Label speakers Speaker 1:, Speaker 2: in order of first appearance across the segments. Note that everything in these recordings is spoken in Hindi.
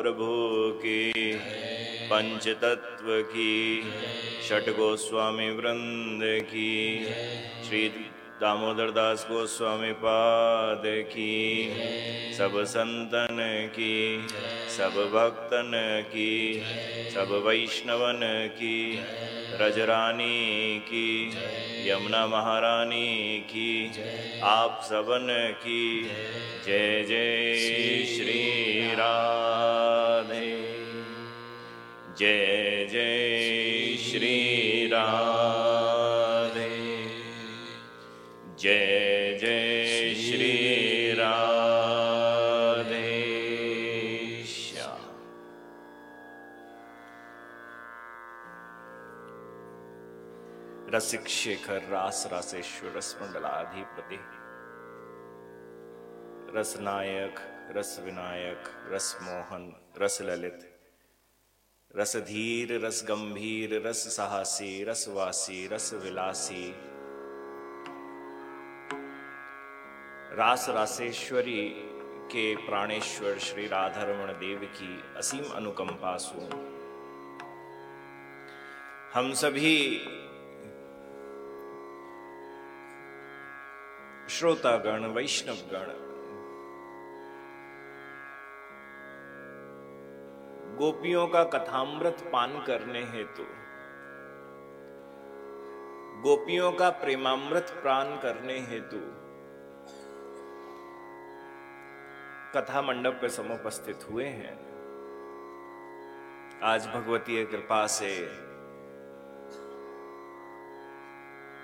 Speaker 1: महाप्रभु की। पंच तत्व की। षट गोस्वामी वृंद की। श्री दामोदर दास गोस्वामी पाद की। सब संतन की। सब भक्तन की। सब वैष्णवन की। रजरानी की, यमुना महारानी की, आप सबन की। जय जय श्री राधे। जय जय श्री राधे। शेखर रास रासेश्वर रस मंडलाधिपति रस नायक रस विनायक रस मोहन रस ललित रस धीर रस गंभीर रस साहसी रसवासी रस विलासी रास रासेश्वरी के प्राणेश्वर श्री राधारमण देव की असीम अनुकंपा सु हम सभी श्रोतागण, वैष्णवगण। गोपियों का कथामृत पान करने हेतु, गोपियों का प्रेमामृत प्राण करने हेतु कथा मंडप पे समुपस्थित हुए हैं। आज भगवती कृपा से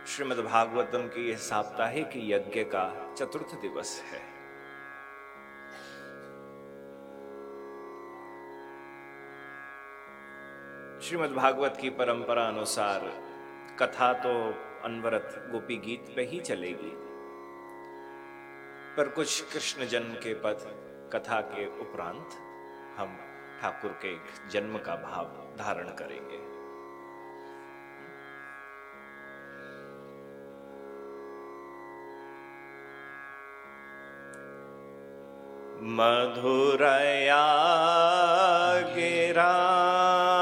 Speaker 1: श्रीमद् भागवतम की यह साप्ताहिक यज्ञ का चतुर्थ दिवस है। श्रीमद् भागवत की परंपरा अनुसार कथा तो अनवरत गोपी गीत पे ही चलेगी। पर कुछ कृष्ण जन्म के पद, कथा के उपरांत हम ठाकुर के जन्म का भाव धारण करेंगे। मधुरया गिरा।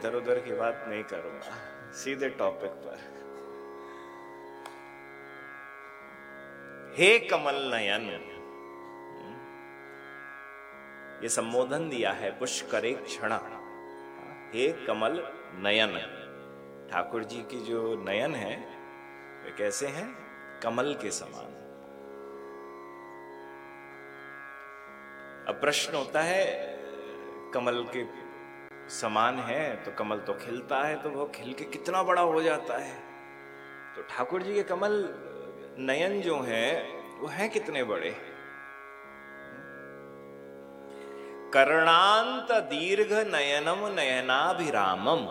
Speaker 1: इधर उधर की बात नहीं करूँगा। सीधे टॉपिक पर। हे कमल नयन, ये संबोधन दिया है पुष्करे क्षण। हे कमल नयन, ठाकुर जी की जो नयन है, वे कैसे हैं? कमल के समान। अब प्रश्न होता है, कमल के समान है तो कमल तो खिलता है तो वो खिल के कितना बड़ा हो जाता है। तो ठाकुर जी के कमल नयन जो है, वो है कितने बड़े? कर्णांत दीर्घ नयनम नयनाभिरामम।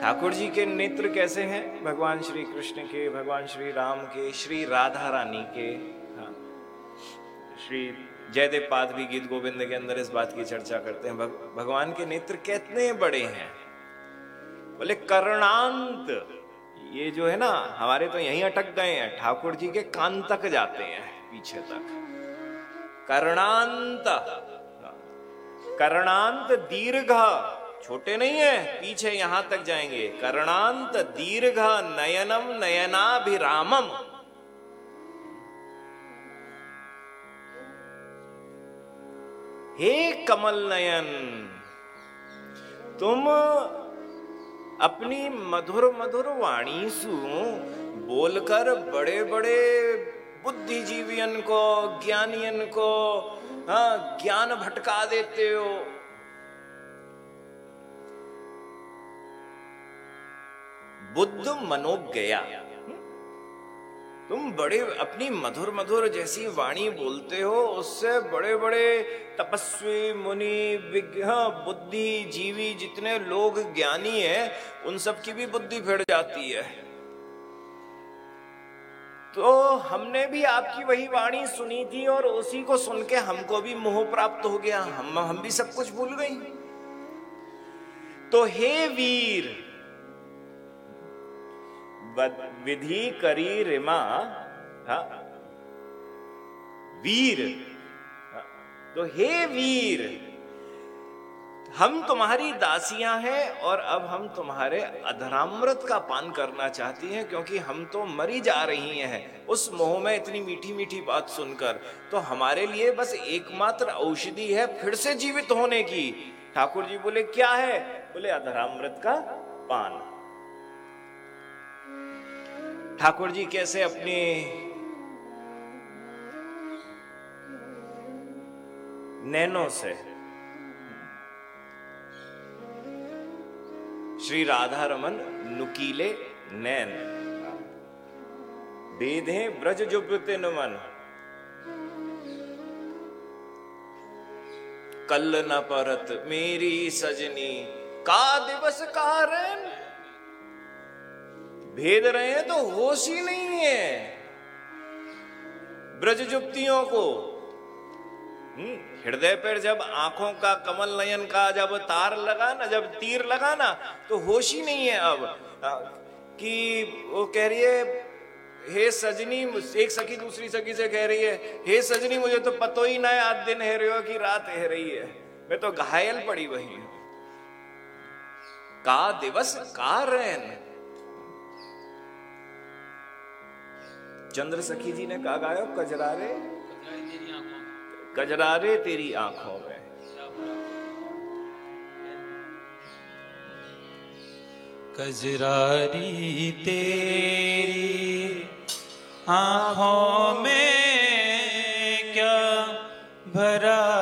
Speaker 1: ठाकुर जी के नेत्र कैसे हैं? भगवान श्री कृष्ण के, भगवान श्री राम के, श्री राधा रानी के। हाँ। श्री जयदेव पाद भी गीत गोविंद के अंदर इस बात की चर्चा करते हैं। भगवान के नेत्र कितने बड़े हैं। बोले, कर्णांत, ये जो है ना, हमारे तो यहीं अटक गए हैं, ठाकुर जी के कान तक जाते हैं, पीछे तक। कर्णांत कर्णांत दीर्घ, छोटे नहीं है, पीछे यहाँ तक जाएँगे। कर्णांत दीर्घ नयनम नयनाभिरामम। हे कमल नयन, तुम अपनी मधुर मधुर वाणी सु बोलकर बड़े बड़े बुद्धिजीवियन को, ज्ञानियन को हाँ ज्ञान भटका देते हो। बुद्ध मनोज्ञया तुम बड़े अपनी मधुर मधुर जैसी वाणी बोलते हो, उससे बड़े बड़े तपस्वी, मुनि विज्ञ बुद्धि, जीवी जितने लोग ज्ञानी हैं, उन सब की भी बुद्धि फिर जाती है। तो हमने भी आपकी वही वाणी सुनी थी और उसी को सुन के हमको भी मोह प्राप्त हो गया। हम हम भी सब कुछ भूल गई। तो हे वीर विधि करी रिमा, हा? वीर। तो हे वीर, हम तुम्हारी दासियाँ हैं और अब हम तुम्हारे अधरामृत का पान करना चाहती हैं क्योंकि हम तो मरी जा रही हैं। उस मोह में इतनी मीठी मीठी बात सुनकर तो हमारे लिए बस एकमात्र औषधि है फिर से जीवित होने की। ठाकुर जी बोले, क्या है? बोले, अधरामृत का पान। ठाकुर जी कैसे अपनी नैनों से श्री राधा रमन नुकीले नैन बेधे ब्रज जुबते मन। कल न परत मेरी सजनी, का दिवस कारण भेद रहे हैं तो होश ही नहीं है। ब्रज जुप्तियों को हम्म, हृदय पर जब आँखों का कमल नयन का जब तार लगा ना जब तीर लगा ना तो होश ही नहीं है अब। कि वो कह रही है हे सजनी एक सखी दूसरी सखी से कह रही है हे सजनी मुझे तो पतो ही ना है आज दिन है रही हो कि रात है रही है। मैं तो घायल पड़ी वही का दिवस का रैन चंद्र सखी जी ने कहा, गायो, कजरारे कजरारे तेरी आँखों में।
Speaker 2: कजरारी तेरी आँखों में क्या भरा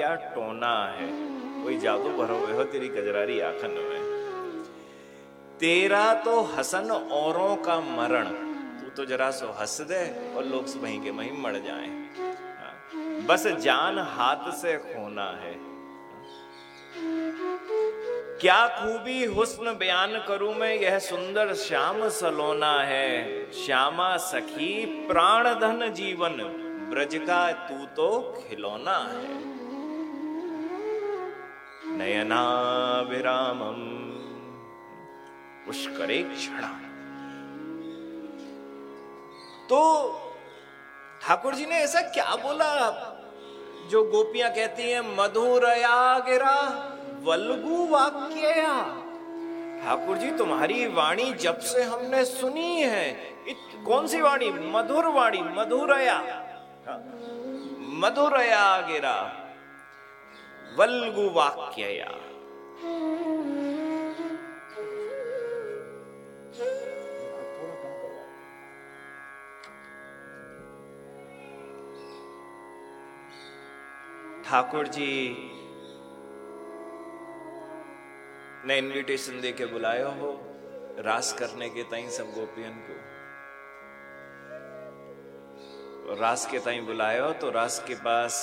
Speaker 2: क्या
Speaker 1: टोना है? कोई जादू भरो हो तेरी कजरारी आखन में। तेरा तो हसन औरों का मरण। तू तो जरा सो हंस दे और लोग वहीं के वहीं मर जाए। बस जान हाथ से खोना है। क्या खूबी हुस्न बयान करूँ मैं? यह सुंदर श्याम सलोना है। श्यामा सखी प्राण धन जीवन। ब्रज का तू तो खिलौना है। नयना विरामम पुष्करे क्षणा तो ठाकुर जी ने ऐसा क्या बोला? जो गोपियाँ कहती हैं मधुरया गिरा वल्गु वाक्य ठाकुर जी तुम्हारी वाणी जब से हमने सुनी है इत, कौन सी वाणी? मधुर वाणी मधुरया। हाँ। मधुरया गिरा वल्गु वाक्यया। ठाकुर जी ने इनविटेशन दे के बुलाया हो, रास करने के ताई सब गोपियन को। रास के ताई बुलाया हो तो रास के पास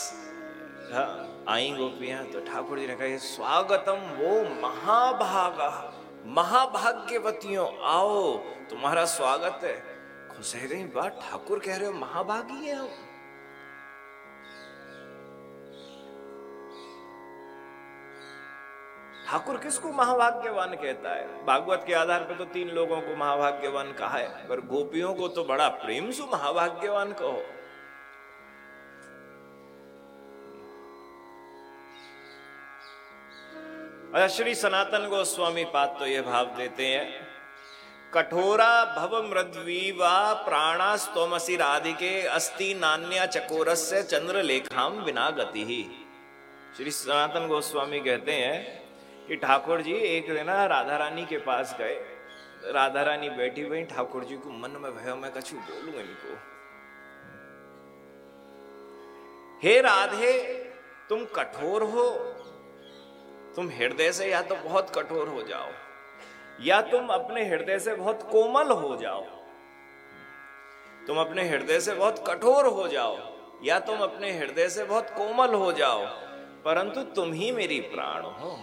Speaker 1: आई गोपियाँ तो ठाकुर जी ने कहा स्वागतम वो महाभागा, महाभाग्यवतियों, आओ, तुम्हारा स्वागत है। खुश है गई बात, ठाकुर कह रहे हो, महाभागी है हम। ठाकुर किसको महाभाग्यवान कहता है? भागवत के आधार पर तो तीन लोगों को महाभाग्यवान कहा है, पर गोपियों को तो बड़ा प्रेम से महाभाग्यवान कहो। अच्छा श्री सनातन गोस्वामी पात तो ये भाव देते हैं, कठोरा भव मृद्वी व प्राणास्तोमसी राधिके अस्ति नान्या चकोरस्य चंद्र लेखाम बिना गति। ही श्री सनातन गोस्वामी कहते हैं कि ठाकुर जी, एक दिन राधा रानी के पास गए। राधा रानी बैठी हुई, ठाकुर जी को मन में भयो, मैं कछु बोलू इनको। हे राधे, तुम कठोर हो तुम हृदय से या तो बहुत कठोर हो जाओ, या तुम अपने हृदय से बहुत कोमल हो जाओ। तुम अपने हृदय से बहुत कठोर हो जाओ, या तुम अपने हृदय से बहुत कोमल हो जाओ, परंतु तुम ही मेरी प्राण हो।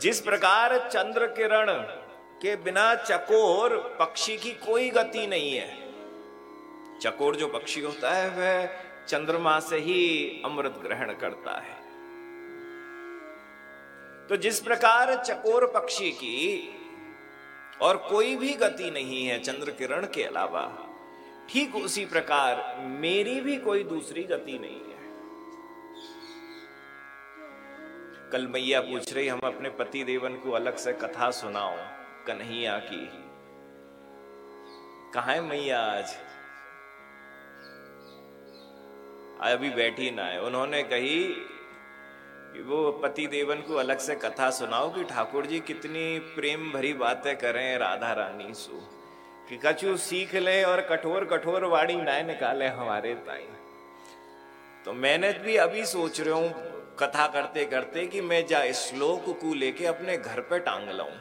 Speaker 1: जिस प्रकार चंद्र किरण के बिना चकोर पक्षी की कोई गति नहीं है, चकोर जो पक्षी होता है, वह चंद्रमा से ही अमृत ग्रहण करता है। तो जिस प्रकार चकोर पक्षी की और कोई भी गति नहीं है चंद्र किरण के अलावा, ठीक उसी प्रकार मेरी भी कोई दूसरी गति नहीं है। कल मैया पूछ रही, हम अपने पति देवन को अलग से कथा सुनाओ कन्हैया की। कहा है मैया आज? अभी बैठी ना है। उन्होंने कही वो पति देवन को अलग से कथा सुनाओ कि ठाकुर जी कितनी प्रेम भरी बातें करें राधा रानी सु। कि कछु सीख ले और कठोर कठोर वाणी ना निकाले हमारे ताई। तो मैंने भी अभी सोच रहा हूँ कथा करते करते कि मैं जा श्लोक को लेके अपने घर पे टांग लाऊं।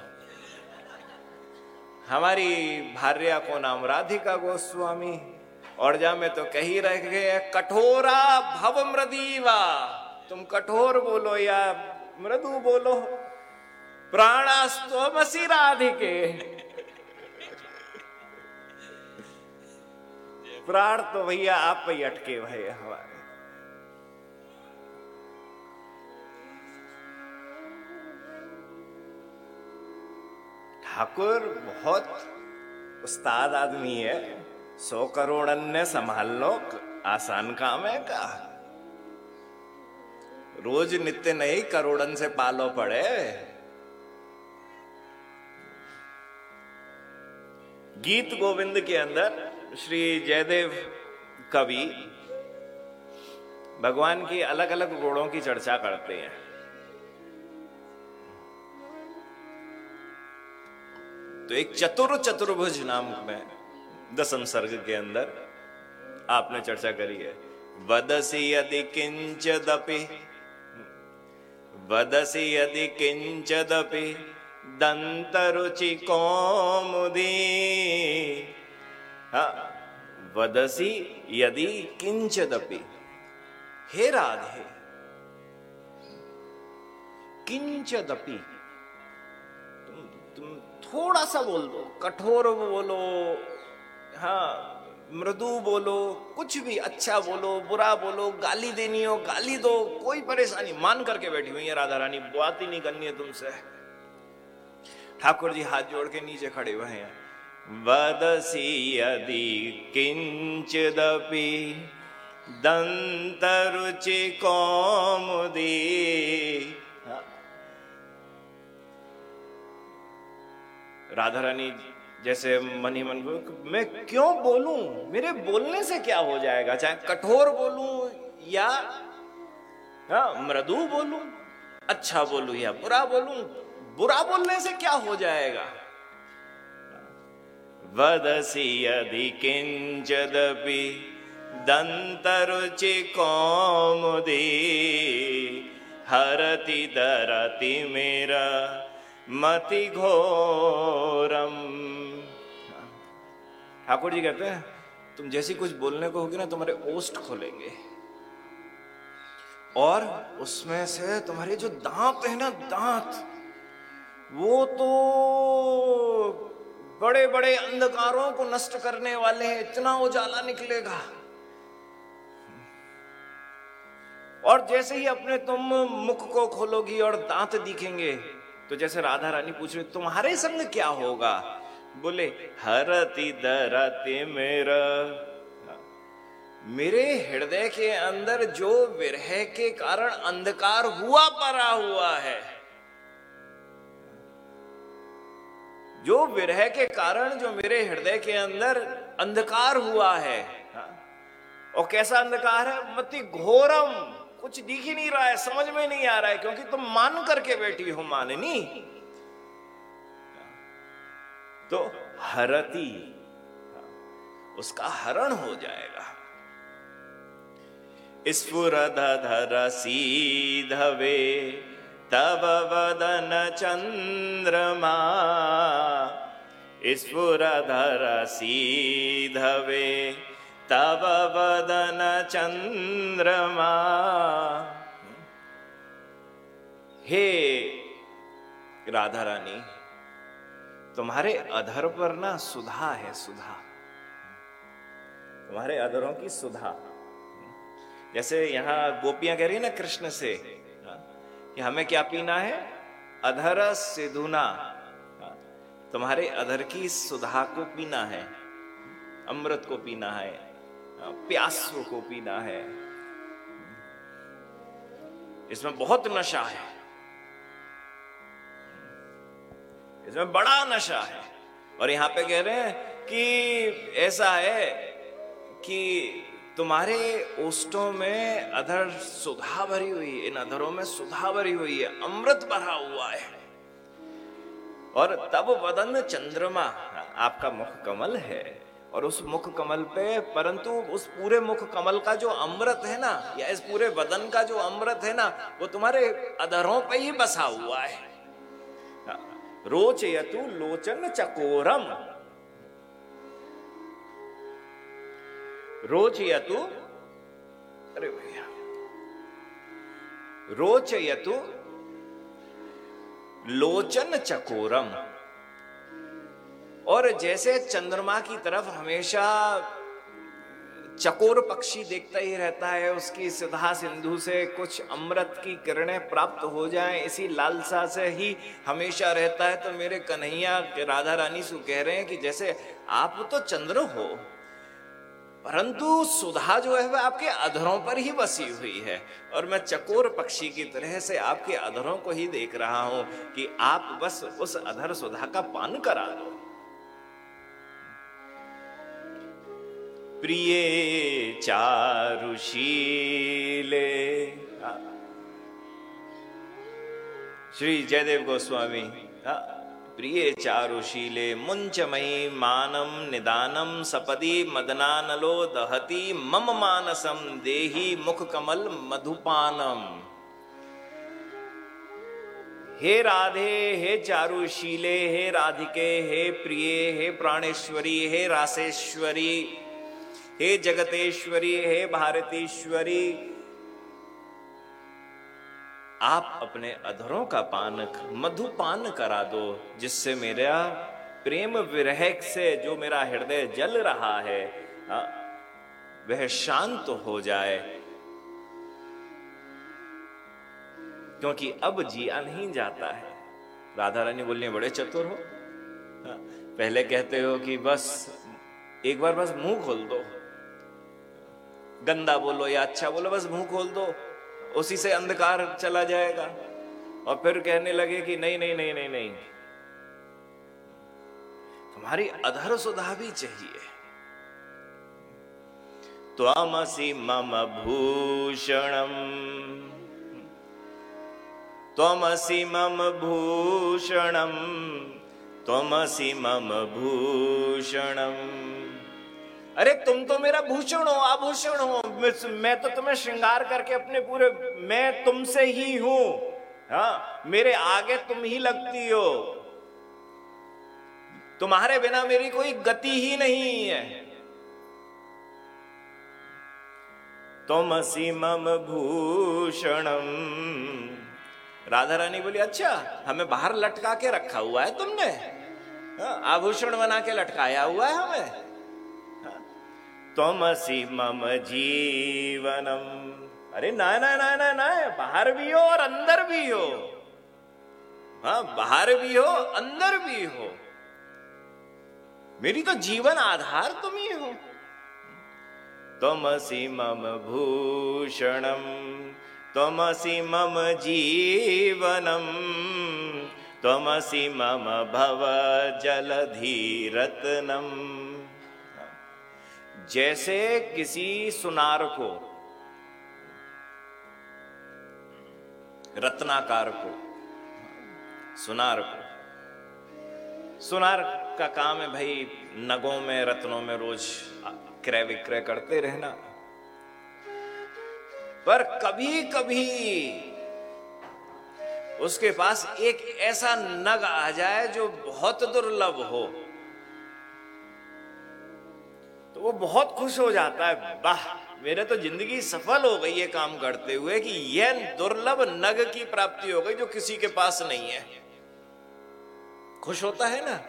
Speaker 1: हमारी भार्या को नाम राधिका गोस्वामी, और जा मैं तो कही रह गए कठोरा भव मृदीवा तुम कठोर बोलो या मृदु बोलो? प्राणास्तोमसी राधिके। प्राण तो भैया आप पे अटके भैया हमारे। ठाकुर बहुत उस्ताद आदमी है। सौ करोड़ अन्य संभाल लो, आसान काम है का रोज नित्य नहीं करोड़न से पालो पड़े। गीत गोविंद के अंदर श्री जयदेव कवि भगवान की अलग अलग गुणों की चर्चा करते हैं। तो एक चतुर चतुर्भुज नाम में दसम सर्ग के अंदर आपने चर्चा करी है। वदसी यदि किंचदपि वदसी यदि रुचि कौमुदी। हाँ वदसी यदि किंचदपि हे राधे किंचदपि तुम थोड़ा सा बोल दो, कठोर बोलो। हाँ मृदु बोलो, कुछ भी अच्छा बोलो, बुरा बोलो, गाली देनी हो, गाली दो, कोई परेशानी, मान करके बैठी हुई है राधा रानी, बात ही नहीं करनी है तुमसे। ठाकुर जी हाथ जोड़ के नीचे खड़े हुए हैं। वदसी यदि किंचिदपि दंतरुचि कौमुदी। राधा रानी जैसे मनी मन मैं क्यों बोलूँ? मेरे बोलने से क्या हो जाएगा? चाहे कठोर बोलूँ या हाँ मृदु बोलूँ अच्छा बोलूँ या बुरा बोलूँ, बुरा बोलने से क्या हो जाएगा? वदसी यदि किंचदपि दंतरुचि कौमुदी, हरति दरति मेरा मति घोरम ठाकुर जी कहते हैं, तुम जैसी कुछ बोलने को होगी ना, तुम्हारे ओस्ट खोलेंगे। और उसमें से तुम्हारे जो दांत है ना, दांत, वो तो बड़े बड़े अंधकारों को नष्ट करने वाले हैं, इतना उजाला निकलेगा। और जैसे ही अपने तुम मुख को खोलोगी और दांत दिखेंगे तो जैसे राधा रानी पूछ रही, तुम्हारे संग क्या होगा? बोले, हरती दरती मेरा। मेरे हृदय के अंदर जो विरह के कारण अंधकार हुआ पड़ा हुआ है। जो विरह के कारण जो मेरे हृदय के अंदर अंधकार हुआ है और कैसा अंधकार है? मति घोरम। कुछ दिख ही नहीं रहा है, समझ में नहीं आ रहा है, क्योंकि तुम मान करके बैठी हो माननी तो हरती, उसका हरण हो जाएगा। स्फुरधर सीधवे, तब वदन चंद्रमा। स्फुरधर सीधवे, तब वदन चंद्रमा। हे राधा रानी तुम्हारे अधर पर ना सुधा है, सुधा। तुम्हारे अधरों की सुधा। जैसे यहाँ गोपियाँ कह रही है ना कृष्ण से कि हमें क्या पीना है? अधर सिधुना। तुम्हारे अधर की सुधा को पीना है, अमृत को पीना है, प्यास को पीना है। इसमें बहुत नशा है। इसमें बड़ा नशा है। और यहाँ पे कह रहे हैं कि ऐसा है कि तुम्हारे ओष्टों में अधर सुधा भरी हुई, इन अधरों में सुधा भरी हुई है अमृत भरा हुआ है। और तब वदन चंद्रमा, आपका मुख कमल है। और उस मुख कमल पे, परंतु उस पूरे मुख कमल का जो अमृत है ना, या इस पूरे वदन का जो अमृत है ना, वो तुम्हारे अधरों पे ही बसा हुआ है। रोच यतु लोचन चकोरम। रोच यतु अरे भैया। रोच यतु लोचन चकोरम। और जैसे चंद्रमा की तरफ़ हमेशा चकोर पक्षी देखता ही रहता है, उसकी सुधा सिंधु से कुछ अमृत की किरणें प्राप्त हो जाएँ, इसी लालसा से ही हमेशा रहता है। तो मेरे कन्हैया राधा रानी सु कह रहे हैं कि जैसे आप तो चंद्र हो, परंतु सुधा जो है वह आपके अधरों पर ही बसी हुई है। और मैं चकोर पक्षी की तरह से आपके अधरों को ही देख रहा हूँ कि आप बस उस अधर सुधा का पान करा दो। प्रिय चारुशीले श्री जयदेव गोस्वामी प्रिय चारुशीले मुंचमयी मानम निदानम सपदी मदनानलो दहती मम मानसम देही मुख कमल मधुपानम। हे राधे, हे चारुशीले हे राधिके, हे प्रिय, हे प्राणेश्वरी, हे रासेश्वरी हे जगतेश्वरी हे भारतीश्वरी आप अपने अधरों का पान मधुपान करा दो जिससे मेरा प्रेम विरह से जो मेरा हृदय जल रहा है वह शांत तो हो जाए। क्योंकि अब जिया नहीं जाता है। राधा रानी बोलने बड़े चतुर हाँ, पहले कहते हो कि बस एक बार बस मुँह खोल दो। गंदा बोलो या अच्छा बोलो, बस मुँह खोल दो। उसी से अंधकार चला जाएगा। और फिर कहने लगे कि नहीं नहीं नहीं नहीं नहीं। तुम्हारी अधर सुधा भी चाहिए। त्वमसि मम भूषणम। त्वमसि मम भूषणम। त्वमसि मम भूषणम। अरे तुम तो मेरा भूषण हो आभूषण हो। मैं तो तुम्हें श्रृंगार करके अपने पूरे मैं तुमसे ही हूँ। हाँ मेरे आगे तुम ही लगती हो। तुम्हारे बिना मेरी कोई गति ही नहीं है। तुमसी मम भूषणम। राधा रानी बोली अच्छा हमें बाहर लटका के रखा हुआ है तुमने। हाँ, आभूषण बना के लटकाया हुआ है हमें। तुमसी मम जीवनम। अरे ना ना ना ना ना बाहर भी हो और अंदर भी हो। हाँ बाहर भी हो, अंदर भी हो। मेरी तो जीवन आधार तुम ही हो। त्वमसि मम भूषणम, त्वमसि मम जीवनम, त्वमसि मम भव जलधीरत्नम। जैसे किसी सुनार को, रत्नाकार को, सुनार को। सुनार का काम है भाई नगों में, रत्नों में रोज क्रय विक्रय करते रहना। पर कभी कभी उसके पास एक ऐसा नग आ जाए जो बहुत दुर्लभ हो। तो वो बहुत खुश हो जाता है, वाह, मेरे तो ज़िंदगी सफल हो गई है काम करते हुए कि यह दुर्लभ नग की प्राप्ति हो गई जो किसी के पास नहीं है। खुश होता है ना?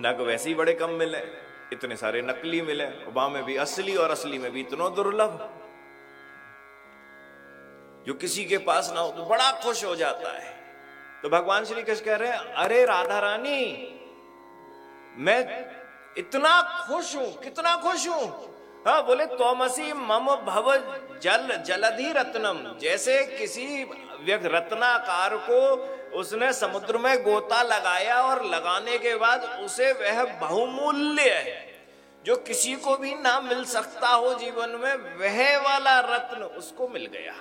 Speaker 1: नग वैसे ही बड़े कम मिले, इतने सारे नकली मिले वहाँ में भी असली और असली में भी इतना दुर्लभ। जो किसी के पास ना हो तो बड़ा खुश हो जाता है। तो भगवान श्री कृष्ण कह रहे हैं, अरे राधा रानी मैं इतना खुश हूँ, कितना खुश हूँ। हाँ बोले, तोमसी मम भव जल, जलधि रत्नम। जैसे किसी व्यक्ति रत्नाकार को उसने समुद्र में गोता लगाया और लगाने के बाद उसे वह बहुमूल्य है, जो किसी को भी ना मिल सकता हो जीवन में, वह वाला रत्न उसको मिल गया।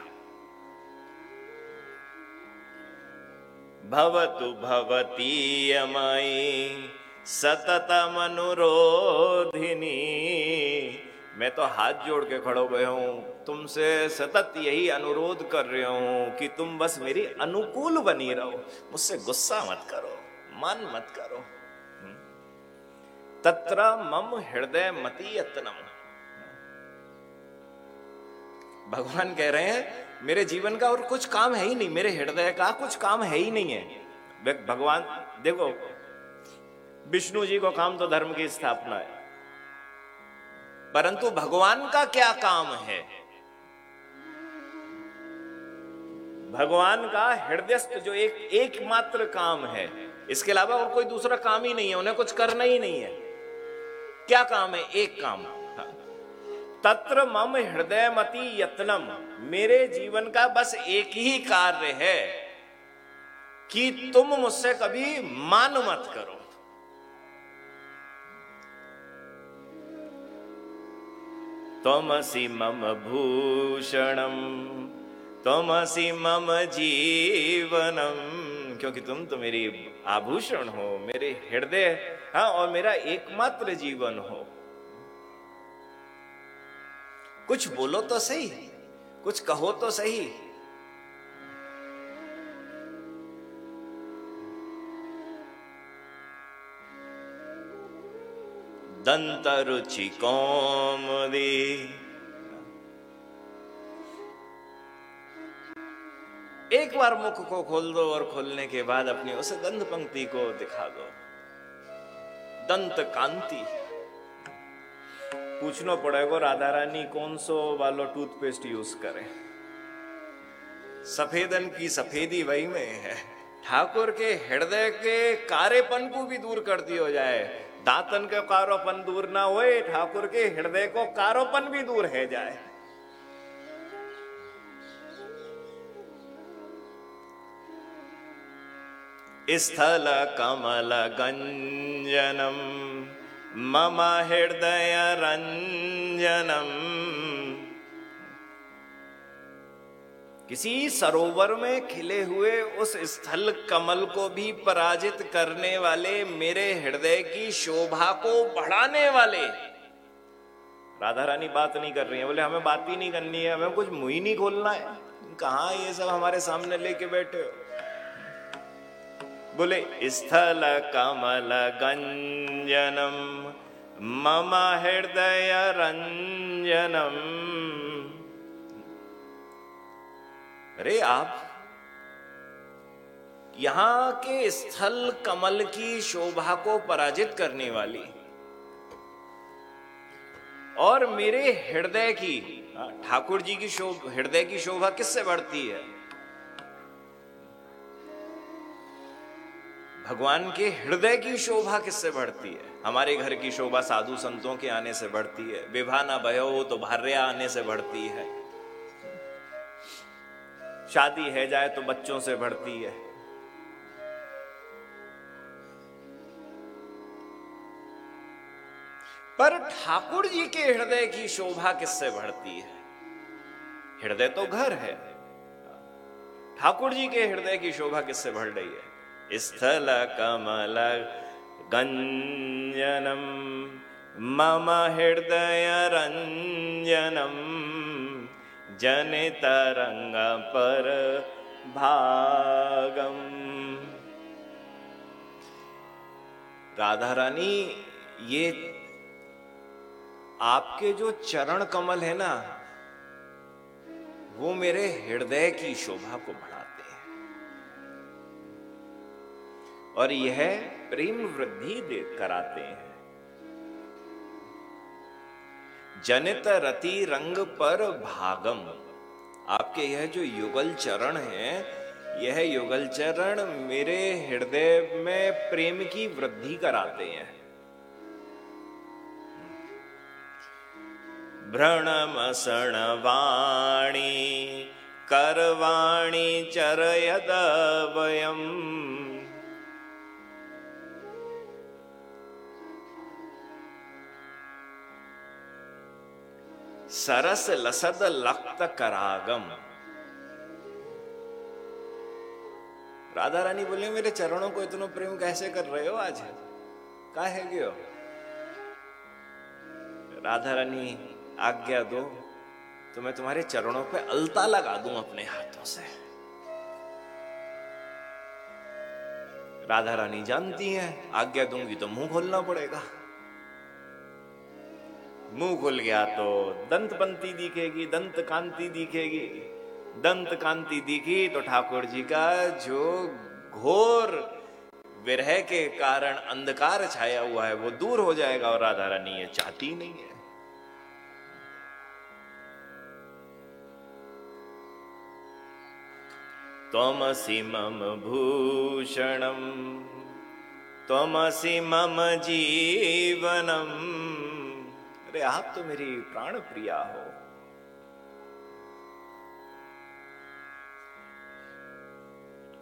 Speaker 1: भवतु भवतीयमयी सततम अनुरोधिनी मैं तो हाथ जोड़ के खड़ो गए हूँ। तुमसे सतत यही अनुरोध कर रहा हूँ कि तुम बस मेरी अनुकूल बनी रहो। मुझसे गुस्सा मत करो, मन मत करो। हम्म। तत्र मम हृदय मती यत्नम भगवान कह रहे हैं, मेरे जीवन का और कुछ काम है ही नहीं, मेरे हृदय का कुछ काम है ही नहीं है। भगवान, देखो विष्णु जी को काम तो धर्म की स्थापना है। परंतु भगवान का क्या काम है? भगवान का हृदयस्थ जो एक, एकमात्र काम है, इसके अलावा और कोई दूसरा काम ही नहीं है, उन्हें कुछ करना ही नहीं है। क्या काम है? एक काम। तत्र मम हृदय मती यत्नम। मेरे जीवन का बस एक ही कार्य है कि तुम मुझसे कभी मान मत करो। त्वमसि मम भूषणम, त्वमसि मम जीवनम। क्योंकि तुम तो मेरी आभूषण हो, मेरे हृदय हाँ और मेरा एकमात्र जीवन हो। कुछ बोलो तो सही, कुछ कहो तो सही दंत रुचि कौमदी। एक बार मुख को खोल दो और खोलने के बाद अपनी उस दंत पंक्ति को दिखा दो। दंत कांति। पूछना पड़ेगा राधा रानी कौन सो वालो टूथपेस्ट यूज़ करें? सफेदन की सफेदी वही में है। ठाकुर के हृदय के कारेपन को भी दूर कर दियो जाए। दातन का कारोपन दूर ना हो ठाकुर के हृदय को कारोपन भी दूर है जाए। स्थल कमल गंजनम, मम हृदय रंजनम। किसी सरोवर में खिले हुए उस स्थल कमल को भी पराजित करने वाले मेरे हृदय की शोभा को बढ़ाने वाले। राधा रानी बात नहीं कर रही है, बोले, हमें बात ही नहीं करनी है, हमें कुछ मुँह नहीं खोलना है। कहा ये सब हमारे सामने लेके बैठे हो? बोले, स्थल कमल गंजनम, मम हृदय रंजनम अरे आप यहाँ के स्थल कमल की शोभा को पराजित करने वाली और मेरे हृदय की हाँ, ठाकुर जी की शोभा हृदय की शोभा किससे बढ़ती है? भगवान के हृदय की शोभा किससे बढ़ती है? हमारे घर की शोभा साधु संतों के आने से बढ़ती है। विवाह ना भयो तो भार्या आने से बढ़ती है। शादी है, जाए तो बच्चों से बढ़ती है। पर ठाकुर जी के हृदय की शोभा किससे बढ़ती है? हृदय तो घर है। ठाकुर जी के हृदय की शोभा किससे बढ़ रही है? स्थल कमल गंजनम, मम हृदय रंजनम। जनित रंग पर भागम। राधा रानी ये आपके जो चरण कमल है ना, वो मेरे हृदय की शोभा को बढ़ाते हैं। और यह प्रेम वृद्धि कराते हैं। जनित रति रंग पर भागम। आपके यह जो युगल चरण है, यह युगल चरण मेरे हृदय में प्रेम की वृद्धि कराते हैं। भ्रणमसण वाणी, करवाणी चरयद वयम। सरस लसद लक्त करागम। राधा रानी बोले, मेरे चरणों को इतना प्रेम कैसे कर रहे हो आज? का है गयो राधा रानी, आज्ञा दो तो मैं तुम्हारे चरणों पे अलता लगा दूँ अपने हाथों से। राधा रानी जानती हैं, आज्ञा दूँगी तो मुँह खोलना पड़ेगा। मुँह खुल गया तो दंत पंती दिखेगी, दंत कांति दिखेगी। दंत कांति दिखी तो ठाकुर जी का जो घोर विरह के कारण अंधकार छाया हुआ है, वो दूर हो जाएगा और राधा रानी ये चाहती नहीं है। त्वमसि मम भूषणम त्वमसि मम जीवनम। अरे आप तो मेरी प्राण प्रिया हो।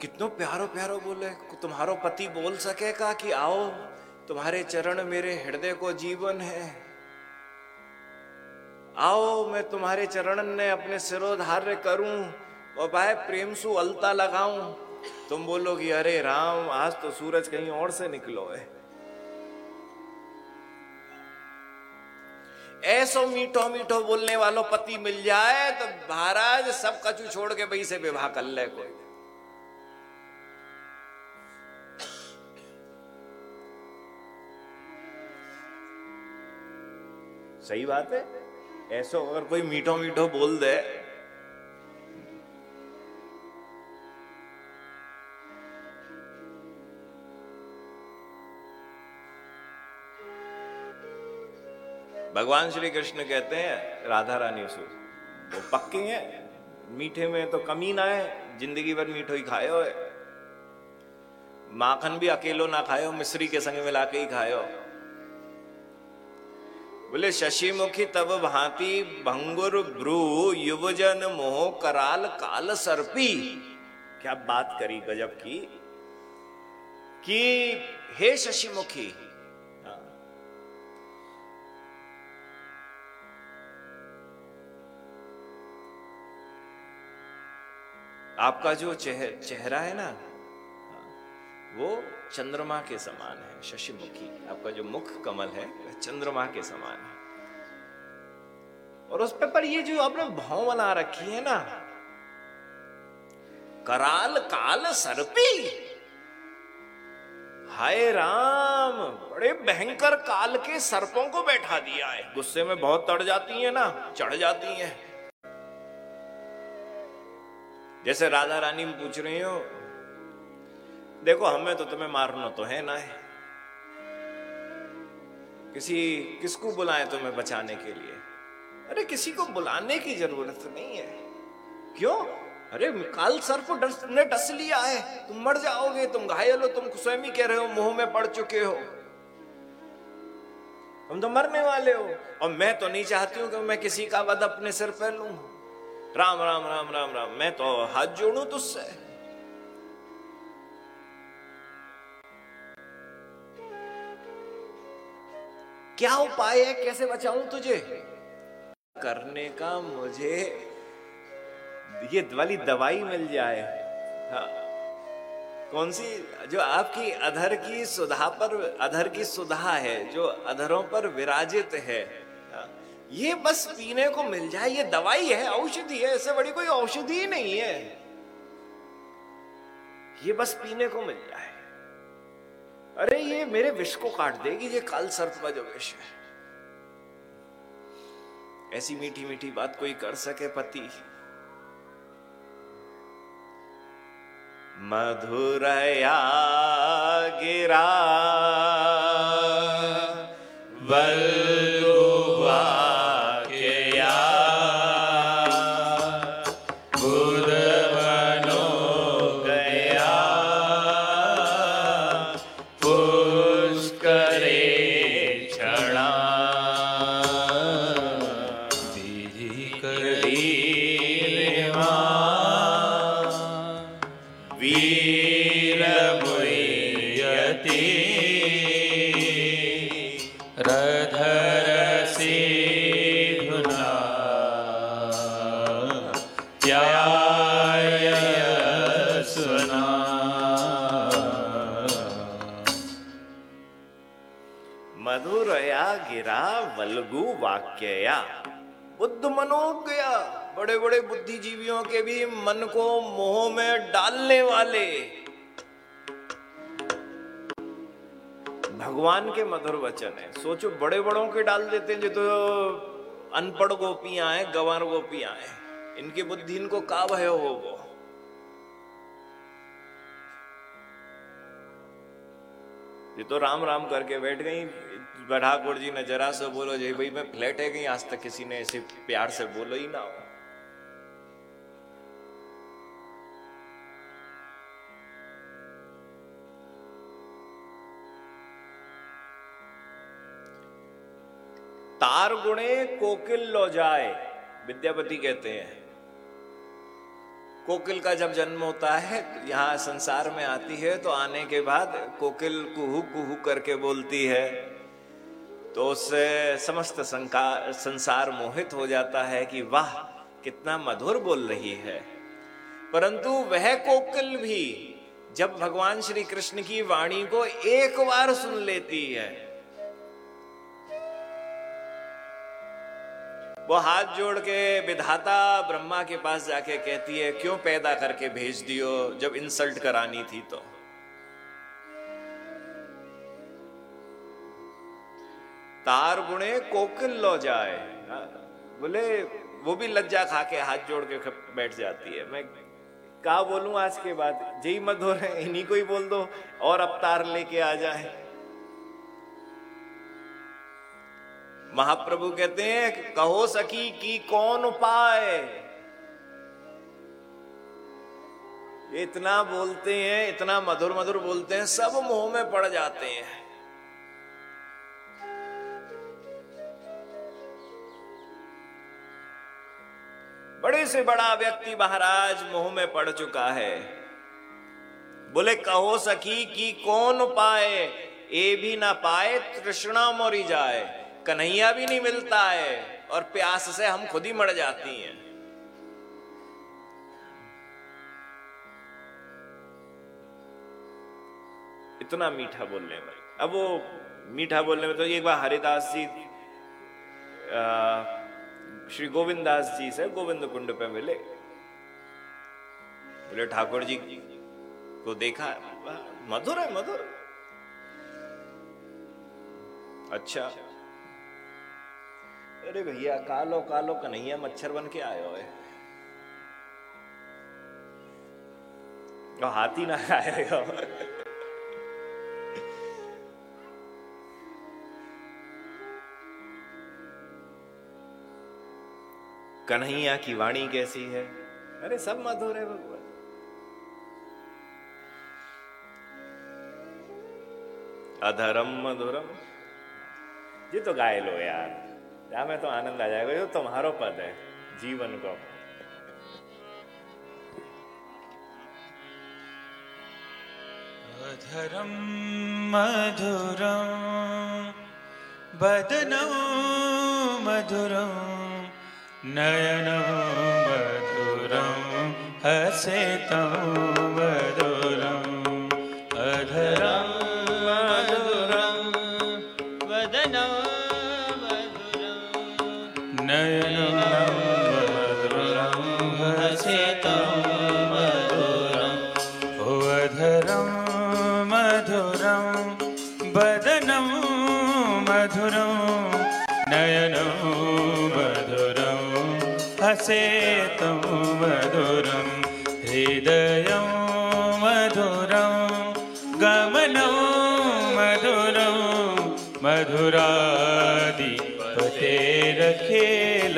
Speaker 1: कितनो प्यारो प्यारो बोले तुम्हारो पति बोल सकेगा कि आओ, तुम्हारे चरण मेरे हृदय को जीवन है। आओ, मैं तुम्हारे चरण ने अपने सिरोधार्य करूँ, और भाई प्रेम सु अलता लगाऊँ। तुम बोलोगी, अरे राम, आज तो सूरज कहीं और से निकलो है। ऐसो मीठो मीठो बोलने वालों पति मिल जाए तो महाराज सब कचू छोड़ के भाई से विवाह कर ले कोई। सही बात है? ऐसो अगर कोई मीठो मीठो बोल दे भगवान श्री कृष्ण कहते हैं, राधा रानी से वो पक्के हैं। मीठे में तो कमी ना है। ज़िंदगी भर मीठो ही खाए है। माखन भी अकेलो ना खायो, मिश्री के संग मिला के ही खायो। बोले शशि मुखी तब भांति भंगुर ब्रू युवजन मोह कराल काल सर्पी। क्या बात करी गजब की? कि हे शशि आपका जो चेह, चेहरा है ना वो चंद्रमा के समान है शशिमुखी। आपका जो मुख कमल है वह चंद्रमा के समान है। और उस पे पर ये जो आपने भाव बना रखी है ना कराल काल सर्पी। हाय राम बड़े भयंकर काल के सर्पों को बैठा दिया है। गुस्से में बहुत तड़ जाती है ना चढ़ जाती हैं। जैसे राधा रानी में पूछ रही हो, देखो हमें तो तुम्हें मारना तो है ना है। किसी, किसको बुलाएँ तुम्हें बचाने के लिए? अरे किसी को बुलाने की ज़रूरत नहीं है। क्यों? अरे काल सर्प ने डस लिया है। तुम मर जाओगे, तुम घायल हो, तुम स्वयं ही कह रहे हो, मुँह में पड़ चुके हो। तुम तो मरने वाले हो। और मैं तो नहीं चाहती हूँ कि मैं किसी का वध अपने सिर पर लू। राम राम राम राम राम। मैं तो हाथ जोड़ू तुझसे। क्या उपाय है? कैसे बचाऊं तुझे? करने का मुझे ये वाली दवाई मिल जाए। हाँ। कौन सी? जो आपकी अधर की सुधा पर, अधर की सुधा है, जो अधरों पर विराजित है। ये बस पीने को मिल जाए, ये दवाई है, औषधि है, इससे बड़ी कोई औषधि ही नहीं है। ये बस पीने को मिल जाए। अरे, ये मेरे विष को काट देगी, ये काल सर्प का जो विष है। ऐसी मीठी मीठी बात कोई कर सके, पति। मधुरया गिरा बुद्ध मनो गया बड़े बड़े बुद्धिजीवियों के भी मन को मोह में डालने वाले। भगवान के मधुर वचन है। सोचो बड़े बड़ों के डाल देते हैं जो तो अनपढ़ गोपियाँ हैं, गंवार गोपियाँ हैं। इनकी बुद्धि, इनको का भय हो वो? ये तो राम राम करके बैठ गई। ठाकुर जी ने जरा से बोलो, जी भाई, मैं फ्लैट है गई आज तक किसी ने ऐसे प्यार से बोलो ही ना हो। तार गुणे कोकिल लो जाए, विद्यापति कहते हैं। कोकिल का जब जन्म होता है, यहाँ संसार में आती है तो आने के बाद कोकिल कुहू कुहू करके बोलती है। तो उससे समस्त संसार मोहित हो जाता है कि वाह, कितना मधुर बोल रही है। परंतु वह कोकिल भी, जब भगवान श्री कृष्ण की वाणी को एक बार सुन लेती है। वो हाथ जोड़ के विधाता ब्रह्मा के पास जाके कहती है, क्यों पैदा करके भेज दियो, जब इंसल्ट करानी थी तो? तार गुणे कोकिल लो जाए। बोले, वो भी लज्जा खा के हाथ जोड़ के बैठ जाती है। मैं क्या बोलूँ आज के बाद? जय मधुर है इन्हीं को ही बोल दो, और अवतार लेके आ जाए। महाप्रभु कहते हैं, कहो सकी की कौन उपाय? इतना बोलते हैं, इतना मधुर मधुर बोलते हैं, सब मुँह में पड़ जाते हैं। बड़े से बड़ा व्यक्ति महाराज मुँह में पड़ चुका है। बोले, कहो सखी, कि कौन पाए? ए भी ना पाए, तृष्णा मोरी जाए। कन्हैया भी नहीं मिलता है, और प्यास से हम खुद ही मर जाती हैं। इतना मीठा बोलने में। अब वो मीठा बोलने में तो एक बार हरिदास जी श्री गोविंद दास जी से गोविंद कुंड पे मिले। बोले, ठाकुर जी को देखा? मधुर है, मधुर। अच्छा। अरे भैया, कालो कालो कन्हैया मच्छर बन के आयो है। हाथी ना आएगा कन्हैया की वाणी कैसी है? अरे सब मधुर है भगवान। अधरम मधुरम। ये तो गाय लो यार। या में तो आनंद आ जाएगा ये तो तुम्हारो पद है जीवन को।
Speaker 2: अधरम मधुरम बदनम मधुरम। नयन मधुरम हसे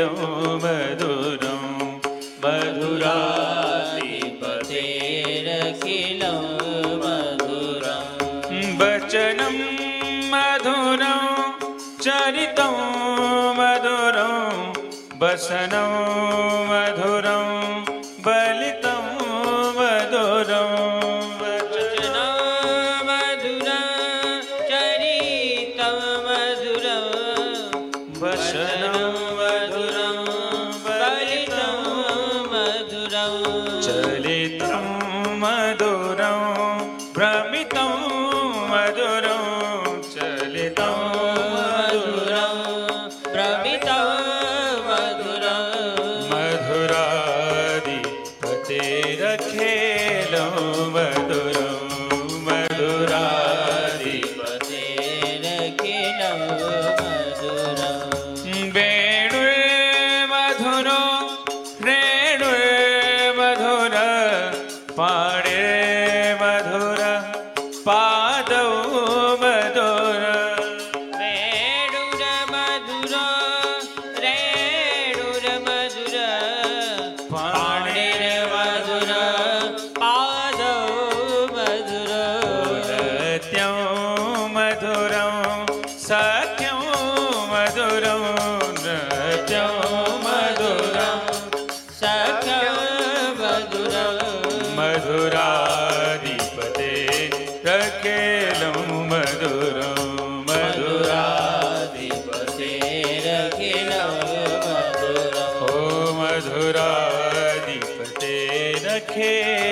Speaker 2: मधुरादिपतेरखेलं मधुरं
Speaker 3: मधुराधिपतेरखिलं मधुरम्
Speaker 2: वचनं मधुरं चरितं मधुरं वसनं मधुरं চোখে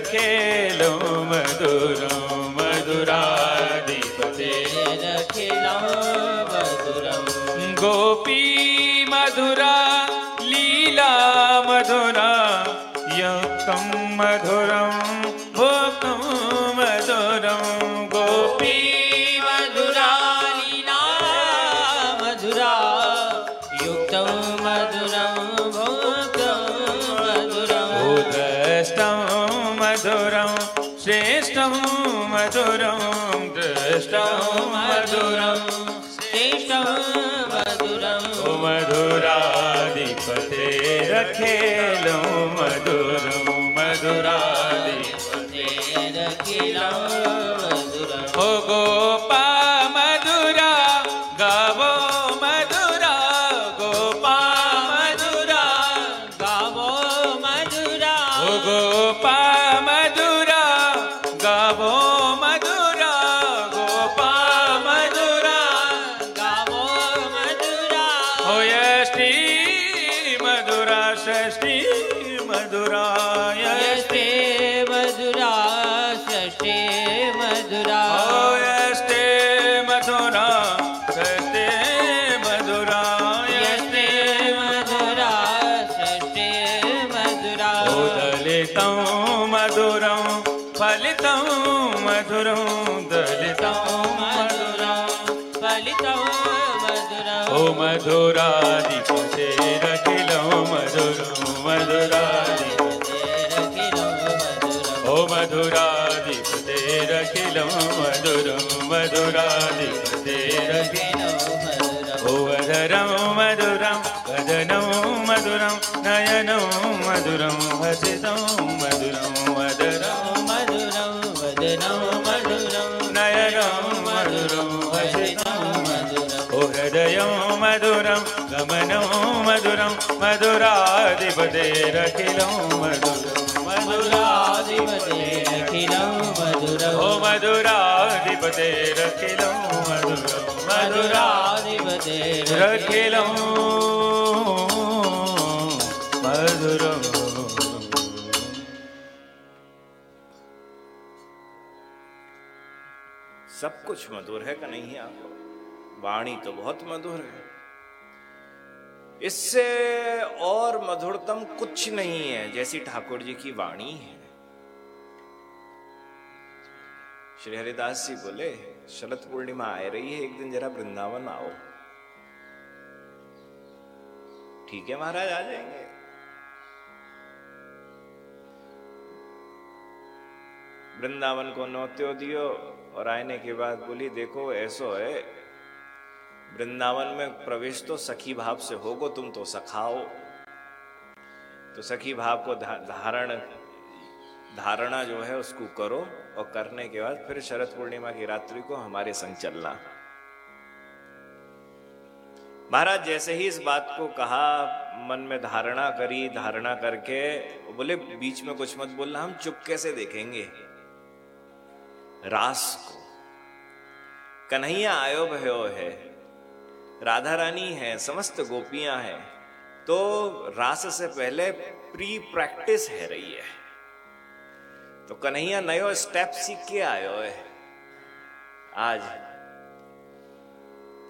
Speaker 2: रखेलो मधुरं मधुराधिपते। रखिलं
Speaker 3: मधुरम्
Speaker 2: गोपी मधुरा लीला मधुरा युक्तं मधुरं भोक्तं मधुरं। रखेलो मधुरं मधुराधिपते
Speaker 3: रखिलं मधुरम्
Speaker 2: ओ गोपा मधुरं मधुराधिपते रखिलं ओ वधरं मधुरं वदनं मधुरं नयनं मधुरं हसितं मधुरं वदनं
Speaker 3: मधुरं वदनं मधुरं
Speaker 2: नयनं मधुरं हसितं ओ हृदयं मधुरं गमनं मधुरं मधुराधिपतेरखिलं मधुरं
Speaker 3: मधुराधिपते मधुरं
Speaker 2: ओ मधुराधिपतेरखिलं मधुरं
Speaker 3: मधुराधिपते
Speaker 2: मधुरम्।
Speaker 1: सब कुछ मधुर है कि नहीं है आप वाणी तो बहुत मधुर है। इससे और मधुरतम कुछ नहीं है, जैसी ठाकुर जी की वाणी है। श्री हरिदास जी बोले, शरद पूर्णिमा आ रही है, एक दिन जरा वृंदावन आओ। ठीक है महाराज, आ जाएँगे। वृंदावन को नौत्यो दियो और आने के बाद बोली, देखो, ऐसो है, वृंदावन में प्रवेश तो सखी भाव से होगो, तुम तो सखाओ। तो सखी भाव को धारण, धारणा जो है, उसको करो। और करने के बाद फिर शरद पूर्णिमा की रात्रि को हमारे संग चलना। महाराज, जैसे ही इस बात को कहा, मन में धारणा करी, धारणा करके बोले, बीच में कुछ मत बोलना, हम चुप कैसे देखेंगे? रास को। कन्हैया आयो भयो है। राधा रानी है, समस्त गोपियाँ हैं। तो रास से पहले प्री प्रैक्टिस है रही है। तो कन्हैया नयो स्टेप सीख के आयो है आज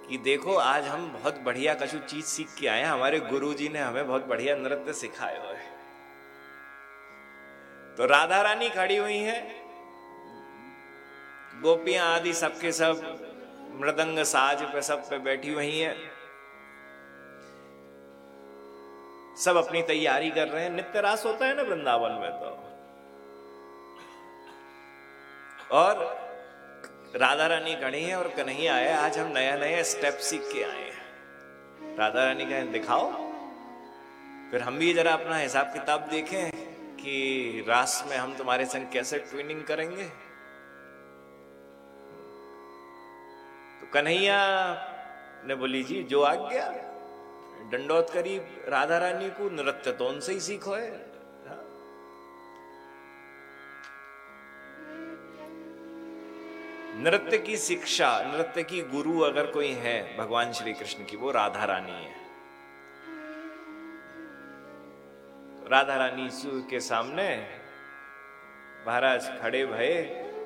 Speaker 1: कि देखो, आज हम बहुत बढ़िया कछु चीज़ सीख के आए हमारे गुरुजी ने हमें बहुत बढ़िया नृत्य सिखाया है तो राधा रानी खड़ी हुई है। गोपियाँ आदि सबके सब मृदंग साज पे सब पे बैठी हुई हैं। सब अपनी तैयारी कर रहे हैं। नित्य रास होता है ना वृंदावन में तो। और राधा रानी खड़ी है और कन्हैया आया आज हम नया नया स्टेप सीख के आए हैं। राधा रानी कहें दिखाओ। फिर हम भी जरा अपना हिसाब किताब देखें कि रास में हम तुम्हारे संग कैसे ट्विनिंग करेंगे। तो कन्हैया ने बोली, जी, जो आ गया दंडोत करी राधा रानी को, नृत्य तो उनसे ही सीखो है। नृत्य की शिक्षा, नृत्य की गुरु अगर कोई है भगवान श्री कृष्ण की, वो राधा रानी है। राधा रानी के सामने महाराज खड़े भये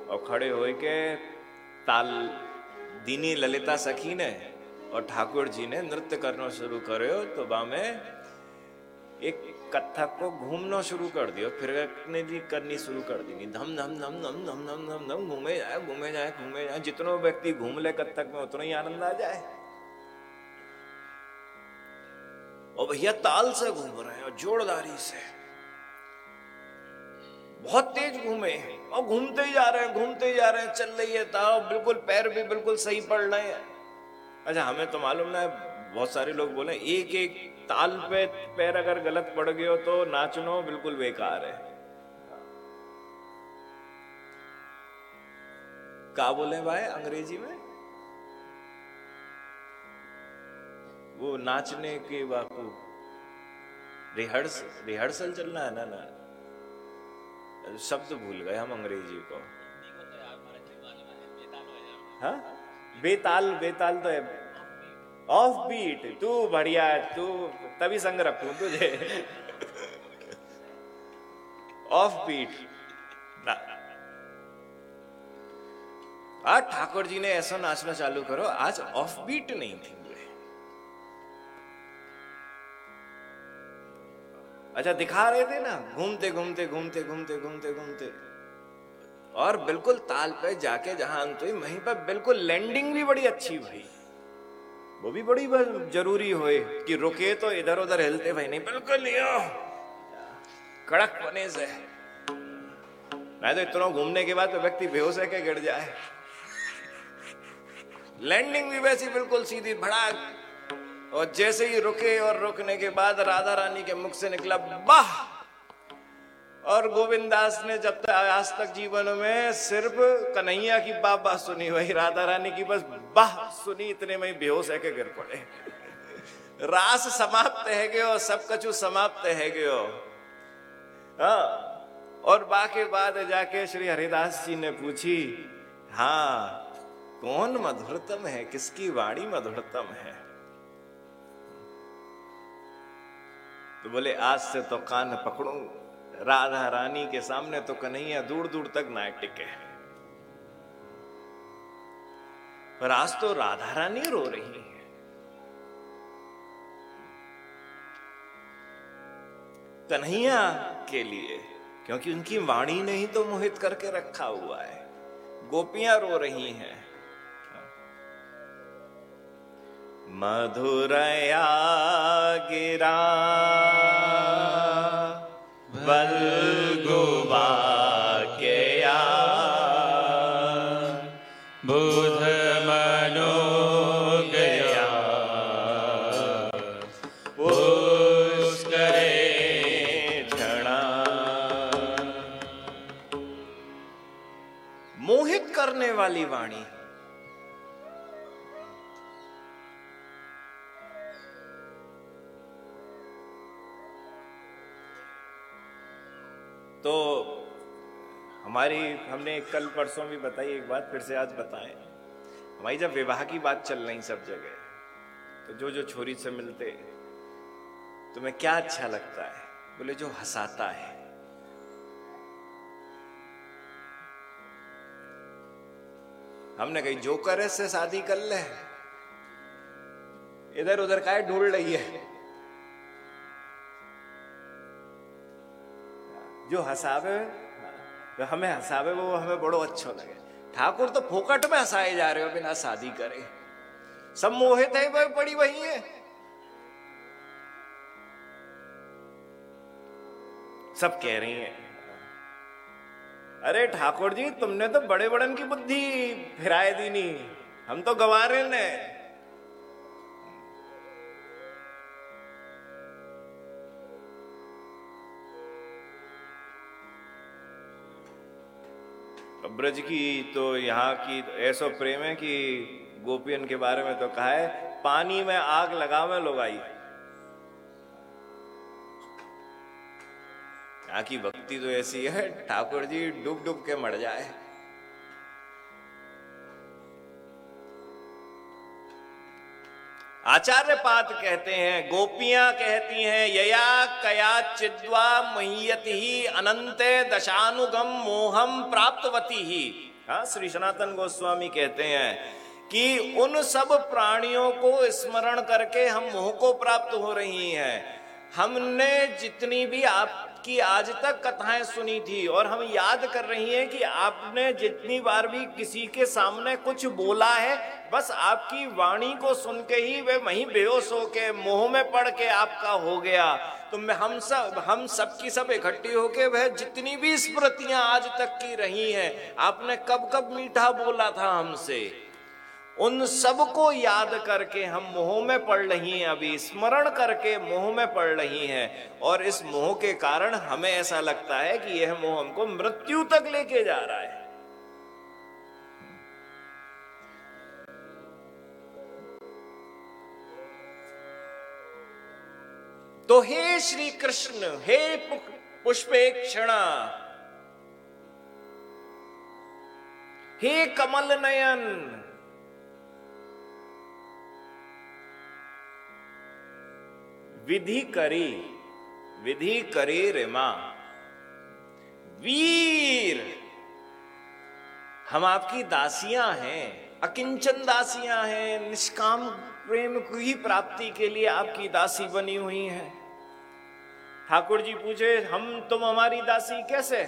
Speaker 1: और खड़े हो के ताल दीनी ललिता सखी ने और ठाकुर जी ने नृत्य करना शुरू करो तो बा में एक कथक को घूमना शुरू कर दियो, फिर भी करनी शुरू कर दी। धम धम धम धम धम धम धम धम, घूमे जाए घूमे जाए घूमे जाए। जितनो व्यक्ति घूम ले कथक में, उतना ही आनंद आ जाए। और भैया, ताल से घूम रहे हैं और जोरदारी से। बहुत तेज घूमे और घूमते ही जा रहे हैं, घूमते ही जा रहे हैं, चल रही है ताल, बिल्कुल पैर भी बिल्कुल सही पड़ रहे हैं। अच्छा हमें तो मालूम ना बहुत सारे लोग बोले एक एक ताल पे पैर अगर गलत पड़ गयो तो नाचनो बिल्कुल बेकार है। का बोले भाई अंग्रेज़ी में? वो नाचने के बापू। रिहर्स, रिहर्सल चलना है ना ना? शब्द भूल गए हम अंग्रेज़ी को। हाँ? बेताल बेताल तो है। ऑफ़ बीट तू बढ़िया तू तभी संग रखू तुझे। ऑफ़ बीट आज ठाकुर जी ने ऐसा नाचना चालू करो, आज ऑफ़ बीट नहीं थी अच्छा दिखा रहे थे ना, घूमते घूमते घूमते घूमते घूमते घूमते। और बिल्कुल ताल पे जाके जहाँ हुई वहीं पर बिल्कुल लैंडिंग भी बड़ी अच्छी हुई। वो भी बड़ी ज़रूरी हो कि रुके तो इधर उधर हिलते भाई नहीं। बिल्कुल नहीं हो। कड़क बने से मैं तो इतना घूमने के बाद तो व्यक्ति बेहोश है के गिर जाए। लैंडिंग भी वैसी बिल्कुल सीधी भड़ाक और जैसे ही रुके और रुकने के बाद राधा रानी के मुख से निकला बाह और गोविंद दास ने जब तक, आज तक जीवन में सिर्फ़ कन्हैया की बात बात सुनी, वही राधा रानी की बस बाह सुनी, इतने में बेहोश है के गिर पड़े। रास समाप्त है गयो, सब कछु समाप्त है गयो। हाँ और बाकी बाद जाके श्री हरिदास जी ने पूछी हाँ कौन मधुरतम है? किसकी वाणी मधुरतम है? तो बोले, आज से तो कान पकड़ू। राधा रानी के सामने तो कन्हैया दूर दूर तक ना टिके पर आज तो राधा रानी रो रही है। कन्हैया के लिए, क्योंकि उनकी वाणी ने ही तो मोहित करके रखा हुआ है। गोपियाँ रो रही हैं। मधुरया गिरा। वल्गुबा तो हमारी, हमने कल परसों भी बताई, एक बात फिर से आज बताएँ। हमारी जब विवाह की बात चल रही सब जगह तो जो जो छोरी से मिलते, तुम्हें क्या अच्छा लगता है? बोले, जो हंसाता है। हमने कही, जो करे से शादी कर ले। इधर उधर का ढूंढ रही है? जो हंसावे, जो हमें हंसावे, वो हमें बड़ो अच्छो लगे। ठाकुर तो फोकट में हंसाए जा रहे हो, बिना शादी करे। सब मोहित है वह पड़ी वही है। सब कह रही हैं। अरे ठाकुर जी, तुमने तो बड़े बड़न की बुद्धि फिराए दी नहीं हम तो गवारे ने ब्रज की तो यहाँ की ऐसो प्रेम है कि गोपियन के बारे में तो कहा है, पानी में आग लगावे लोग आई। यहाँ की भक्ति तो ऐसी है, ठाकुर जी डूब डूब के मर जाए। आचार्य पाद कहते हैं, गोपियाँ कहती हैं, यया कया चिद्वा महियत ही अनंत दशानुगम मोहम प्राप्तवती ही। हाँ श्री सनातन गोस्वामी कहते हैं कि उन सब प्राणियों को स्मरण करके हम मोह को प्राप्त हो रही हैं। हमने जितनी भी आपकी आज तक कथाएँ सुनी थी और हम याद कर रही हैं कि आपने जितनी बार भी किसी के सामने कुछ बोला है बस आपकी वाणी को सुन के ही वे वहीं बेहोश हो के मोह में पड़ के आपका हो गया। तो मैं हम सब हम सब की सब इकट्ठी होके वह जितनी भी स्मृतियाँ आज तक की रही हैं, आपने कब कब मीठा बोला था हमसे? उन सबको याद करके हम मोह में पड़ रही हैं अभी, स्मरण करके मोह में पड़ रही हैं। और इस मोह के कारण हमें ऐसा लगता है कि यह मोह हमको मृत्यु तक लेके जा रहा है। तो हे श्री कृष्ण, हे पुष्पे पुष्पेक्षणा। हे कमल नयन विधि करी, विधि करे रिमा वीर, हम आपकी दासियाँ हैं, अकिंचन दासियाँ हैं, निष्काम प्रेम की प्राप्ति के लिए आपकी दासी बनी हुई हैं। ठाकुर जी पूछे, हम तुम हमारी दासी कैसे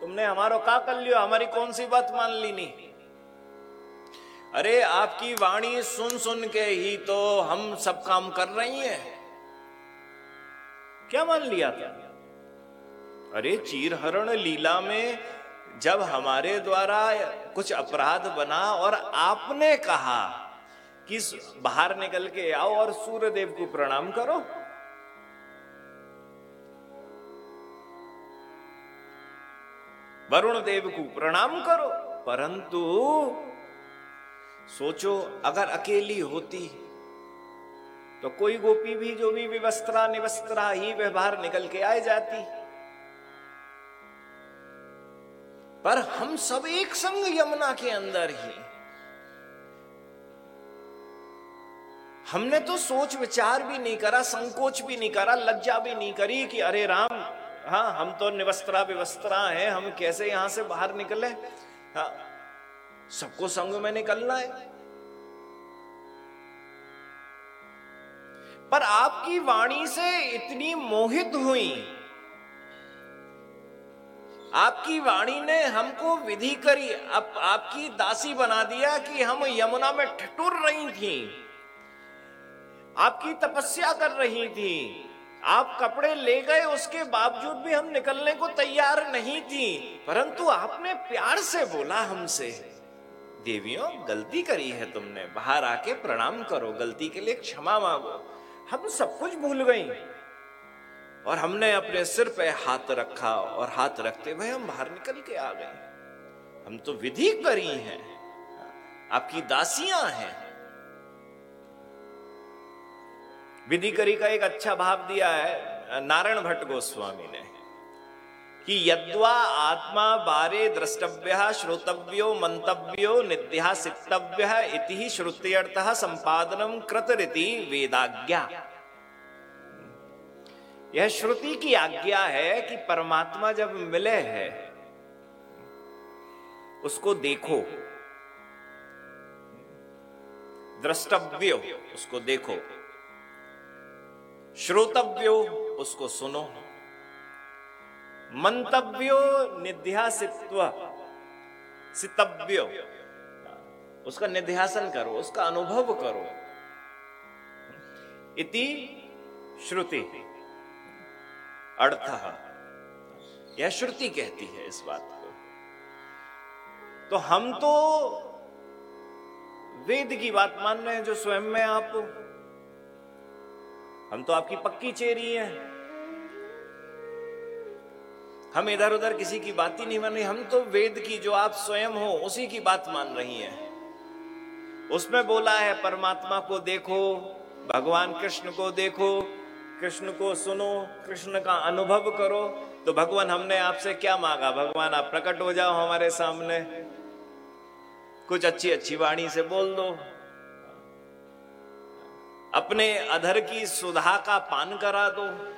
Speaker 1: तुमने हमारो का कर लियो? हमारी कौन सी बात मान ली नहीं? अरे, आपकी वाणी सुन सुन के ही तो हम सब काम कर रही हैं। क्या मान लिया था? अरे, चीरहरण लीला में जब हमारे द्वारा कुछ अपराध बना और आपने कहा कि बाहर निकल के आओ और सूर्य देव को प्रणाम करो वरुण देव को प्रणाम करो। परंतु सोचो, अगर अकेली होती तो कोई गोपी भी, जो भी विवस्त्रा निवस्त्रा ही व्यवहार निकल के आए जाती। पर हम सब एक संग यमुना के अंदर ही। हमने तो सोच विचार भी नहीं करा, संकोच भी नहीं करा, लज्जा भी नहीं करी कि अरे राम हाँ हम तो निवस्त्रा विवस्त्रा हैं, हम कैसे यहाँ से बाहर निकले? हाँ सबको संग में निकलना है। पर आपकी वाणी से इतनी मोहित हुई। आपकी वाणी ने हमको विधि करी, अब आपकी दासी बना दिया कि हम यमुना में ठटुर रही थी। आपकी तपस्या कर रही थी। आप कपड़े ले गए, उसके बावजूद भी हम निकलने को तैयार नहीं थी। परंतु आपने प्यार से बोला हमसे, देवियों, गलती करी है तुमने, बाहर आके प्रणाम करो, गलती के लिए क्षमा मांगो। हम सब कुछ भूल गई। और हमने अपने सिर पे हाथ रखा, और हाथ रखते हुए हम बाहर निकल के आ गए हम तो विधि करी हैं। आपकी दासियाँ हैं। विधि करी का एक अच्छा भाव दिया है, नारायण भट्ट गोस्वामी ने, कि यद्वा आत्मा बारे द्रष्टव्य, श्रोतव्यो मंतव्यो निध्यासितव्य इति श्रुत्यर्थ संपादनम कृतरिति वेदाज्ञा। यह श्रुति की आज्ञा है कि परमात्मा जब मिले है, उसको देखो। द्रष्टव्यो, उसको देखो। श्रोतव्यो, उसको सुनो। मंतव्यो, निध्यासित्व, सितव्यो। उसका निध्यासन करो, उसका अनुभव करो। इति श्रुति। अर्थ। यह श्रुति कहती है इस बात को। तो हम तो वेद की बात मान रहे हैं जो स्वयं में आप हम तो आपकी पक्की चेरी हैं। हम इधर उधर किसी की बात ही नहीं मान रही, हम तो वेद की जो आप स्वयं हो, उसी की बात मान रही हैं। उसमें बोला है, परमात्मा को देखो, भगवान कृष्ण को देखो, कृष्ण को सुनो, कृष्ण का अनुभव करो। तो भगवान, हमने आपसे क्या मांगा? भगवान, आप प्रकट हो जाओ हमारे सामने। कुछ अच्छी अच्छी वाणी से बोल दो। अपने अधर की सुधा का पान करा दो।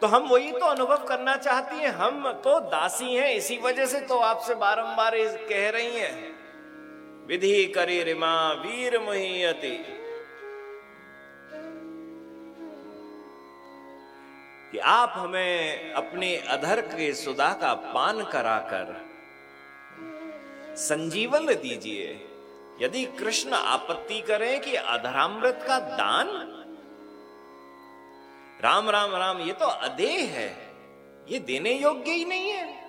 Speaker 1: तो हम वही तो अनुभव करना चाहती हैं। हम तो दासी हैं, इसी वजह से तो आपसे बारंबार कह रही हैं। विधि करी रिमा वीर मुहियति। कि आप हमें अपने अधर के सुधा का पान कराकर संजीवन दीजिए। यदि कृष्ण आपत्ति करें कि अधरामृत का दान? राम राम राम, ये तो अदेह है। ये देने योग्य ही नहीं है।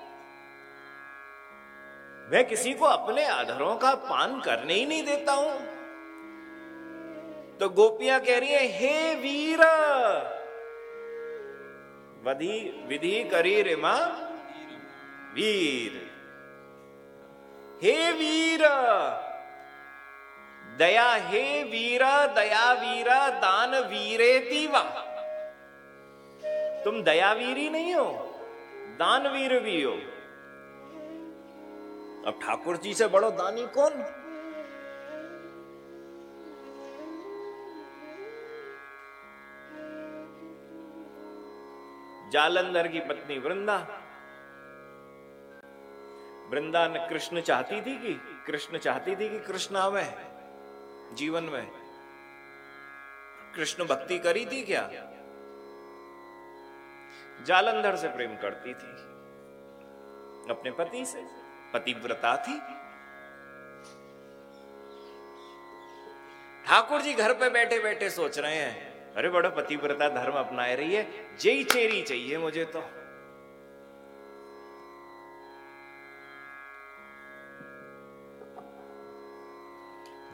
Speaker 1: मैं किसी को अपने अधरों का पान करने ही नहीं देता हूँ। तो गोपियाँ कह रही है, हे वीर, वधि, विधि करी रे माँ, वीर। हे वीर दया हे वीरा, दया वीरा, दान वीरे दीवा तुम दयावीर नहीं हो, दानवीर भी हो। अब ठाकुर जी से बड़ो दानी कौन? जालंधर की पत्नी वृंदा। वृंदा ने कृष्ण चाहती थी कि, कृष्ण चाहती थी कि कृष्ण आवे। जीवन में। कृष्ण भक्ति करी थी क्या? जालंधर से प्रेम करती थी। अपने पति से पतिव्रता थी। ठाकुर जी घर पे बैठे बैठे सोच रहे हैं, अरे बड़ा पतिव्रता धर्म अपनाए रही है, जय चेरी चाहिए मुझे तो।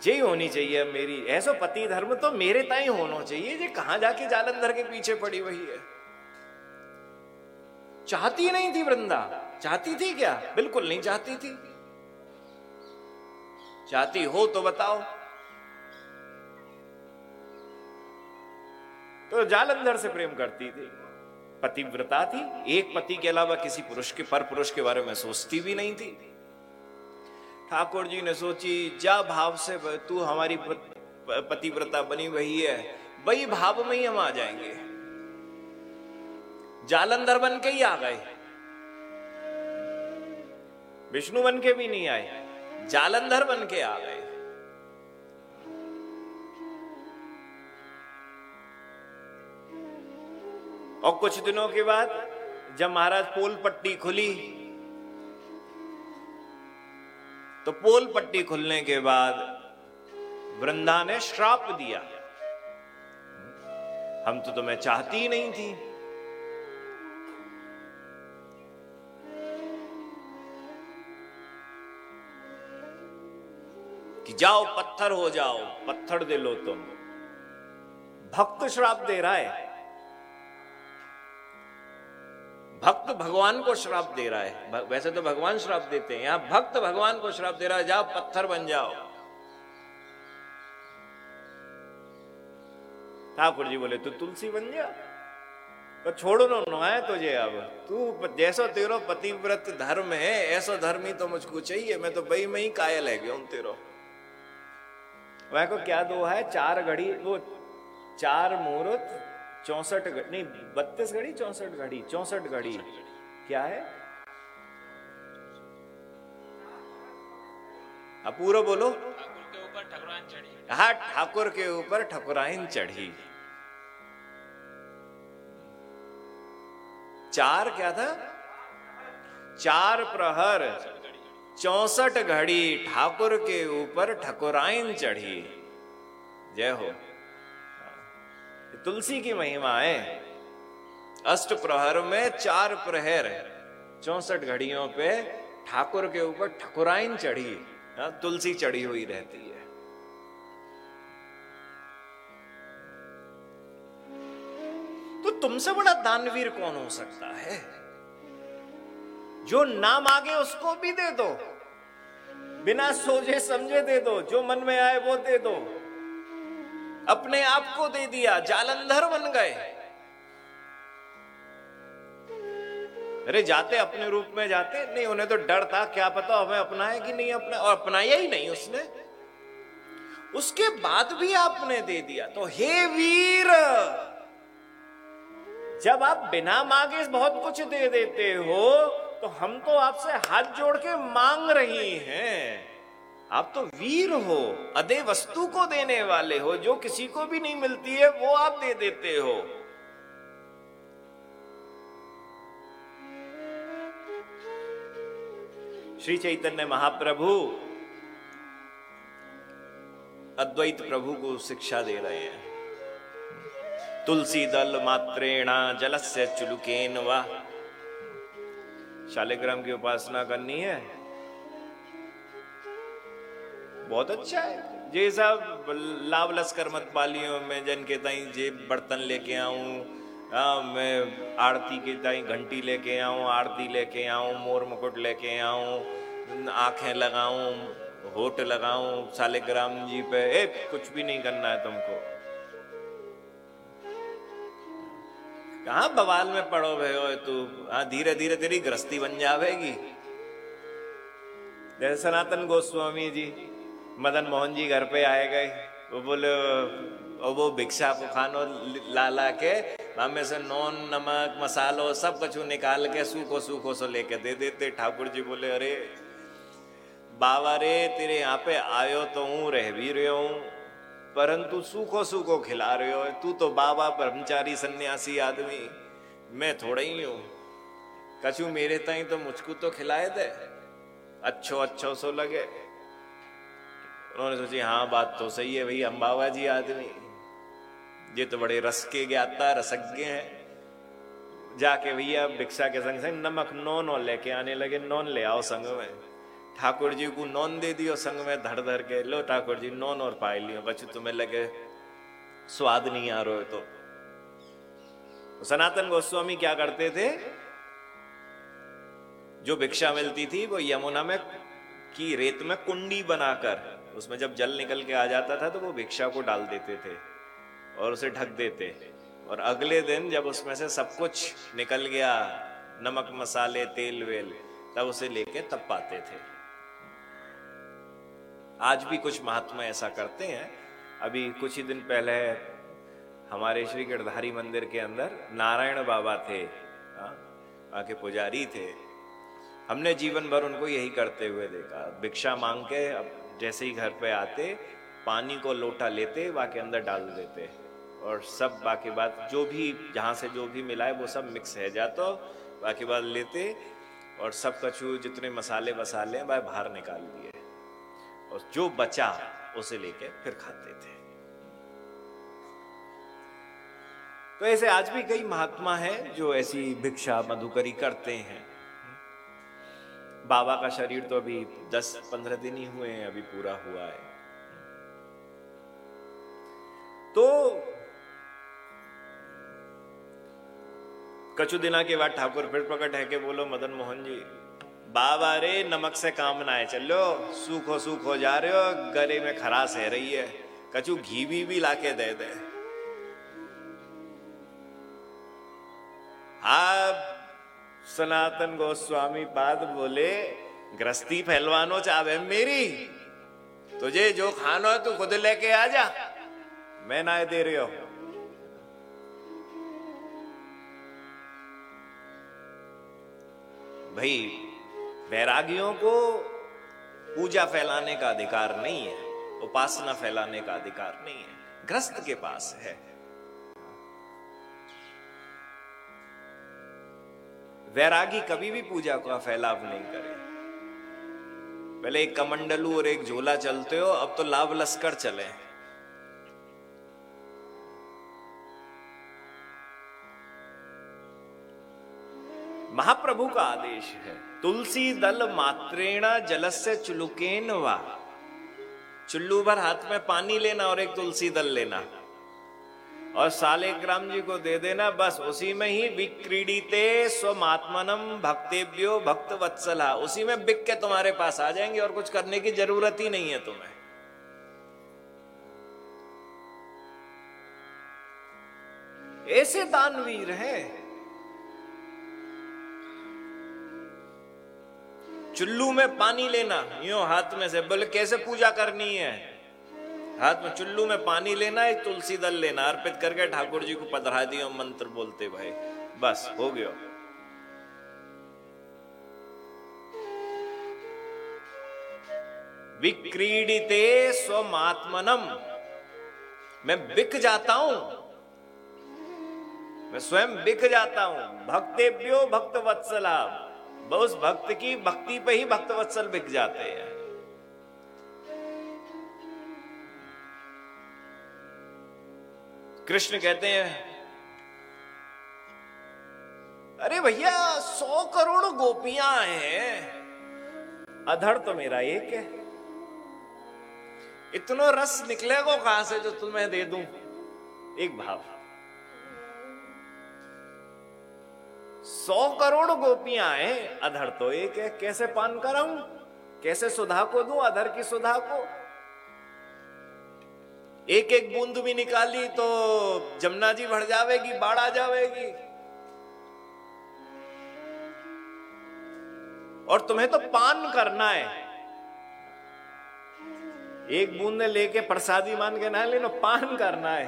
Speaker 1: जय होनी चाहिए मेरी। ऐसा पति धर्म तो मेरे ताई होना चाहिए। जे कहा जाके जालंधर के पीछे पड़ी वही है? चाहती नहीं थी वृंदा। चाहती थी क्या? बिल्कुल नहीं चाहती थी। चाहती हो तो बताओ। तो जालंधर से प्रेम करती थी। पतिव्रता थी। एक पति के अलावा किसी पुरुष के, पर पुरुष के बारे में सोचती भी नहीं थी। ठाकुर जी ने सोची, जा भाव से तू हमारी पतिव्रता बनी वही है, वही भाव में ही हम आ जाएँगे। जालंधर बन के ही आ गए। विष्णु बन के भी नहीं आए, जालंधर बन के आ गए। और कुछ दिनों के बाद जब महाराज पोल पट्टी खुली तो पोल पट्टी खुलने के बाद वृंदा ने श्राप दिया। हम तो तुम्हें चाहती ही नहीं थी। कि जाओ, पत्थर हो जाओ, पत्थर दे लो तुम। भक्त श्राप दे रहा है। भक्त भगवान को श्राप दे रहा है। वैसे तो भगवान श्राप देते हैं। यहाँ भक्त भगवान को श्राप दे रहा है, जाओ पत्थर बन जाओ। ठाकुर जी बोले, तू तुलसी बन जा। तो छोड़ो नो नवाए तुझे अब। तू जैसो तेरो पतिव्रत धर्म है, ऐसो धर्म ही तो मुझको चाहिए। मैं तो बई में ही कायल है गया तेरो? वह को क्या दो है? चार घड़ी, वो चार मुहूर्त चौसठ नहीं, बत्तीस घड़ी, चौसठ घड़ी चौसठ घड़ी। क्या है? अब पूरा बोलो। हाँ ठाकुर के ऊपर ठकुराइन चढ़ी। चार क्या था? चार प्रहर, चौसठ घड़ी, ठाकुर के ऊपर ठकुराइन चढ़ी। जय हो। तुलसी की महिमा है। अष्ट प्रहर में चार प्रहर चौसठ घड़ियों पे ठाकुर के ऊपर ठकुराइन चढ़ी हाँ, तुलसी चढ़ी हुई रहती है। तो तुमसे बड़ा दानवीर कौन हो सकता है? जो ना मांगे उसको भी दे दो। बिना सोचे समझे दे दो। जो मन में आए वो दे दो। अपने आप को दे दिया, जालंधर बन गए। अरे, जाते अपने रूप में, जाते? नहीं, उन्हें तो डर था, क्या पता हमें अपनाए कि नहीं अपना, और अपनाया ही नहीं उसने। उसके बाद भी आपने दे दिया। तो हे वीर, जब आप बिना मांगे बहुत कुछ दे देते हो तो हम तो आपसे हाथ जोड़ के मांग रही हैं। आप तो वीर हो, अदे वस्तु को देने वाले हो, जो किसी को भी नहीं मिलती है, वो आप दे देते हो। श्री चैतन्य महाप्रभु, अद्वैत प्रभु को शिक्षा दे रहे हैं। तुलसी दल मात्रेणा जलस्य चुलुकेन व। शालिग्राम की उपासना करनी है। बहुत अच्छा है। जे सब लाभ लश्कर मत पालियों, में जन के ताई जे बर्तन लेके आऊँ हाँ मैं आरती के ताई घंटी लेके आऊँ, आरती लेके आऊँ, मोर मुकुट लेके आऊँ, आँखें लगाऊँ होट लगाऊँ, सालिग्राम जी पे, ए, कुछ भी नहीं करना है तुमको। कहा बवाल में पड़ो भे हो तू? हाँ धीरे धीरे तेरी गृहस्थी बन जावेगी। जैसे सनातन गोस्वामी जी। मदन मोहन जी घर पे आए गए। वो बोले, और वो भिक्षा को खानो ला ला के हमें से नॉन, नमक, मसालो, सब कुछ निकाल के सूखो सूखो सो लेके दे देते। ठाकुर जी बोले, अरे, बाबा रे, तेरे यहाँ पे आयो तो हूँ, रह भी रहे हूँ। परंतु सूखो सूखो खिला रहे हो। तू तो बाबा, ब्रह्मचारी, सन्यासी आदमी। मैं थोड़ा ही हूँ। कछु मेरे ताई तो मुझको तो खिलाए दे। अच्छो अच्छो सो लगे। उन्होंने सोची हाँ बात तो सही है भाई हम बाबा जी आदमी। ये तो बड़े रस के ज्ञाता, रसज्ञ हैं। जाके भैया भिक्षा के संग संग नमक नॉन और लेके आने लगे, नॉन ले आओ संग में। ठाकुर जी को नॉन दे दियो संग में, धड़ धड़ के, लो ठाकुर जी, नॉन और पाई लियो, बच्चे, तुम्हें लगे स्वाद नहीं आ रहा है तो सनातन गोस्वामी क्या करते थे? जो भिक्षा मिलती थी, वो यमुना में की रेत में कुंडी बनाकर उसमें जब जल निकल के आ जाता था तो वो भिक्षा को डाल देते थे और उसे ढक देते। और अगले दिन जब उसमें से सब कुछ निकल गया, नमक, मसाले, तेल, वेल, तब उसे लेके तब पाते थे। आज भी कुछ महात्मा ऐसा करते हैं। अभी कुछ ही दिन पहले हमारे श्री गिरधारी मंदिर के अंदर नारायण बाबा थे वहाँ के पुजारी थे। हमने जीवन भर उनको यही करते हुए देखा। भिक्षा मांग के अब जैसे ही घर पे आते, पानी को लोटा लेते, बाकी अंदर डाल देते। और सब बाकी बात, जो भी, जहाँ से जो भी मिला है, वो सब मिक्स है। जा तो बाकी बात लेते और सब कछू, जितने मसाले वसाले हैं वह बाहर निकाल दिए। और जो बचा, उसे लेके फिर खाते थे। तो ऐसे आज भी कई महात्मा हैं, जो ऐसी भिक्षा मधुकरी करते हैं। बाबा का शरीर तो अभी दस पंद्रह दिन ही हुए हैं अभी पूरा हुआ है। तो कछु दिना के बाद ठाकुर फिर प्रकट है के बोलो मदन मोहन जी बाबा रे नमक से काम ना है चलो सूखो सूखो जा रहे हो गले में खरास है रही है कछु घी भी, भी लाके दे दे। आप सनातन गोस्वामी पाद बोले, ग्रस्ती फैलवानो चाहे मेरी। तुझे जो खानो है तू खुद लेके आ जा। मैं ना दे रही हूँ। भाई, वैरागियों को पूजा फैलाने का अधिकार नहीं है, उपासना फैलाने का अधिकार नहीं है। ग्रस्त के पास है। वैरागी कभी भी पूजा का फैलाव नहीं करे। पहले एक कमंडलू और एक झोला चलते हो, अब तो लाभ लश्कर चले महाप्रभु का आदेश है, तुलसी दल मात्रेणा जल से चुलुकेन वा। चुल्लू भर हाथ में पानी लेना और एक तुलसी दल लेना। और सालेग्राम जी को दे देना, बस उसी में ही विक्रीडिते स्वमात्मनम भक्तेभ्यो भक्त वत्सला उसी में बिक के तुम्हारे पास आ जाएँगे और कुछ करने की ज़रूरत ही नहीं है तुम्हें। ऐसे दानवीर हैं। चुल्लू में पानी लेना, यो हाथ में से, बोले, कैसे पूजा करनी है? हाथ में चुल्लू में पानी लेना एक तुलसी दल लेना, अर्पित करके ठाकुर जी को पधरा दिया, मंत्र बोलते भाई। बस, हो गया। विक्रीडिते स्वमात्मनम। मैं बिक जाता हूँ। मैं स्वयं बिक जाता हूँ। भक्तेभ्यो भक्त वत्सला। उस भक्त की भक्ति पे ही भक्त वत्सल बिक जाते हैं। कृष्ण कहते हैं, अरे भैया, सौ करोड़ गोपियाँ हैं। अधड़ तो मेरा एक है। इतना रस निकलेगा कहाँ से जो तुम्हें दे दूँ? एक भाव। सौ करोड़ गोपियाँ हैं अधर तो एक है। कैसे पान कराऊं? कैसे सुधा को दूँ? अधर की सुधा को? एक एक बूंद भी निकाली तो जमुना जी भर जावेगी, बाढ़ आ जावेगी। और तुम्हें तो पान करना है। एक बूंद लेके प्रसादी मान के ना लेना, पान करना है,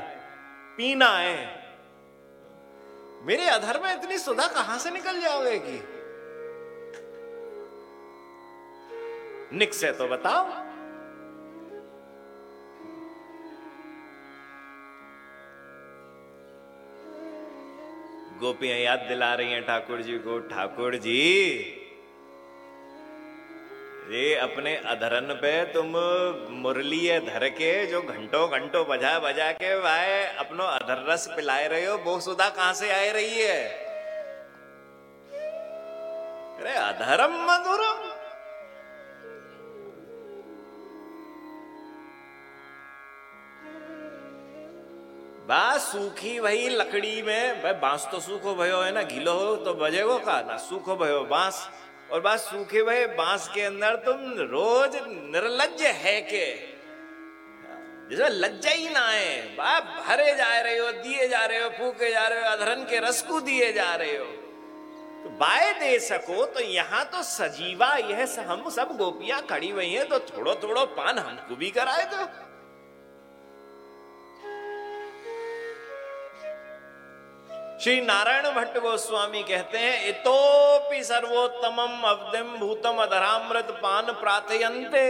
Speaker 1: पीना है। मेरे अधर में इतनी सुधा कहाँ से निकल जाओगी निक से तो बताओ। गोपियाँ याद दिला रही हैं ठाकुर जी को। ठाकुर जी, रे अपने अधरन पे तुम मुरली धर के जो घंटों घंटों बजा बजा के वाय अपनो अधर रस पिलाए रहे हो वो सुधा कहाँ से आ रही है? अरे अधरम मधुरम। बास सूखी वही लकड़ी में। भाई, बाँस तो सूखो भयो है ना गीलो हो तो बजेगो का ना, सूखो भयो बाँस। और बात सूखे भय, बाँस के अंदर तुम रोज निर्लज है के। जिसमें लज्जा ही ना है बाप, भरे जा रहे हो, दिए जा रहे हो, फूके जा रहे हो, अधरन के रस को दिए जा रहे हो। तो बाय दे सको तो यहाँ तो सजीवा यह हम सब गोपियाँ खड़ी हुई हैं तो थोड़ो थोड़ो पान हमको भी कराए दो। तो। श्री नारायण भट्ट गोस्वामी कहते हैं, इतोपि सर्वोत्तम अवधिम भूतम अधरामृत पान प्राथयंते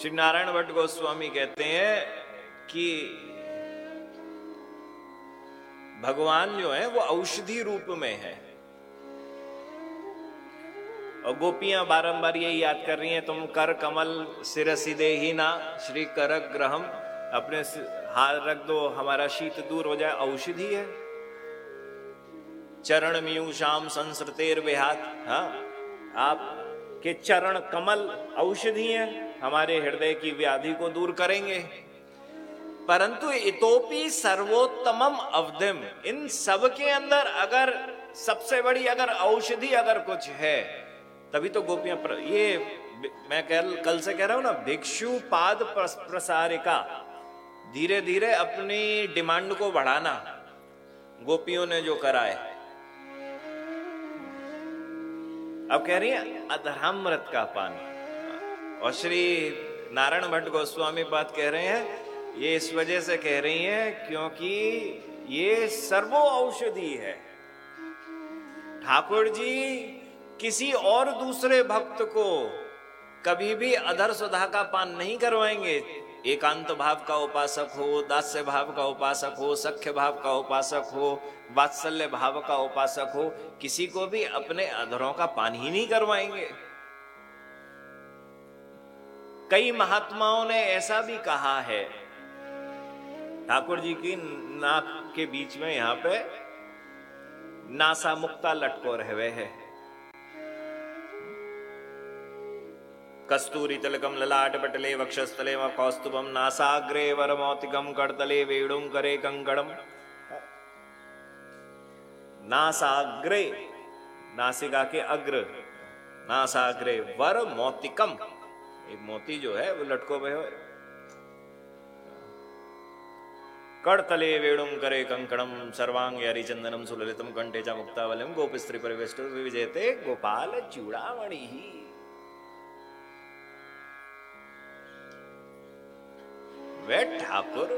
Speaker 1: श्री नारायण भट्ट गोस्वामी कहते हैं कि भगवान जो है, वो औषधि रूप में है। और गोपियाँ बारंबार यही याद कर रही हैं, तुम कर कमल सिर सिदे ही ना, श्री कर ग्रहम, अपने हाथ रख दो, हमारा शीत दूर हो जाए, औषधि है। चरण मियू शाम संस्रतेर बेहात। हाँ आप के चरण कमल औषधि है, हमारे हृदय की व्याधि को दूर करेंगे। परंतु इतोपि सर्वोत्तमम अवधिम, इन सब के अंदर अगर, सबसे बड़ी अगर औषधि अगर कुछ है तभी तो गोपियाँ प्र... ये मैं कह, कल से कह रहा हूँ ना, भिक्षु पाद प्रसारिका धीरे धीरे अपनी डिमांड को बढ़ाना, गोपियों ने जो करा है। अब कह रही है अधरामृत का पान। और श्री नारायण भट्ट गोस्वामी बात कह रहे हैं, ये इस वजह से कह रही हैं, क्योंकि ये सर्वो औषधि है। ठाकुर जी किसी और दूसरे भक्त को कभी भी अधर सुधा का पान नहीं करवाएँगे। एकांत भाव का उपासक हो, दास्य भाव का उपासक हो, सख्य भाव का उपासक हो, वात्सल्य भाव का उपासक हो, किसी को भी अपने अधरों का पान ही नहीं करवाएँगे। कई महात्माओं ने ऐसा भी कहा है। ठाकुर जी की नाक के बीच में यहाँ पे नासा मुक्ता लटको रहे है। कस्तूरी तिलकम ललाट पटले वक्षस्थले व कौस्तुभम नासाग्रे वरमौतिकम करतले वेणुम करे कंकड़म नासाग्रे, नासिका के अग्र, नासाग्रे वर मोतिकम एक मोती जो है, वो लटको भय कड़तले वेणुम करे कंकणम सर्वांग हरिचंदनम सुललितम कंठे चा मुक्तावलम गोप स्त्री परिवेष्ट विजयते गोपाल चूड़ामणि ही। वे ठाकुर।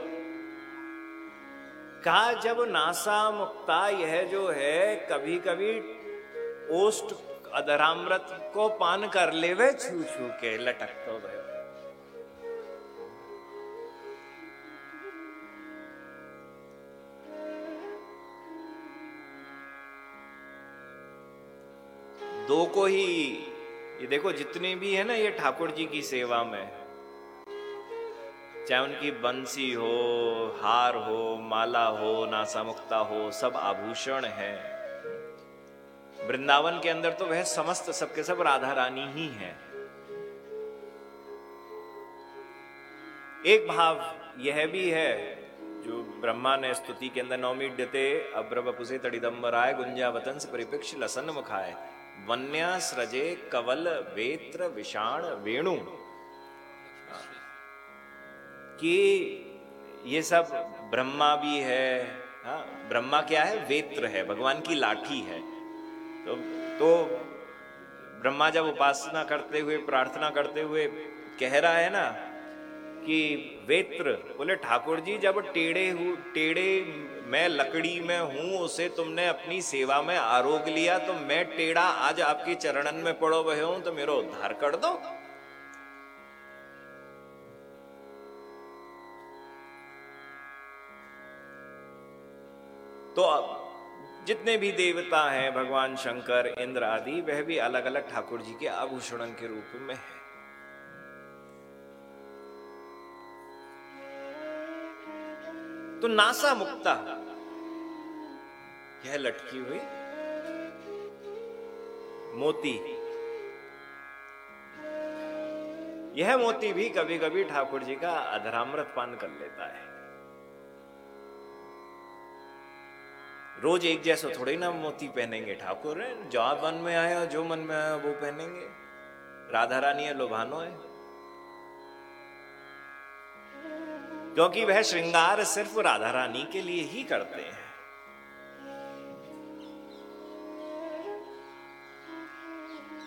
Speaker 1: कहा, जब नासा मुक्ता यह जो है कभी कभी ओष्ट अधरामृत को पान कर ले वे छू छू के लटक तो गए। दो को ही, ये देखो, जितनी भी है ना, ये ठाकुर जी की सेवा में। चाहे उनकी बंसी हो, हार हो, माला हो, नासामुक्ता हो, सब आभूषण है। वृंदावन के अंदर तो वह समस्त सबके सब राधा रानी ही है। एक भाव यह भी है, जो ब्रह्मा ने स्तुति के अंदर नौमी डते अब्रबपुसे तड़िदम्बराय गुंजावतंस परिपेक्ष लसन मुखाए वन्या सृजे कवल वेत्र विषाण वेणु। कि ये सब ब्रह्मा भी है, हा? ब्रह्मा क्या है वेत्र है, भगवान की लाठी है तो तो ब्रह्मा जब उपासना करते हुए, प्रार्थना करते हुए कह रहा है ना कि वेत्र, बोले, ठाकुर जी, जब टेढ़े हूँ, टेढ़े मैं लकड़ी में हूँ, उसे तुमने अपनी सेवा में आरोग लिया तो मैं टेढ़ा आज आपके चरणन में पड़ो वह हूँ तो मेरा उद्धार कर दो तो जितने भी देवता हैं, भगवान शंकर, इंद्र आदि, वह भी अलग अलग ठाकुर जी के आभूषण के रूप में है। तो नासा मुक्ता, यह लटकी हुई मोती। यह मोती भी कभी कभी ठाकुर जी का अधरामृत पान कर लेता है। रोज एक जैसा थोड़े ना मोती पहनेंगे, ठाकुर है। जो मन में आया जो मन में आया वो पहनेंगे। राधा रानी है, लोभानो है। क्योंकि वह श्रृंगार सिर्फ़ राधा रानी के लिए ही करते हैं।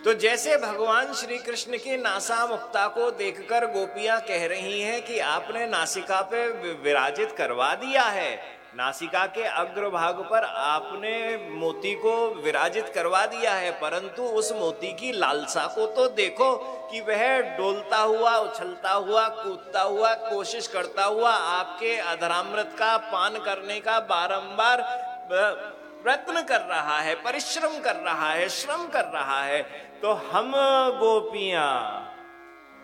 Speaker 1: तो जैसे भगवान श्री कृष्ण की नासा मुक्ता को देखकर गोपियाँ कह रही हैं कि आपने नासिका पे विराजित करवा दिया है नासिका के अग्रभाग पर आपने मोती को विराजित करवा दिया है, परंतु उस मोती की लालसा को तो देखो कि वह डोलता हुआ, उछलता हुआ, कूदता हुआ, कोशिश करता हुआ आपके अधरामृत का पान करने का बारंबार प्रयत्न कर रहा है, परिश्रम कर रहा है, श्रम कर रहा है। तो हम गोपियाँ,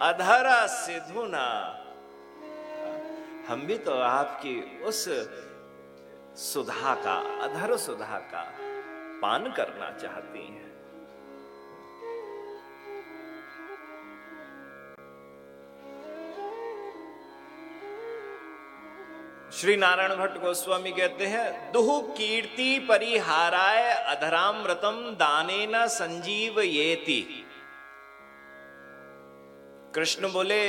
Speaker 1: अधरा सिधुना हम भी तो आपकी उस सुधा का, अधर सुधा का पान करना चाहती हैं। श्री नारायण भट्ट गोस्वामी कहते हैं, दुह कीर्ति परिहाराय अधरामृतम दाने न संजीव ये कृष्ण बोले,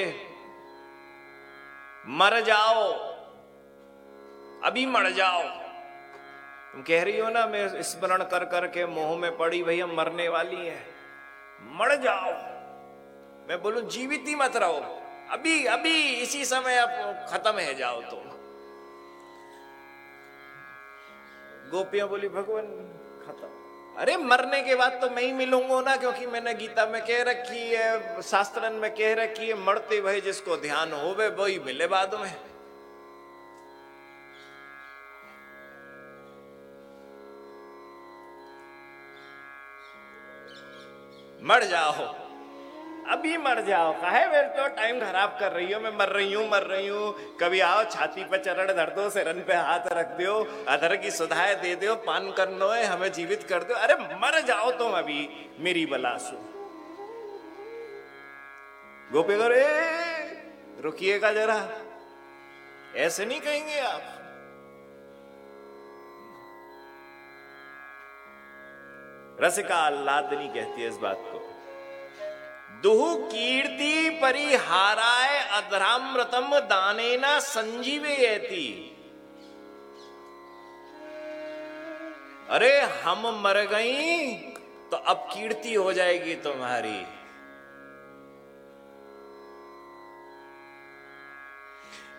Speaker 1: मर जाओ अभी मर जाओ। तुम कह रही हो ना, मैं स्मरण कर करके मोह में पड़ी भैया मरने वाली है। मर जाओ। मैं बोलू, जीवित ही मत रहो। अभी अभी, इसी समय आप खत्म है, जाओ तो। गोपियाँ बोली, भगवान, खत्म। अरे, मरने के बाद तो मैं ही मिलूँगा ना, क्योंकि मैंने गीता में कह रखी है शास्त्रन में कह रखी है, मरते भाई जिसको ध्यान होवे, वही मिले बाद में। मर जाओ। अभी मर जाओ। काहे मेरे तो टाइम खराब कर रही हो? मैं मर रही हूँ, मर रही हूँ। कभी आओ, छाती पे चरण धर दो, सिरन पे हाथ रख दो अधर की सुधाए दे दो पान कर लो हमें जीवित कर दो अरे मर जाओ तुम अभी, मेरी बलासु गोपी रे रुकिएगा जरा। ऐसे नहीं कहेंगे आप। रसिका आह्लादनी कहती है इस बात को। दुहु कीर्ति परिहाराय अधरामृतम दाने न संजीवयति अरे हम मर गई तो अब कीर्ति हो जाएगी तुम्हारी।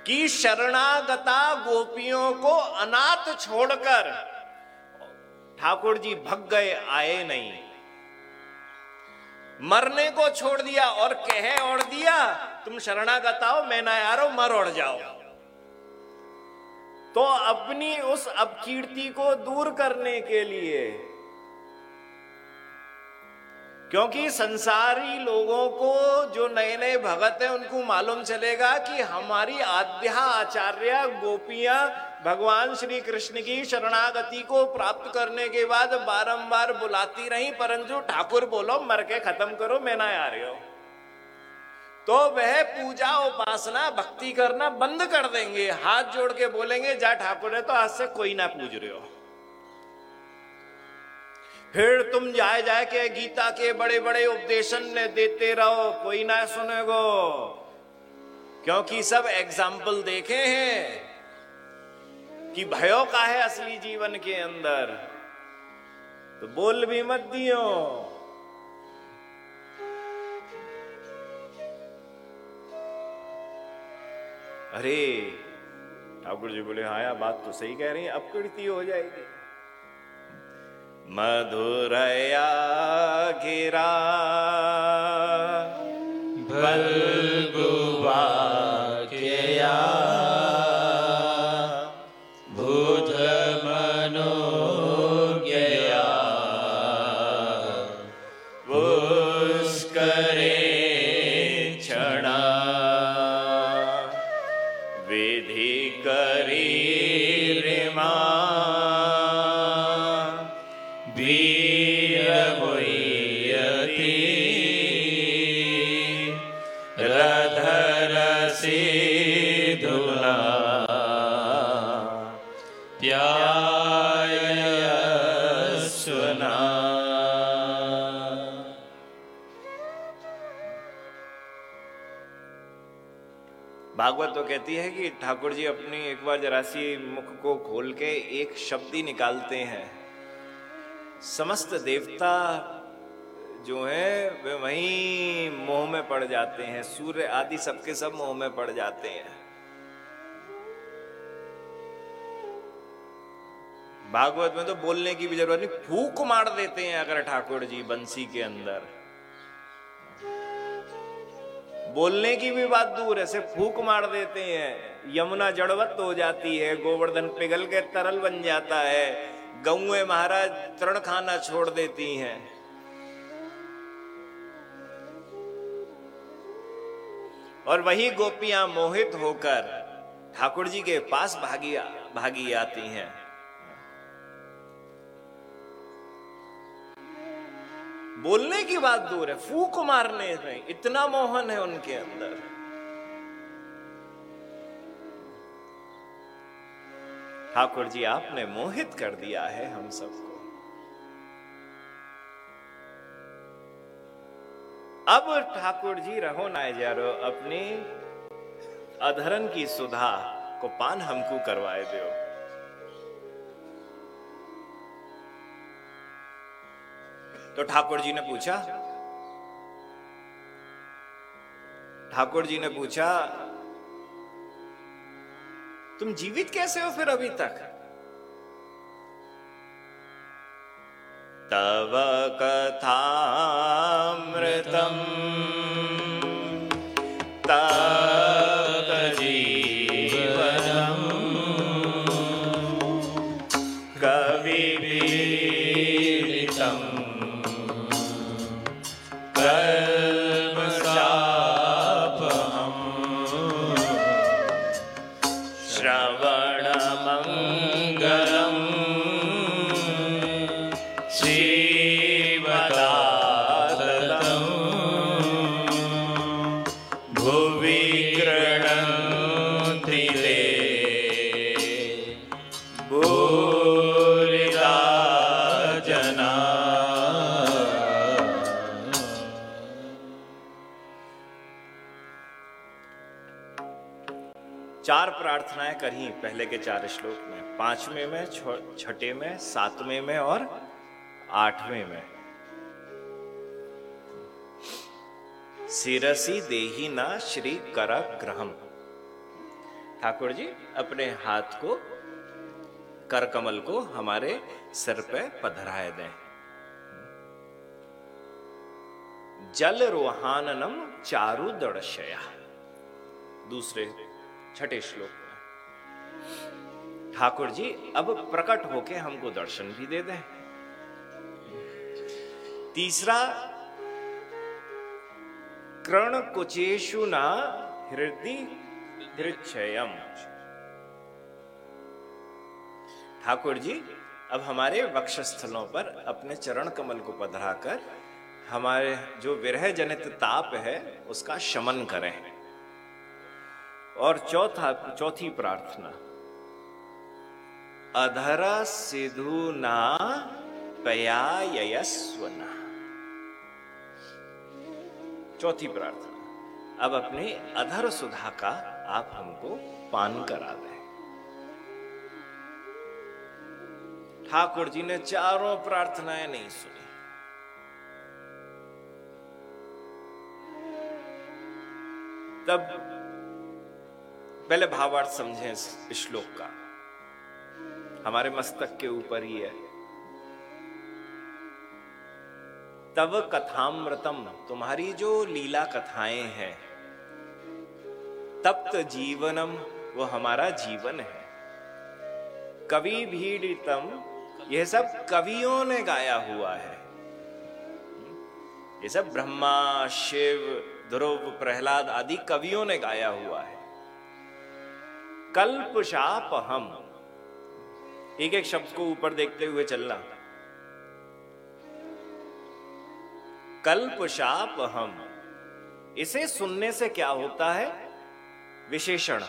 Speaker 1: कि शरणागता गोपियों को अनाथ छोड़कर ठाकुर जी भग गए, आए नहीं। मरने को छोड़ दिया और कहे ओढ़ दिया, तुम शरणागत आओ मैं ना यारो मर ओढ़ जाओ। तो अपनी उस अपकीर्ति को दूर करने के लिए, क्योंकि संसारी लोगों को जो नए नए भगत हैं, उनको मालूम चलेगा कि हमारी आध्या आचार्य गोपियाँ भगवान श्री कृष्ण की शरणागति को प्राप्त करने के बाद बारंबार बुलाती रही, परंतु ठाकुर बोलो, मर के खत्म करो, मैं ना आ रही हो। तो वह पूजा उपासना, भक्ति करना बंद कर देंगे, हाथ जोड़ के बोलेंगे, जा ठाकुर है तो आज से कोई ना पूज रहे हो। फिर तुम जाए जाए के गीता के बड़े बड़े उपदेशन ने देते रहो, कोई ना सुनेगो। क्योंकि सब एग्ज़ाम्पल देखे हैं। कि भयो का है असली जीवन के अंदर। तो बोल भी मत दियो। अरे, ठाकुर जी बोले हाँ बात तो सही कह रही है, अब अपकृति हो जाएगी। मधुरया गिरा
Speaker 3: बलगुवा
Speaker 1: भागवत तो कहती है कि ठाकुर जी अपनी एक बार जरा सी मुख को खोल के एक शब्द ही निकालते हैं। समस्त देवता जो है, वे वहीं मोह में पड़ जाते हैं। सूर्य आदि सबके सब मोह में पड़ जाते हैं। भागवत में तो बोलने की भी ज़रूरत नहीं, फूक मार देते हैं अगर ठाकुर जी बंसी के अंदर। बोलने की भी बात दूर सिर्फ़ फूक मार देते हैं। यमुना जड़वत हो जाती है, गोवर्धन पिघल के तरल बन जाता है। गौए महाराज तरण खाना छोड़ देती हैं। और वही गोपियाँ मोहित होकर ठाकुर जी के पास भागी भागी आती हैं। बोलने की बात दूर है, फूक मारने में इतना मोहन है उनके अंदर। ठाकुर जी, आपने मोहित कर दिया है हम सबको। अब ठाकुर जी, रहो ना जारो अपनी अधरन की सुधा को पान हमको करवाए दो। तो ठाकुर जी ने पूछा ठाकुर जी ने पूछा, तुम जीवित कैसे हो फिर अभी तक? तव कथामृतम पहले के चार श्लोक में। पाँचवें में छठे में, सातवें में और आठवें में। सिरसी देही ना श्री कर ग्रहम। ठाकुर जी, अपने हाथ को कर कमल को हमारे सिर पे पधराए दें। जल रोहाननम चारु दर्शया। दूसरे, छठे श्लोक। ठाकुर जी, अब प्रकट होके हमको दर्शन भी दे दें। तीसरा, कर्ण कुचेशु ना हृदय ठाकुर जी, अब हमारे वक्षस्थलों पर अपने चरण कमल को पधराकर हमारे जो विरह जनित ताप है, उसका शमन करें। और चौथा, चौथी प्रार्थना। अधर सिधु ना पयायस्वना चौथी प्रार्थना। अब अपने अधर सुधा का आप हमको पान करा दें। ठाकुर जी ने चारों प्रार्थनाएँ नहीं सुनी। तब, पहले भावार्थ समझें इस श्लोक का। हमारे मस्तक के ऊपर ही है। तब कथामृतम, तुम्हारी जो लीला कथाएँ हैं, तप्त जीवनम, वो हमारा जीवन है। कवि भीड़ितम, यह सब कवियों ने गाया हुआ है। ये सब ब्रह्मा, शिव, ध्रुव, प्रहलाद आदि कवियों ने गाया हुआ है। कल्प शाप हम एक एक शब्द को ऊपर देखते हुए चलना। कल्प शाप हम। इसे सुनने से क्या होता है? विशेषण।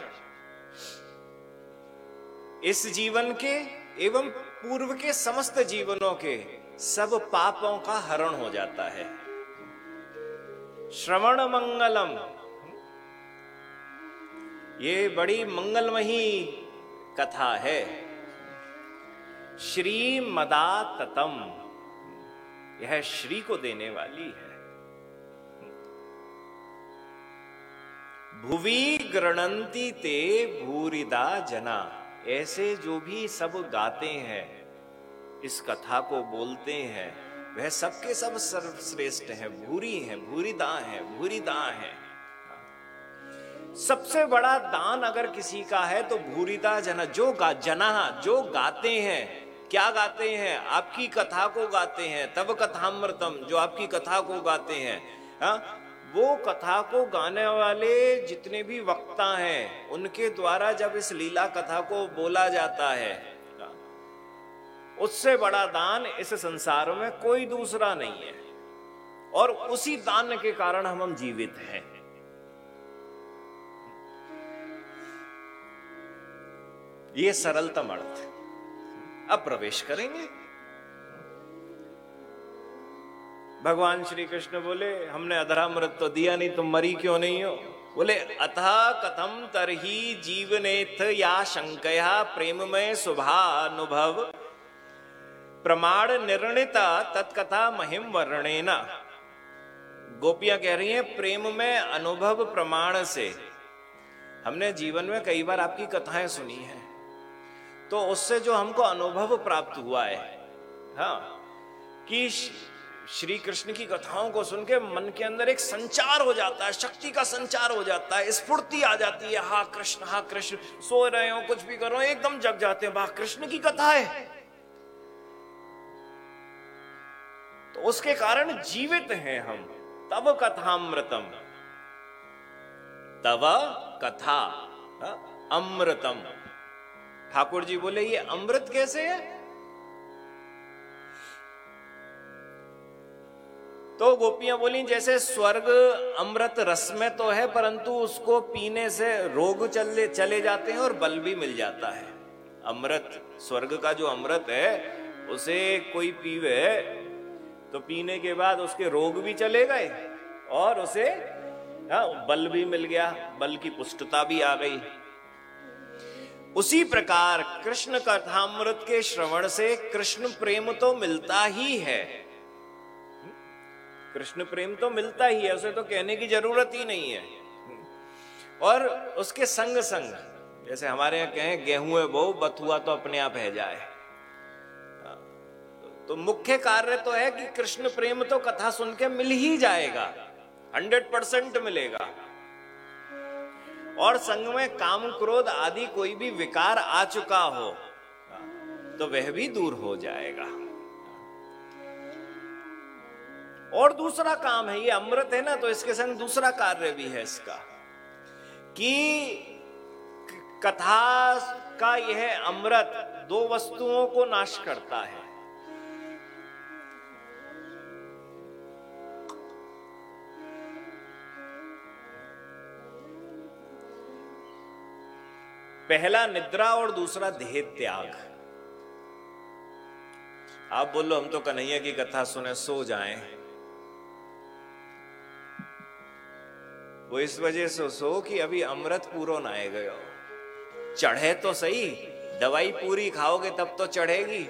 Speaker 1: इस जीवन के एवं पूर्व के समस्त जीवनों के सब पापों का हरण हो जाता है। श्रवण मंगलम। ये बड़ी मंगलमयी कथा है। श्री मदा ततम यह श्री को देने वाली है। भुवि गृणंती ते भूरिदा जना। ऐसे जो भी सब गाते हैं, इस कथा को बोलते हैं, वह सबके सब सर्वश्रेष्ठ हैं। भूरी हैं, भूरिदा हैं भूरिदा हैं। सबसे बड़ा दान अगर किसी का है तो भूरिदा जना, जो गा, जना, जो गाते हैं क्या गाते हैं? आपकी कथा को गाते हैं। तब कथामृतम, जो आपकी कथा को गाते हैं। हा? वो कथा को गाने वाले जितने भी वक्ता हैं, उनके द्वारा जब इस लीला कथा को बोला जाता है, उससे बड़ा दान इस संसार में कोई दूसरा नहीं है। और उसी दान के कारण हम हम जीवित हैं। ये सरलतम अर्थ। अब प्रवेश करेंगे। भगवान श्री कृष्ण बोले, हमने अधरामृत तो दिया नहीं, तुम मरी क्यों नहीं हो? बोले, अतः कथम तरही जीवनेथ या शंकया प्रेममय शुभानुभव। प्रमाण निर्णिता तत्कथा महिम वर्णेना। गोपियाँ कह रही हैं प्रेम में अनुभव प्रमाण से। हमने जीवन में कई बार आपकी कथाएँ सुनी हैं। तो उससे जो हमको अनुभव प्राप्त हुआ है। हाँ। कि श्री कृष्ण की कथाओं को सुन के मन के अंदर एक संचार हो जाता है शक्ति का संचार हो जाता है स्फूर्ति आ जाती है। हा कृष्ण हा कृष्ण सो रहे हो कुछ भी करो एकदम जग जाते हैं। वाह कृष्ण की कथा है। तो उसके कारण जीवित हैं हम। तब कथामृतम। तब कथा हाँ, अमृतम। ठाकुर जी बोले ये अमृत कैसे है? तो गोपियाँ बोली जैसे स्वर्ग अमृत रस में तो है परंतु उसको पीने से रोग चले चले जाते हैं और बल भी मिल जाता है। अमृत स्वर्ग का जो अमृत है उसे कोई पीवे तो पीने के बाद उसके रोग भी चले गए और उसे हाँ, बल भी मिल गया बल की पुष्टता भी आ गई। उसी प्रकार कृष्ण कथामृत के श्रवण से कृष्ण प्रेम तो मिलता ही है। कृष्ण प्रेम तो मिलता ही है, उसे तो कहने की ज़रूरत ही नहीं है। और उसके संग संग, जैसे हमारे यहाँ कहें, गेहूँ बहु बथुआ तो अपने आप है जाए। तो मुख्य कार्य तो है कि कृष्ण प्रेम तो कथा सुन के मिल ही जाएगा, हंड्रेड परसेंट मिलेगा। और संग में काम क्रोध आदि कोई भी विकार आ चुका हो तो वह भी दूर हो जाएगा। और दूसरा काम है, ये अमृत है ना तो इसके संग दूसरा कार्य भी है इसका, कि कथा का यह अमृत दो वस्तुओं को नाश करता है। पहला निद्रा और दूसरा देह त्याग। आप बोलो, हम तो कन्हैया की कथा सुने, सो जाएँ। वो इस वजह से सो कि अभी अमृत पूरो ना आए गयो। चढ़े तो सही, दवाई पूरी खाओगे तब तो चढ़ेगी,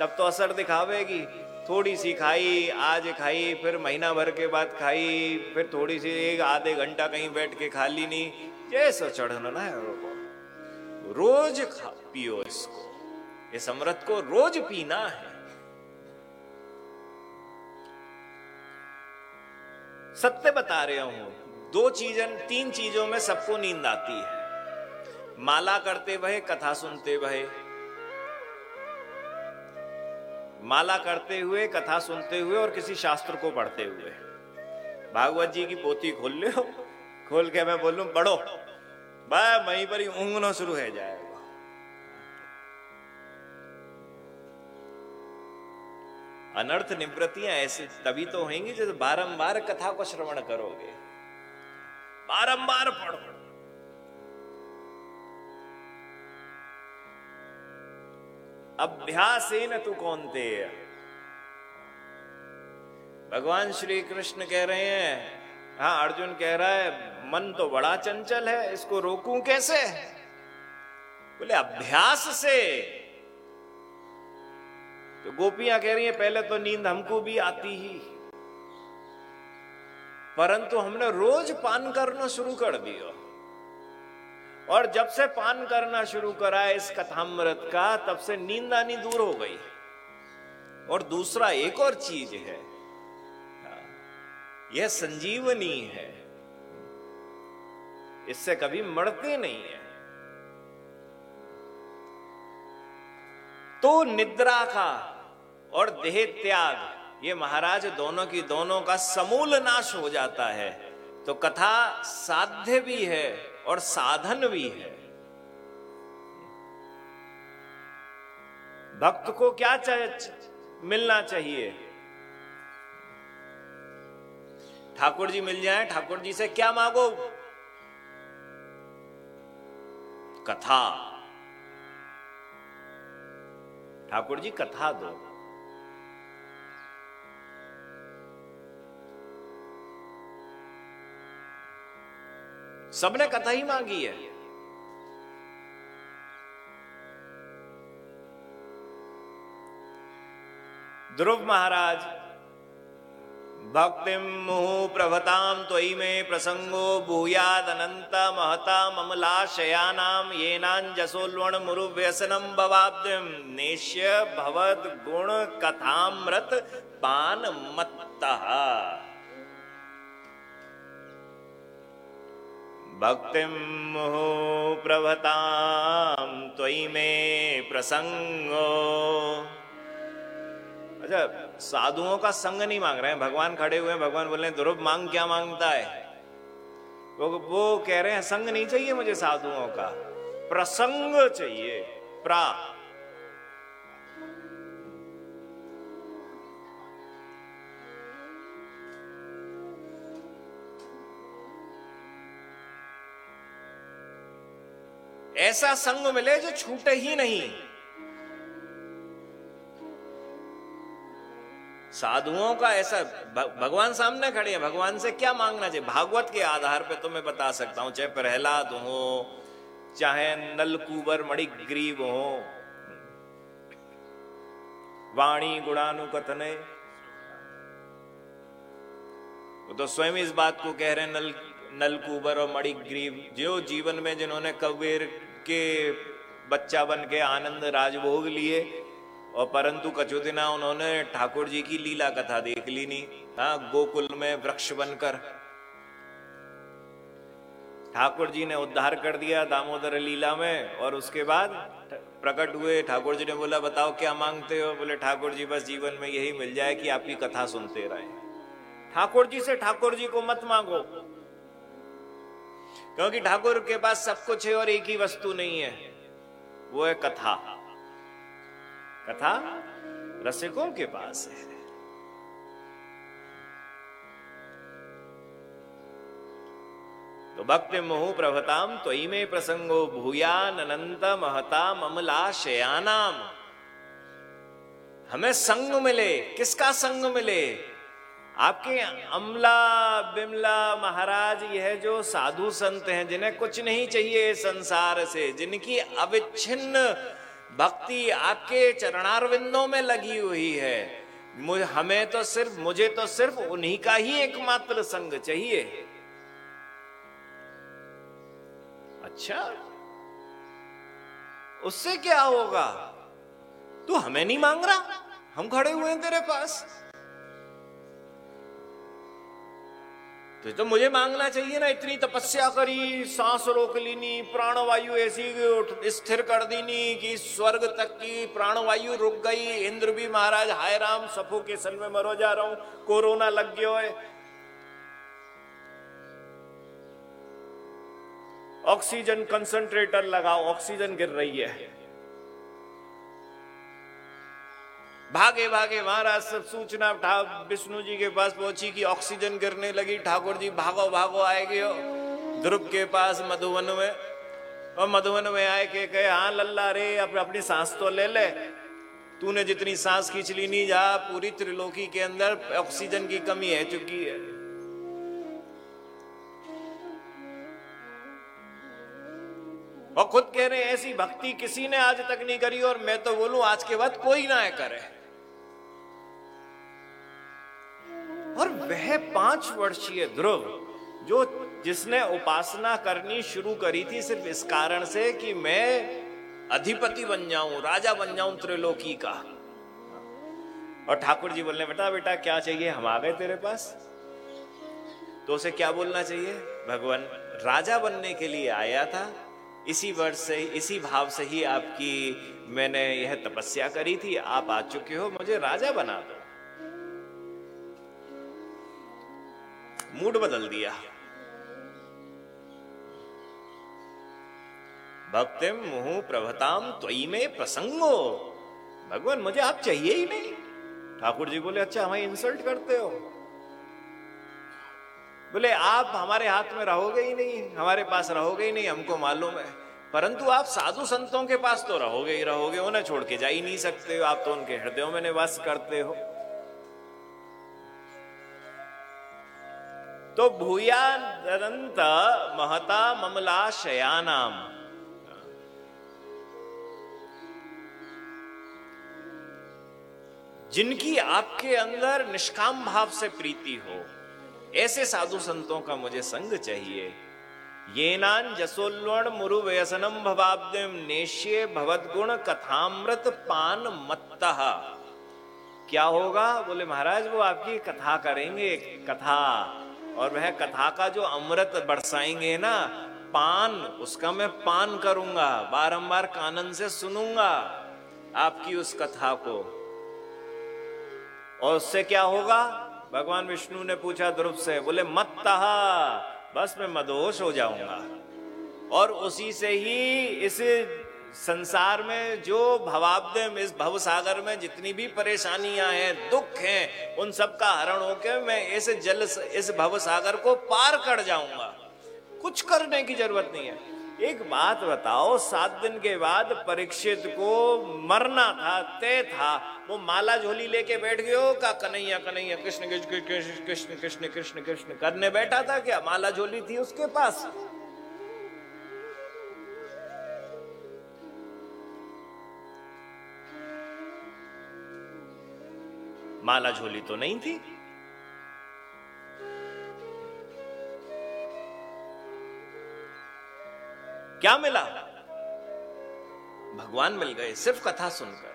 Speaker 1: तब तो असर दिखावेगी। थोड़ी सी खाई, आज खाई, फिर महीना भर के बाद खाई, फिर थोड़ी सी एक आधे घंटा कहीं बैठ के खा ली नहीं। जैसा चढ़ना ना है रोज खा, पियो इसको। इस अमृत को रोज पीना है। सत्य बता रहा हूँ, दो चीजन, तीन चीज़ों में सबको नींद आती है। माला करते वहे कथा सुनते वहे माला करते हुए, कथा सुनते हुए और किसी शास्त्र को पढ़ते हुए। भागवत जी की पोती खोल लो। खोल के मैं बोलूँ, पढ़ो। वहीं पर ही ऊँगना शुरू है जाएगा अनर्थ निवृत्तियाँ ऐसे तभी तो होंगी जब बारंबार कथा को श्रवण करोगे। बारंबार पढ़ो। अभ्यास न तू कौन ते? भगवान श्री कृष्ण कह रहे हैं हाँ अर्जुन कह रहा है मन तो बड़ा चंचल है, इसको रोकूं कैसे? बोले, अभ्यास से। तो गोपियाँ कह रही हैं, पहले तो नींद हमको भी आती ही। परंतु हमने रोज पान करना शुरू कर दिया। और जब से पान करना शुरू करा इस कथामृत का, तब से नींद आनी दूर हो गई। और दूसरा एक और चीज़ है। यह संजीवनी है। इससे कभी मरते नहीं है। तो निद्रा का और देह त्याग, ये महाराज दोनों की दोनों का समूल नाश हो जाता है। तो कथा साध्य भी है और साधन भी है। भक्त को क्या मिलना चाहिए? ठाकुर जी मिल जाए, ठाकुर जी से क्या मांगो? कथा। ठाकुर जी कथा दो। सबने कथा ही मांगी है। ध्रुव महाराज भक्ति मुहु में प्रसंगो भूयाद अनंत महता ममलाशयानाम येनांजसोल्वण मुरु व्यसनम भवाब्दिम नेश्य भवद गुण कथामृत पान मत्तः भक्तिं मुहु में प्रसंगो अच्छा साधुओं का संग नहीं मांग रहे हैं। भगवान खड़े हुए हैं। भगवान बोल रहे हैं ध्रुव मांग क्या माँगता है? वो वो कह रहे हैं, संग नहीं चाहिए मुझे साधुओं का। प्रसंग चाहिए, प्रा। ऐसा संग मिले जो छूटे ही नहीं। साधुओं का ऐसा भगवान सामने खड़े हैं, भगवान से क्या मांगना चाहिए? भागवत के आधार पे तो मैं बता सकता हूँ, चाहे प्रहलाद हो, चाहे नलकुबर मणिग्रीव हो, वाणी गुणानुकथने। वो तो स्वयं इस बात को कह रहे हैं, नल, नलकूबर और मणिग्रीव, जो जीवन में जिन्होंने कबीर के बच्चा बन के आनंद राजभोग लिए और परंतु कचुदिना उन्होंने ठाकुर जी की लीला कथा देख ली नहीं हाँ गोकुल में वृक्ष बनकर। ठाकुर जी ने उद्धार कर दिया दामोदर लीला में और उसके बाद प्रकट हुए। ठाकुर जी ने बोला, बताओ क्या मांगते हो? बोले, ठाकुर जी, बस जीवन में यही मिल जाए कि आपकी कथा सुनते रहे। ठाकुर जी से ठाकुर जी को मत मांगो, क्योंकि ठाकुर के पास सब कुछ है और एक ही वस्तु नहीं है, वो है कथा। कथा रसिकों के पास है। तो भक्ति मोह प्रभताम तो में प्रसंगो भूयान अनंत महता ममला शयानाम। हमें संग मिले, किसका संग मिले? आपके अमला बिमला महाराज, यह जो साधु संत हैं, जिन्हें कुछ नहीं चाहिए संसार से, जिनकी अविच्छिन्न भक्ति आपके चरणारविंदों में लगी हुई है। हमें तो सिर्फ़, मुझे तो सिर्फ़ उन्हीं का ही एकमात्र संग चाहिए। अच्छा। उससे क्या होगा? तू हमें नहीं मांग रहा? हम खड़े हुए हैं तेरे पास। तो तो मुझे मांगना चाहिए ना, इतनी तपस्या करी, सांस रोक लीनी, प्राणवायु ऐसी स्थिर कर दीनी कि स्वर्ग तक की प्राणवायु रुक गई। इंद्र भी महाराज, हाय राम, सफो के सल में मरो जा रहा हूँ, कोरोना लग गया है। ऑक्सीजन कंसंट्रेटर लगाओ, ऑक्सीजन गिर रही है। भागे भागे, महाराज, सब सूचना विष्णु जी के पास पहुँची कि ऑक्सीजन गिरने लगी। ठाकुर जी भागो भागो आएगे ध्रुव के पास मधुवन में। और मधुवन में आए के कहे हाँ लल्ला रे अब अपनी सांस तो ले ले। तूने जितनी सांस खींच ली नहीं जा पूरी त्रिलोकी के अंदर ऑक्सीजन की कमी है, चुकी है। और खुद कह रहे ऐसी भक्ति किसी ने आज तक नहीं करी, और मैं तो बोलूँ, आज के बाद कोई ना करे। और वह पाँच वर्षीय ध्रुव, जो जिसने उपासना करनी शुरू करी थी सिर्फ़ इस कारण से कि मैं अधिपति बन जाऊँ, राजा बन जाऊँ त्रिलोकी का। और ठाकुर जी बोलने, बेटा बेटा, क्या चाहिए? हम आ गए तेरे पास। तो उसे क्या बोलना चाहिए? भगवान, राजा बनने के लिए आया था। इसी वर्ष से, इसी भाव से ही आपकी मैंने यह तपस्या करी थी। आप आ चुके हो, मुझे राजा बना दो। मूड बदल दिया। भक्तिम मुहु प्रभताम त्वई में प्रसंगो भगवान, मुझे आप चाहिए ही नहीं। ठाकुर जी बोले अच्छा हमें इंसल्ट करते हो। बोले, आप हमारे हाथ में रहोगे ही नहीं, हमारे पास रहोगे ही नहीं, हमको मालूम है। परंतु आप साधु संतों के पास तो रहोगे ही रहोगे, उन्हें छोड़ के जा ही नहीं सकते हो। आप तो उनके हृदयों में निवास करते हो। तो भूया अनंत महता ममला शयानाम जिनकी आपके अंदर निष्काम भाव से प्रीति हो, ऐसे साधु संतों का मुझे संग चाहिए। ये नान जसोल्वण मुरु व्यसनम भवाब्दिम नेश्ये भवदगुण कथामृत पान मत्ता। क्या होगा? बोले महाराज, वो आपकी कथा करेंगे कथा। और वह कथा का जो अमृत बरसाएँगे ना, पान, उसका मैं पान करूँगा, बारंबार कानन से सुनूँगा आपकी उस कथा को। और उससे क्या होगा? भगवान विष्णु ने पूछा ध्रुव से, बोले, मत बस मैं मदोश हो जाऊँगा। और उसी से ही इस संसार में जो भवाब्द इस भव सागर में जितनी भी परेशानियाँ हैं, दुख हैं, उन सब का हरण होकर मैं इस जल, इस भव सागर को पार कर जाऊँगा। कुछ करने की ज़रूरत नहीं है। एक बात बताओ, सात दिन के बाद परीक्षित को मरना था, तय था। वो माला झोली लेके बैठ गयो, का कन्हैया कन्हैया कृष्ण कृष्ण कृष्ण कृष्ण कृष्ण कृष्ण, करने बैठा था क्या? माला झोली थी उसके पास। माला झोली तो नहीं थी। क्या मिला? भगवान मिल गए, सिर्फ़ कथा सुनकर।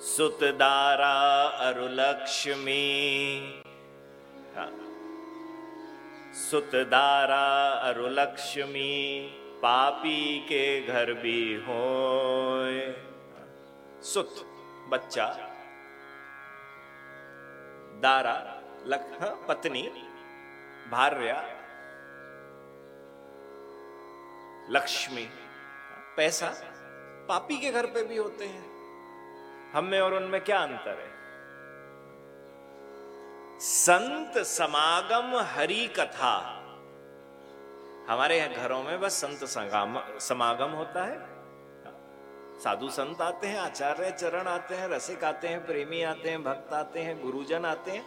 Speaker 1: सुतदारा अरुलक्ष्मी। हाँ। सुतदारा अरुलक्ष्मी। पापी के घर भी हो सुत, बच्चा। दारा, लख पत्नी। भार्या। लक्ष्मी। पैसा। पापी के घर पे भी होते हैं। हम में और उनमें क्या अंतर है? संत समागम हरि कथा हमारे यहाँ घरों में बस संत समागम होता है। साधु संत आते हैं आचार्य चरण आते हैं रसिक आते हैं प्रेमी आते हैं भक्त आते हैं गुरुजन आते हैं।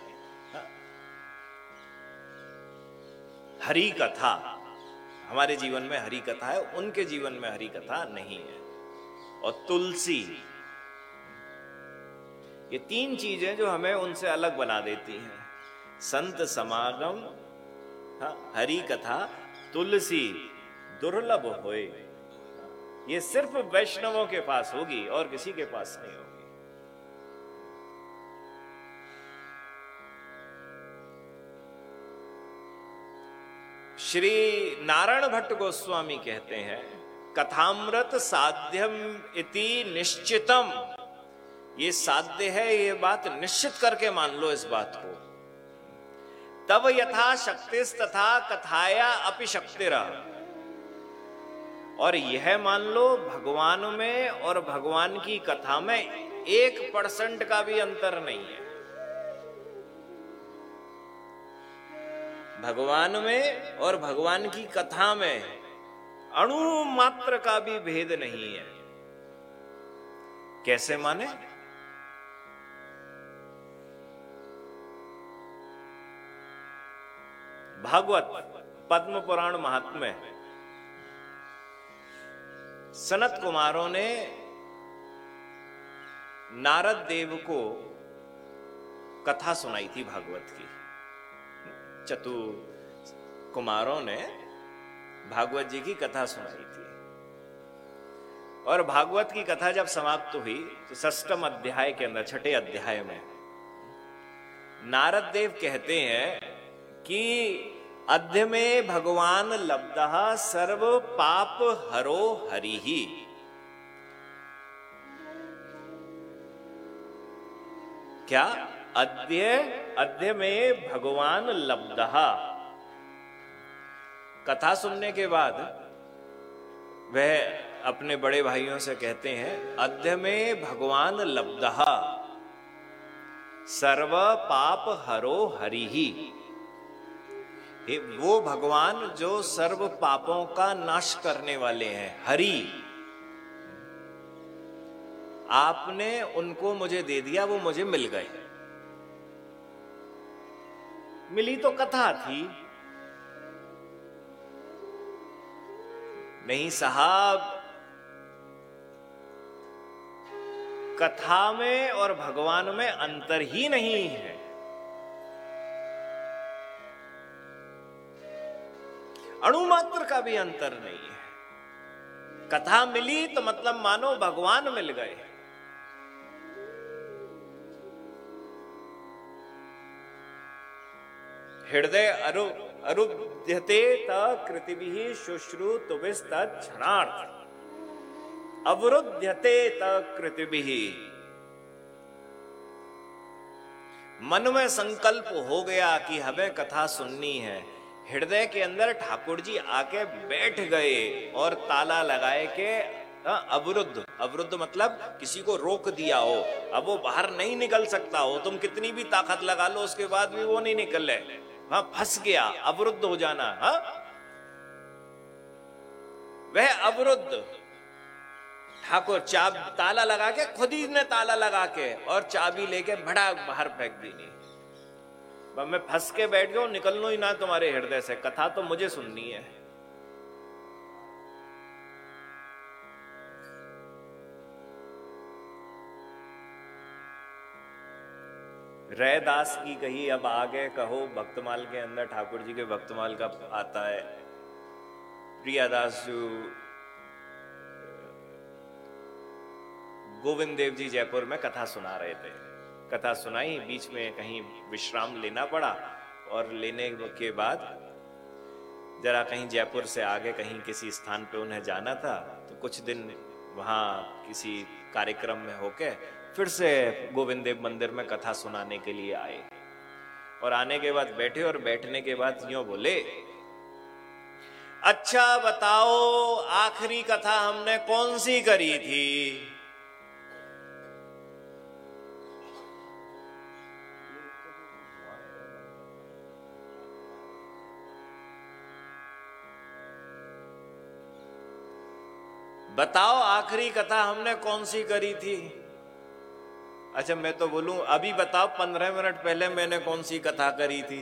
Speaker 1: हरि कथा हमारे जीवन में हरि कथा है उनके जीवन में हरि कथा नहीं है। और तुलसी ये तीन चीज़ें जो हमें उनसे अलग बना देती हैं। संत समागम हाँ, हरि कथा तुलसी दुर्लभ होए। ये सिर्फ़ वैष्णवों के पास होगी और किसी के पास नहीं होगी। श्री नारायण भट्ट गोस्वामी कहते हैं, कथामृत साध्यम इति निश्चितम। ये साध्य है, ये बात निश्चित करके मान लो इस बात को। तब यथा शक्ति तथा कथाया अपि शक्ति और यह मान लो, भगवान में और भगवान की कथा में एक परसेंट का भी अंतर नहीं है। भगवान में और भगवान की कथा में अणु मात्र का भी भेद नहीं है। कैसे माने? भागवत पद्म पुराण महात्म्य। सनत कुमारों ने नारद देव को कथा सुनाई थी भागवत की। चतु कुमारों ने भागवत जी की कथा सुनाई थी। और भागवत की कथा जब समाप्त हुई तो सष्टम अध्याय के अंदर, छठे अध्याय में, नारद देव कहते हैं कि अध्य में भगवान लब्ध सर्व पाप हरो हरि। ही क्या? अद्य अद्य में भगवान लब्ध। कथा सुनने के बाद वह अपने बड़े भाइयों से कहते हैं अध्य में भगवान लब्ध। सर्व पाप हरो हरि। ही वो भगवान जो सर्व पापों का नाश करने वाले हैं, हरि। आपने उनको मुझे दे दिया, वो मुझे मिल गए। मिली तो कथा थी। नहीं साहब, कथा में और भगवान में अंतर ही नहीं है। अणु मात्र का भी अंतर नहीं है। कथा मिली तो मतलब मानो भगवान मिल गए। हृदय अरु, अरुध्यते तृतिभि शुश्रुतुभिस्त क्षणार्थ। अवरुध्यते तृतिभि मन में संकल्प हो गया कि हमें कथा सुननी है। हृदय के अंदर ठाकुर जी आके बैठ गए और ताला लगाए के अवरुद्ध अवरुद्ध मतलब किसी को रोक दिया हो। अब वो बाहर नहीं निकल सकता हो। तुम कितनी भी ताकत लगा लो, उसके बाद भी वो नहीं निकल रहे। हाँ फंस गया, अवरुद्ध हो जाना, हा? वह अवरुद्ध ठाकुर चाब, ताला लगा के, खुद ही ने ताला लगा के और चाबी लेके बड़ा बाहर फेंक दी नहीं मैं फंस के बैठ गया निकल लो ही ना तुम्हारे हृदय से। कथा तो मुझे सुननी है। रैदास की कही, अब आगे कहो, भक्तमाल के अंदर ठाकुर जी के भक्तमाल का आता है। प्रियादास जो, गोविंद देव जी जयपुर में कथा सुना रहे थे। कथा सुनाई, बीच में कहीं विश्राम लेना पड़ा और लेने के बाद जरा कहीं जयपुर से आगे कहीं किसी स्थान पे उन्हें जाना था तो कुछ दिन वहाँ किसी कार्यक्रम में होके फिर से गोविंद देव मंदिर में कथा सुनाने के लिए आए। और आने के बाद बैठे और बैठने के बाद यो बोले अच्छा बताओ, आखिरी कथा हमने कौन सी करी थी? बताओ आखिरी कथा हमने कौन सी करी थी? अच्छा मैं तो बोलूँ, अभी बताओ, पंद्रह मिनट पहले मैंने कौन सी कथा करी थी?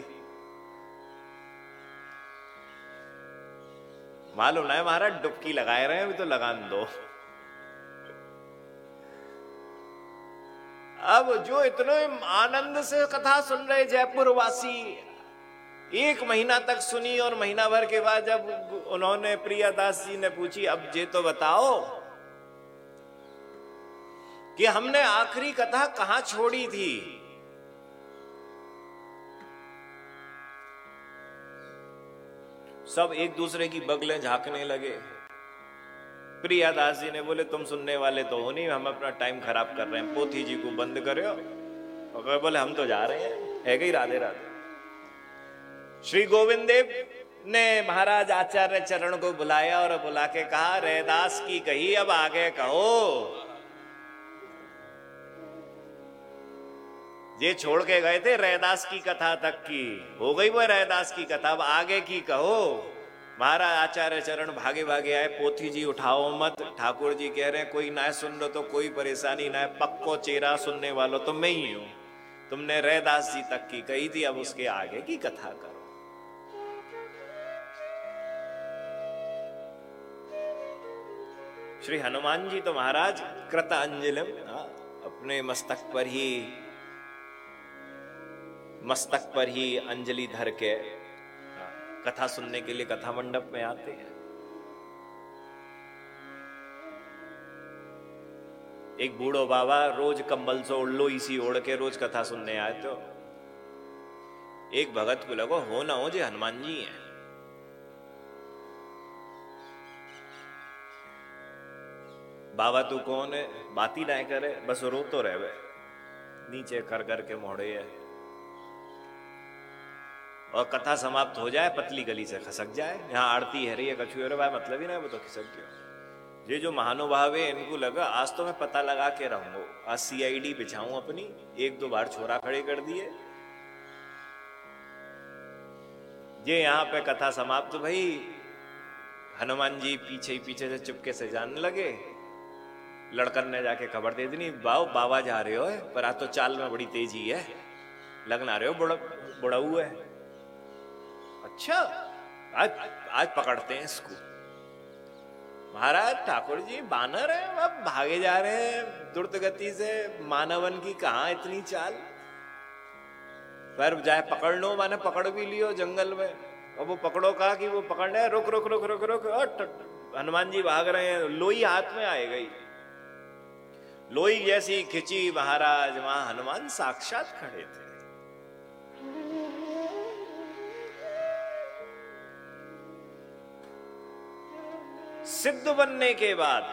Speaker 1: मालूम है, महाराज, डुबकी लगाए रहे हैं, अभी तो लगान दो। अब जो इतने आनंद से कथा सुन रहे जयपुर वासी एक महीना तक सुनी और महीना भर के बाद जब उन्होंने प्रियादास जी ने पूछी, अब जे तो बताओ कि हमने आखिरी कथा कहाँ छोड़ी थी? सब एक दूसरे की बगलें झांकने लगे। प्रियादास जी ने बोले, तुम सुनने वाले तो हो नहीं, हम अपना टाइम खराब कर रहे हैं। पोथी जी को बंद करो। और बोले, हम तो जा रहे हैं। है गई राधे राधे श्री गोविंद देव ने महाराज आचार्य चरण को बुलाया और बुला के कहा, रैदास की कही, अब आगे कहो। ये छोड़ के गए थे रैदास की कथा तक की। हो गई वो रैदास की कथा, अब आगे की कहो। महाराज आचार्य चरण भागे भागे आए, पोथी जी, उठाओ मत। ठाकुर जी कह रहे हैं, कोई ना सुन लो तो कोई परेशानी ना पक्को चेहरा सुनने वालों तो मैं ही हूँ। तुमने रैदास जी तक की कही थी, अब उसके आगे की कथा करो। श्री हनुमान जी तो महाराज कृत अंजलिम हाँ, अपने मस्तक पर ही मस्तक पर ही अंजलि धर के कथा सुनने के लिए कथा मंडप में आते हैं। एक बूढ़ो बाबा रोज कंबल से ओढ़ लो इसी ओढ़ के रोज कथा सुनने आए तो। एक भगत को लगो हो ना हो जे हनुमान जी हैं। बाबा, तू कौन है? बात ही ना करे, बस रो तो रहे। नीचे कर कर के मोड़े है। और कथा समाप्त हो जाए, पतली गली से खसक जाए। यहाँ आरती है रही है कछु अरे भाई मतलब ही ना वो तो खिसक गया। ये जो महानुभाव है, इनको लगा, आज तो मैं पता लगा के रहूँगा। आज सी आई डी बिछाऊं अपनी, एक दो बार छोरा खड़े कर दिए। ये यहाँ पे कथा समाप्त, भाई। हनुमान जी पीछे ही पीछे से चुपके से जाने लगे। लड़कन ने जाके खबर दे दी बाओ बाबा जा रहे हो पर आज तो चाल में बड़ी तेज़ी है। लगना रहे हो बुढ़ा बुढ़ाऊ है? अच्छा आज आज पकड़ते हैं इसको। महाराज, ठाकुर जी, बानर है, अब भागे जा रहे हैं, द्रुत गति से मानवन की कहा इतनी चाल? पर जाए पकड़ लो, माने पकड़ भी लियो जंगल में। और वो पकड़ो कहा कि वो पकड़ने रुक रुक रुक रुक रुक और हनुमान जी भाग रहे हैं, लोई हाथ में आए गई। लोई जैसी खिंची महाराज, वहाँ हनुमान साक्षात खड़े थे। सिद्ध बनने के बाद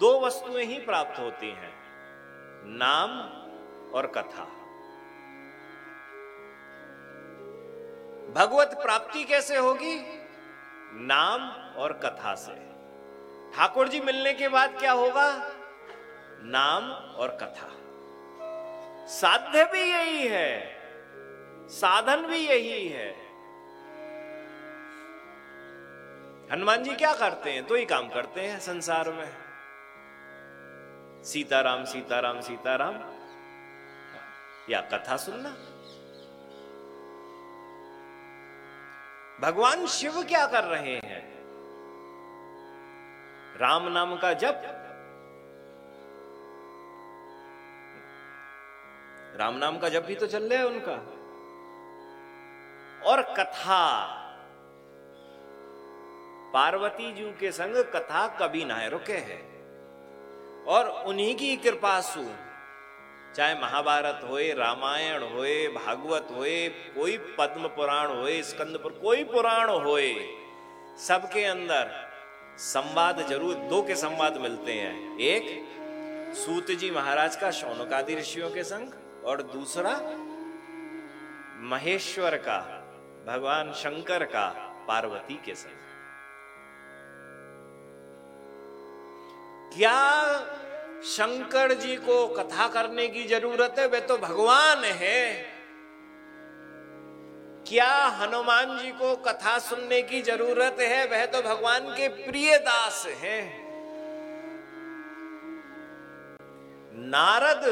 Speaker 1: दो वस्तुएँ ही प्राप्त होती हैं, नाम और कथा। भगवत प्राप्ति कैसे होगी? नाम और कथा से। ठाकुर जी मिलने के बाद क्या होगा? नाम और कथा। साध्य भी यही है। साधन भी यही है। हनुमान जी क्या करते हैं? तो ही काम करते हैं संसार में। सीताराम सीताराम सीताराम। या कथा सुनना। भगवान शिव क्या कर रहे हैं? राम नाम का जप। राम नाम का जप भी तो चल रहा है उनका। और कथा। पार्वती जी के संग कथा कभी ना रुके है। और उन्हीं की कृपा सु। चाहे महाभारत होए, रामायण होए, भागवत होए, कोई पद्म पुराण होए स्कंद पर कोई पुराण होए, सबके अंदर संवाद ज़रूर दो के संवाद मिलते हैं। एक, सूत जी महाराज का शौनकादि ऋषियों के संग, और दूसरा, महेश्वर का, भगवान शंकर का, पार्वती के संग। क्या शंकर जी को कथा करने की ज़रूरत है? वे तो भगवान है। क्या हनुमान जी को कथा सुनने की ज़रूरत है? वह तो भगवान के प्रिय दास हैं। नारद।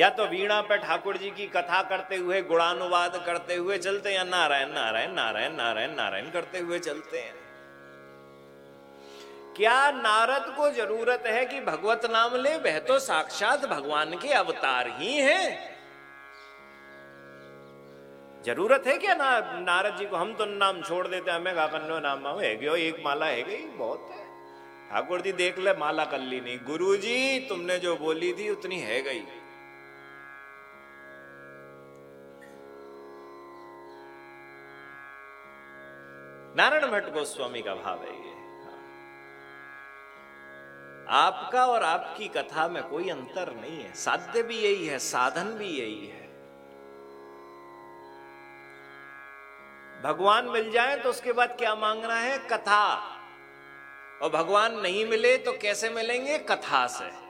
Speaker 1: या तो वीणा पे ठाकुर जी की कथा करते हुए, गुणानुवाद करते हुए चलते हैं नारायण नारायण नारायण नारायण नारायण करते हुए चलते हैं। क्या नारद को ज़रूरत है कि भगवत नाम ले? वह तो साक्षात भगवान के अवतार ही हैं। ज़रूरत है क्या ना, नारद जी को? हम तो नाम छोड़ देते हमें काकन्नो नाम है गयो, एक माला है गई, बहुत है। ठाकुर जी, देख ले, माला कर ली नहीं। गुरु जी तुमने जो बोली थी, उतनी है गई। नारायण भट्ट गोस्वामी का भाव है ये। आपका और आपकी कथा में कोई अंतर नहीं है। साध्य भी यही है, साधन भी यही है। भगवान मिल जाए तो उसके बाद क्या मांगना है? कथा। और भगवान नहीं मिले तो कैसे मिलेंगे? कथा से।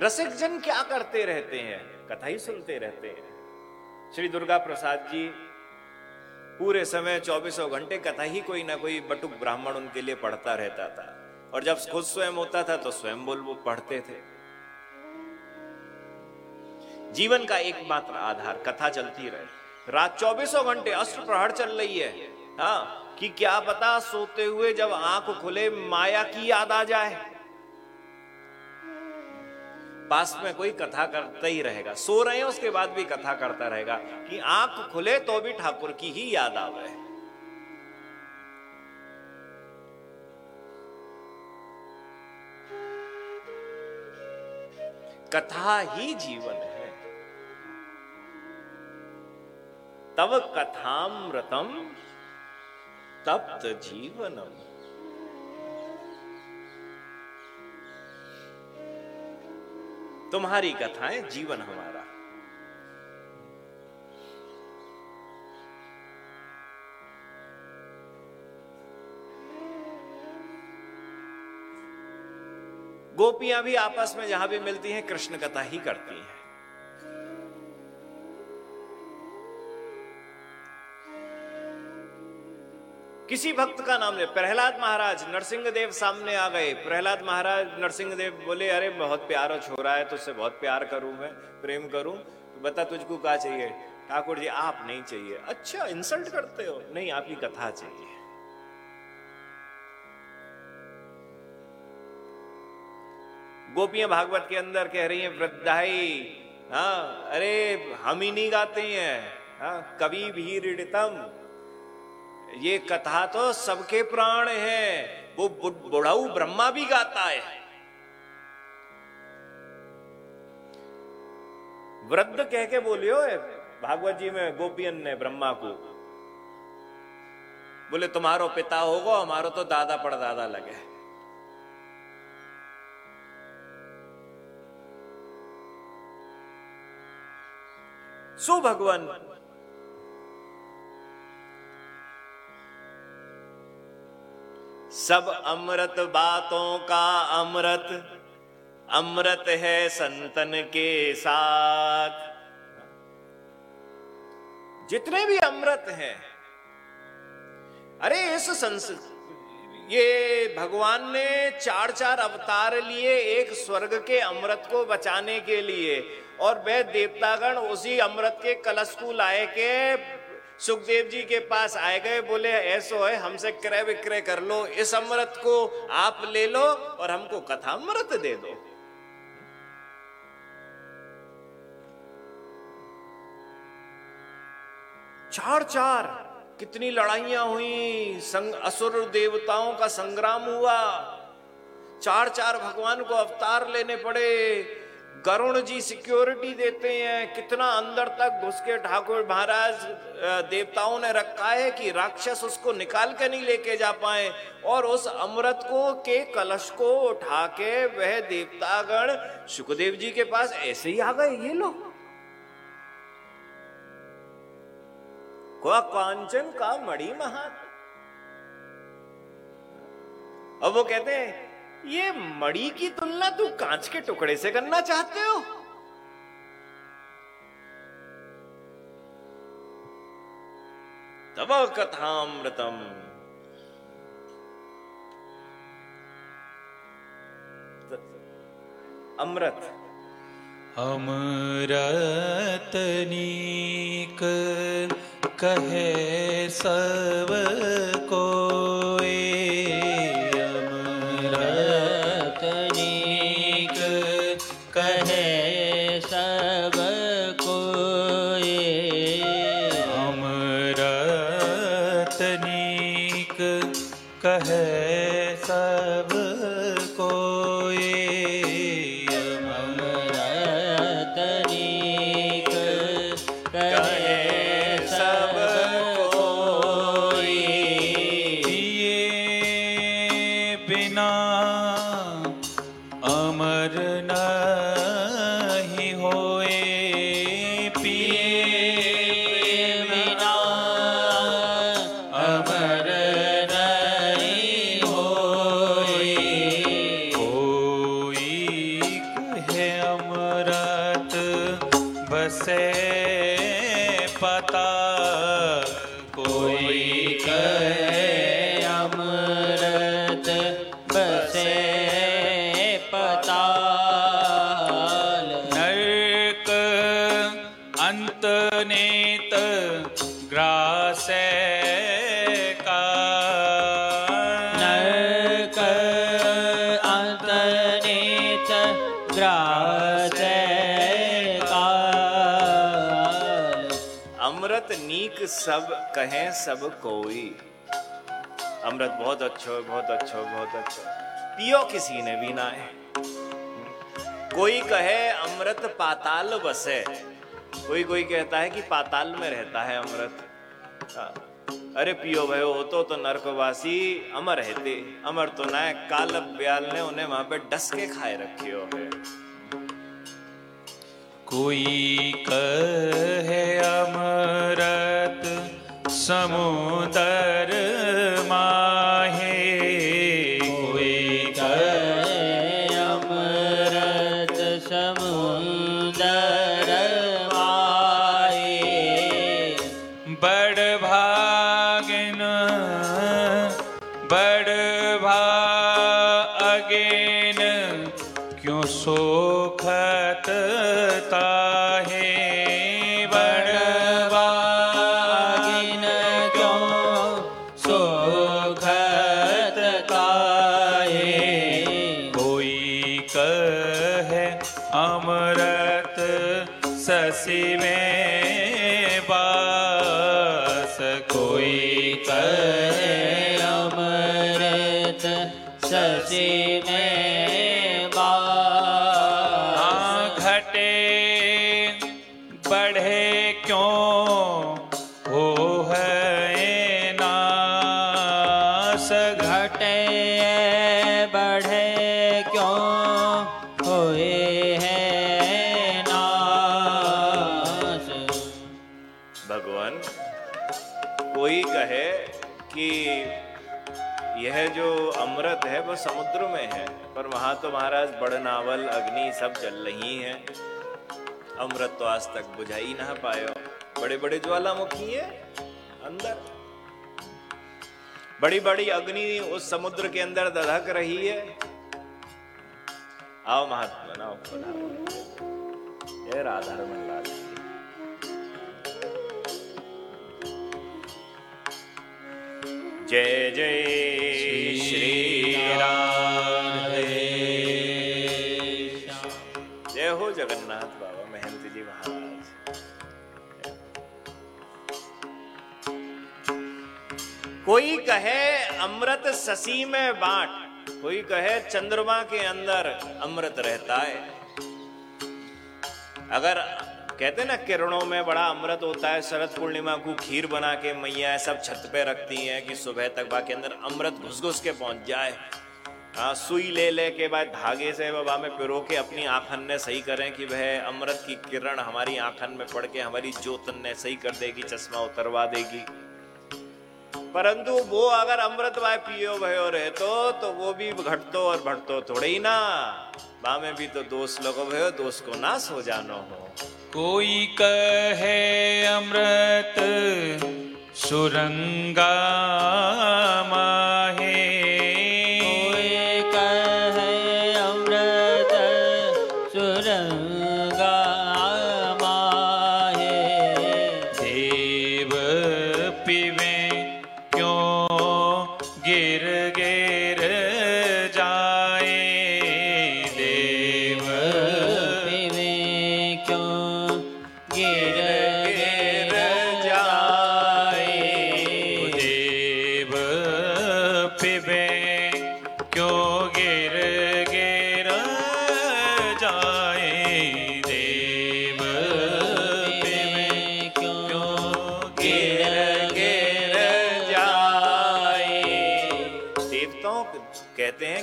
Speaker 1: रसिक जन क्या करते रहते हैं? कथा ही सुनते रहते हैं। श्री दुर्गा प्रसाद जी, पूरे समय चौबीसों घंटे कथा ही कोई ना कोई बटुक ब्राह्मण उनके लिए पढ़ता रहता था। और जब खुद स्वयं होता था तो स्वयं बोल वो पढ़ते थे। जीवन का एकमात्र आधार कथा चलती रहे। रात चौबीसों घंटे अस्त्र प्रहर चल रही है। हाँ कि क्या पता सोते हुए जब आँख खुले, माया की याद आ जाए। पास में कोई कथा करता ही रहेगा। सो रहे हैं, उसके बाद भी कथा करता रहेगा। कि आँख खुले तो भी ठाकुर की ही याद आवे। कथा ही जीवन है। तब कथामृतम तप्त जीवनम। तुम्हारी कथाएँ जीवन हमारा। गोपियाँ भी आपस में जहाँ भी मिलती हैं, कृष्ण कथा ही करती हैं। किसी भक्त का नाम ले। प्रहलाद महाराज नरसिंह देव सामने आ गए। प्रहलाद महाराज नरसिंह देव बोले, अरे, बहुत प्यारा छोरा है, तुझसे बहुत प्यार करूँ मैं, प्रेम करूँ। तो बता, तुझको क्या चाहिए? ठाकुर जी, आप नहीं चाहिए। अच्छा इंसल्ट करते हो। नहीं, आपकी कथा चाहिए। गोपियाँ भागवत के अंदर कह रही हैं, वृद्धाई हाँ अरे, हम ही नहीं गाते हैं हाँ कवि भी ऋतम ये कथा तो सबके प्राण है। वो बुढ़ाऊ ब्रह्मा भी गाता है। वृद्ध कह के बोलियो भागवत जी, में गोपियन ने ब्रह्मा को। बोले, तुम्हारो पिता होगो, हमारो तो दादा पड़दादा लगे। सो भगवान सब अमृत बातों का अमृत अमृत है संतन के साथ। जितने भी अमृत हैं, अरे इस संस, ये भगवान ने चार चार अवतार लिए एक स्वर्ग के अमृत को बचाने के लिए, और वह देवतागण उसी अमृत के कलश को लाए के सुखदेव जी के पास आए गए, बोले, ऐसो है, हमसे क्रय विक्रय कर लो, इस अमृत को आप ले लो और हमको कथा अमृत दे दो। चार चार कितनी लड़ाइयाँ हुई, संग असुर देवताओं का संग्राम हुआ। चार चार भगवान को अवतार लेने पड़े करुण जी सिक्योरिटी देते हैं। कितना अंदर तक घुस के ठाकुर महाराज देवताओं ने रखा है कि राक्षस उसको निकाल के नहीं लेके जा पाए। और उस अमृत को, के कलश को उठा के वह देवतागण, सुखदेव जी के पास ऐसे ही आ गए, ये लोग कांचन का मणि महा अब वो कहते हैं ये मड़ी की तुलना तू कांच के टुकड़े से करना चाहते हो? तब कथामृतम। अमृत।
Speaker 3: अमृतनीक कहे सब कोई।
Speaker 1: सब कहें सब कोई। अमृत बहुत अच्छो बहुत अच्छो बहुत अच्छो। पियो किसी ने भी ना है। कोई कहे अमृत पाताल बसे। कोई कोई कहता है कि पाताल में रहता है अमृत। हाँ। अरे पियो भयो हो तो, तो नरकवासी अमर रहते अमर तो ना काल ब्याल ने उन्हें वहाँ पे डस के खाए रखे हो है।
Speaker 3: कोई कहे अमरत समुदर माहे
Speaker 1: महाराज, बड़नावल, अग्नि, सब जल रही हैं। अमृत तो आज तक बुझा ही ना पायो। बड़े बड़े ज्वालामुखी है, अंदर। बड़ी बड़ी अग्नि उस समुद्र के अंदर दधक रही है। आओ महात्मा बनाओ ये राधा रमन लाल जय जय श्री राधे कोई कहे अमृत ससी में बांट, कोई कहे चंद्रमा के अंदर अमृत रहता है। अगर कहते ना, किरणों में बड़ा अमृत होता है, शरद पूर्णिमा को खीर बना के मैया सब छत पे रखती हैं कि सुबह तक बाकी अंदर अमृत घुस घुस के पहुँच जाए। हाँ सुई ले ले के बाद धागे से बाबा में पिरो के अपनी आंखन ने सही करें कि वह अमृत की किरण हमारी आंखन में पड़ के हमारी ज्योतन ने सही कर देगी, चश्मा उतरवा देगी। परंतु वो अगर अमृत वाय पियो भयो रहे तो तो वो भी घटतो और भटतो थोड़े ही ना। बा में भी तो दोष लगो भयो, दोष को नाश हो जानो हो।
Speaker 2: कोई कहे अमृत, सुरंगा माहे।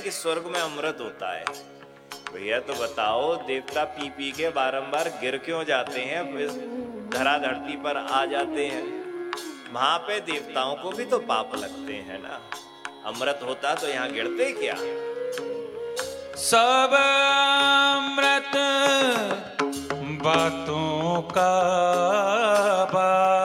Speaker 1: कि स्वर्ग में अमृत होता है। भैया तो बताओ, देवता पी पी के बारंबार गिर क्यों जाते हैं? धरा धरती पर आ जाते हैं। वहाँ पे देवताओं को भी तो पाप लगते हैं ना। अमृत होता तो यहाँ गिरते क्या?
Speaker 2: सब अमृत बातों का बात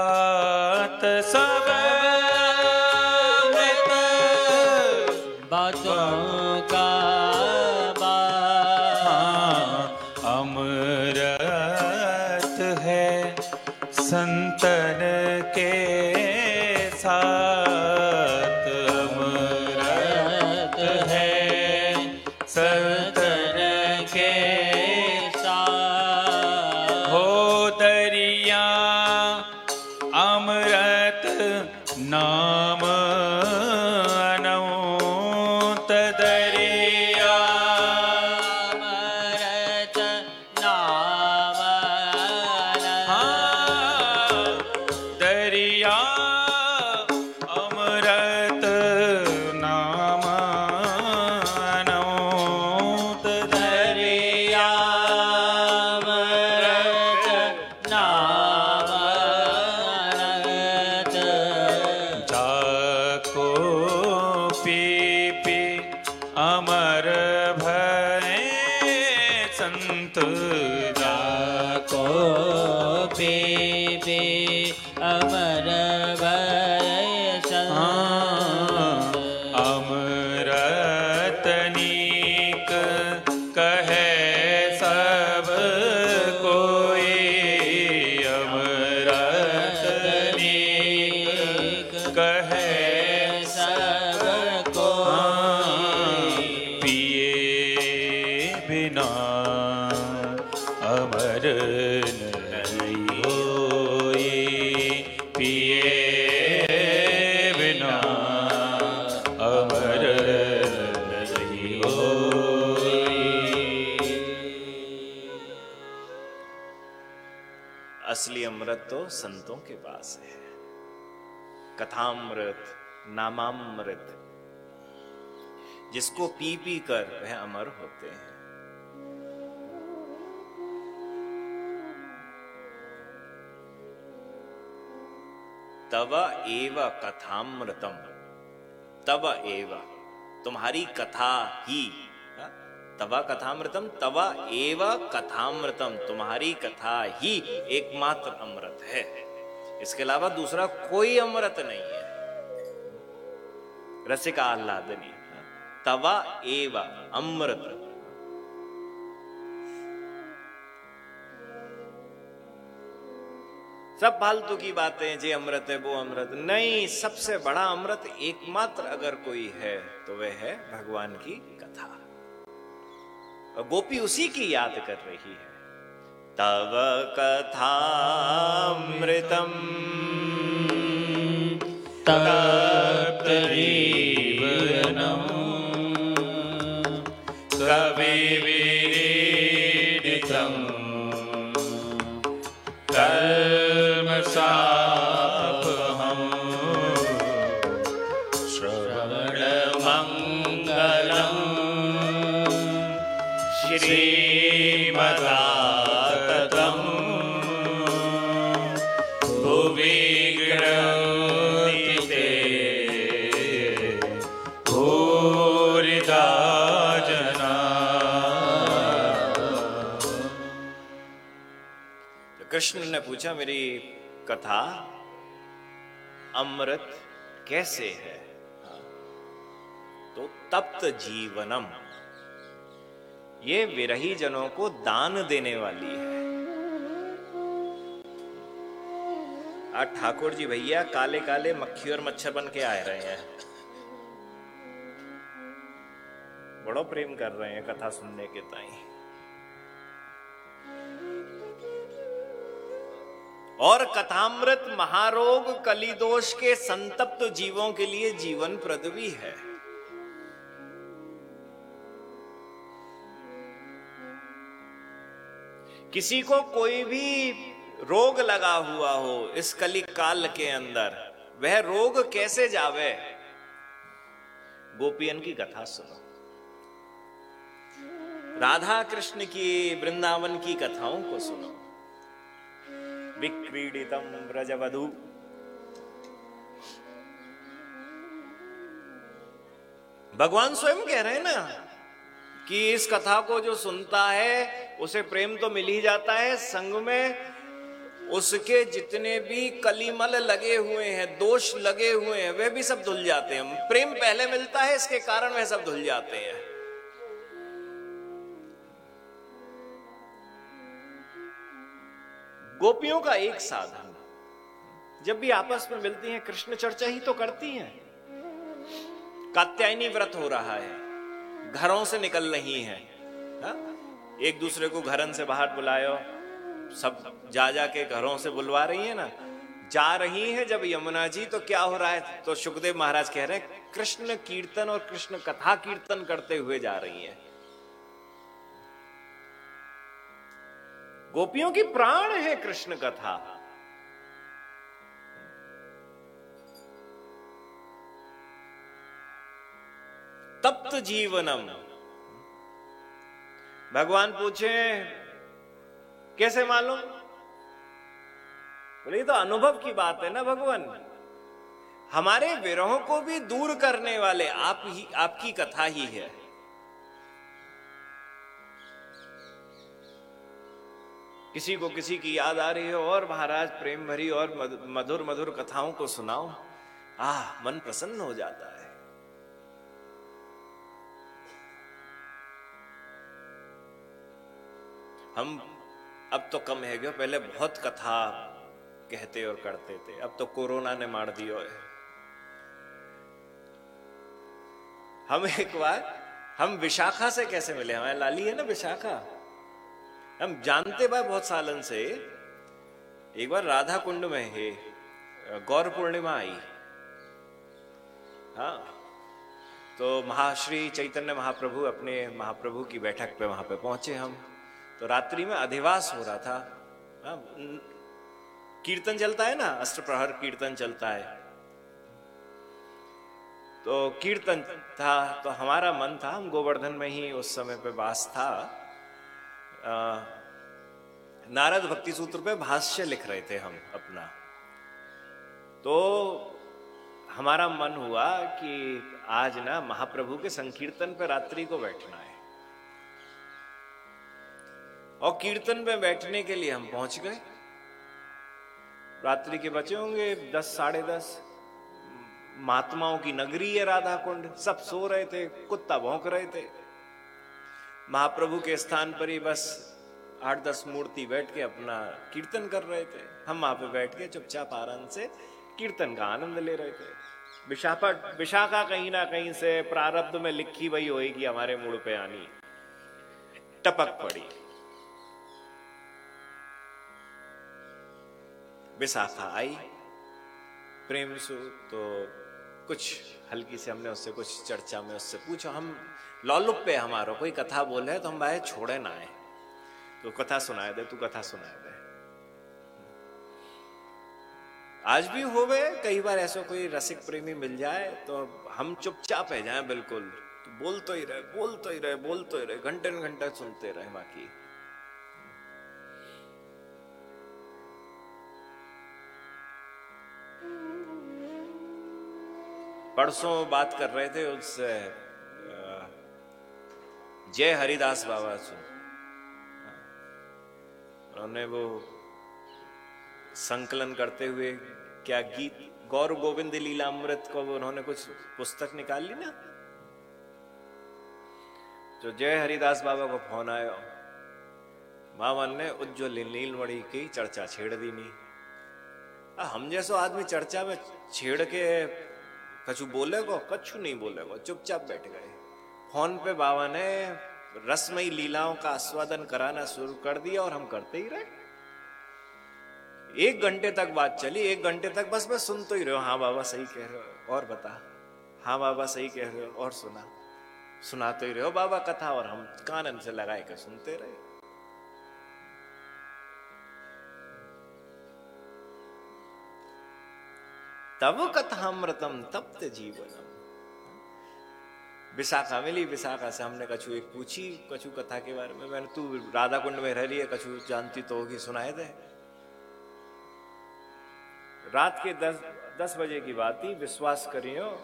Speaker 1: नामामृत। जिसको पी पी कर वह अमर होते हैं। तव एव कथामृतम। तव एव। तुम्हारी कथा ही? तवा कथामृतम, तवा एव कथामृतम। तुम्हारी कथा ही एकमात्र अमृत है। इसके अलावा दूसरा कोई अमृत नहीं है। रसिका आह्लादनी। हाँ? तवा एव अमृत। सब फालतू की बातें, जे अमृत है, वो अमृत। नहीं, सबसे बड़ा अमृत एकमात्र अगर कोई है तो वह है भगवान की कथा। और गोपी उसी की याद कर रही है। तव कथामृतम।
Speaker 4: तप्तजीवनम्
Speaker 1: Baby. पूछा मेरी कथा, अमृत कैसे है। तो तप्त जीवनम। ये विरही जनों को दान देने वाली है। आज ठाकुर जी भैया काले काले मक्खी और मच्छर बन के आए रहे हैं। बड़ो प्रेम कर रहे हैं कथा सुनने के ताई। और कथामृत महारोग कलिदोष के संतप्त जीवों के लिए जीवन प्रद भी है। किसी को कोई भी रोग लगा हुआ हो इस कली काल के अंदर, वह रोग कैसे जावे? गोपियन की कथा सुनो। राधा कृष्ण की वृंदावन की कथाओं को सुनो। विक्रीडितम ब्रजवधु भगवान स्वयं कह रहे हैं ना कि इस कथा को जो सुनता है, उसे प्रेम तो मिल ही जाता है। संग में उसके जितने भी कलीमल लगे हुए हैं, दोष लगे हुए हैं, वे भी सब धुल जाते हैं। प्रेम पहले मिलता है, इसके कारण वह सब धुल जाते हैं। गोपियों का एक साधन। जब भी आपस में मिलती हैं कृष्ण चर्चा ही तो करती हैं। कात्यायनी व्रत हो रहा है। घरों से निकल रही है। हा? एक दूसरे को घरन से बाहर बुलायो। सब जा जा के घरों से बुलवा रही है ना। जा रही है जब यमुना जी तो क्या हो रहा है? तो सुखदेव महाराज कह रहे हैं कृष्ण कीर्तन और कृष्ण कथा कीर्तन करते हुए जा रही है। गोपियों की प्राण है कृष्ण कथा। तप्त जीवनम। भगवान पूछे, कैसे मालूम? बोले तो अनुभव की बात है ना भगवान? हमारे विरह को भी दूर करने वाले आप ही, आपकी कथा ही है। किसी को किसी की याद आ रही है और महाराज प्रेम भरी और मधुर मधुर कथाओं को सुनाओ आह मन प्रसन्न हो जाता है। हम, अब तो कम है गया, पहले बहुत कथा कहते और करते थे, अब तो कोरोना ने मार दियो है। हम एक बार, हम विशाखा से कैसे मिले? हमारे लाली है ना विशाखा? हम जानते भाई बहुत सालन से एक बार राधा कुंड में है गौर पूर्णिमा आई। हाँ तो महाश्री चैतन्य महाप्रभु अपने महाप्रभु की बैठक पे वहाँ पे पहुँचे हम। तो रात्रि में अधिवास हो रहा था। हाँ, कीर्तन चलता है ना अष्ट प्रहर कीर्तन चलता है। तो कीर्तन था तो हमारा मन था हम गोवर्धन में ही उस समय पे वास था। नारद भक्ति सूत्र पे भाष्य लिख रहे थे हम अपना। तो हमारा मन हुआ कि आज ना महाप्रभु के संकीर्तन पे रात्रि को बैठना है। और कीर्तन पे बैठने के लिए हम पहुँच गए। रात्रि के बचे होंगे दस, साढ़े दस। महात्माओं की नगरी है राधा कुंड सब सो रहे थे, कुत्ता भौंक रहे थे। महाप्रभु के स्थान पर ही बस आठ दस मूर्ति बैठ के अपना कीर्तन कर रहे थे। हम वहाँ पे बैठ के चुपचाप आराम से कीर्तन का आनंद ले रहे थे। विशाखा विशाखा कहीं ना कहीं से प्रारब्ध में लिखी वही होगी हमारे मूड पे आनी। टपक पड़ी। विशाखा आई। प्रेम सु तो कुछ हल्की से हमने उससे कुछ चर्चा में उससे पूछो। हम लॉलुप पे हमारा, कोई कथा बोले तो हम भाई छोड़े ना आए। तो कथा सुनाए दे, तू कथा सुनाए दे। आज भी हो गए कई बार ऐसा कोई रसिक प्रेमी मिल जाए तो हम चुपचाप है जाए बिल्कुल। तो बोल तो ही रहे बोल तो ही रहे बोल तो ही रहे, घंटे घंटे सुनते रहे बाकी। परसों बात कर रहे थे उससे जय हरिदास बाबा से उन्होंने वो संकलन करते हुए क्या गीत, गौर गोविंद लीला अमृत को उन्होंने कुछ पुस्तक निकाल ली ना? जो जय हरिदास बाबा को फ़ोन आयो। मामन ने उज्जवल नीलमणि की चर्चा छेड़ दी नहीं। हम जैसो आदमी चर्चा में छेड़ के कछु बोलेगो, कछु नहीं बोलेगो, चुपचाप बैठ गए। फ़ोन पे बाबा ने रसमयी लीलाओं का आस्वादन कराना शुरू कर दिया और हम करते ही रहे। एक घंटे तक बात चली, एक घंटे तक बस बस सुन तो ही रहे। हो हाँ बाबा सही कह रहे हो, और बता। हाँ बाबा सही कह रहे हो, और सुना। सुना तो ही रहे बाबा कथा और हम कानन से लगाए के सुनते रहे। तब कथा कथामृतम तप्त जीवनम। विशाखा मिली, विशाखा से हमने कछु एक पूछी, कछु कथा के बारे में। मैंने, तू राधा कुंड में रह रही है, कछु जानती तो होगी, सुनाए दे। रात के दस दस बजे की बात थी, विश्वास करियो,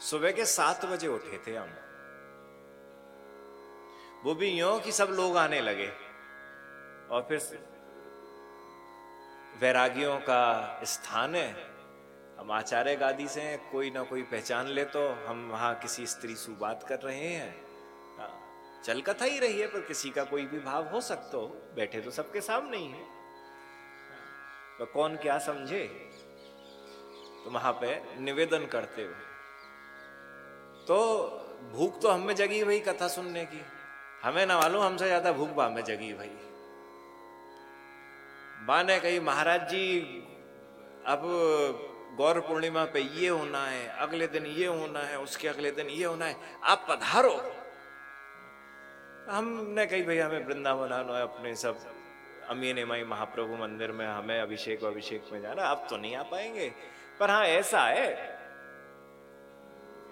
Speaker 1: सुबह के सात बजे उठे थे हम। वो भी यो कि सब लोग आने लगे। और फिर वैरागियों का स्थान है हम आचार्य गादी से कोई ना कोई पहचान ले तो हम वहाँ किसी स्त्री से बात कर रहे हैं। हाँ, चल कथा ही रही है पर किसी का कोई भी भाव हो सकता हो। बैठे तो सबके सामने ही है। तो कौन क्या समझे? तो वहाँ पे निवेदन करते हुए तो भूख तो हमें जगी भाई कथा सुनने की। हमें ना मालूम हमसे ज़्यादा भूख बा में जगी भाई। बा ने कही महाराज जी अब गौर पूर्णिमा पे ये होना है अगले दिन ये होना है उसके अगले दिन ये होना है आप पधारो। हमने कही भाई हमें वृंदावन आना है अपने सब अमीन माई महाप्रभु मंदिर में हमें अभिषेक अभिषेक में जाना आप तो नहीं आ पाएँगे। पर हाँ ऐसा है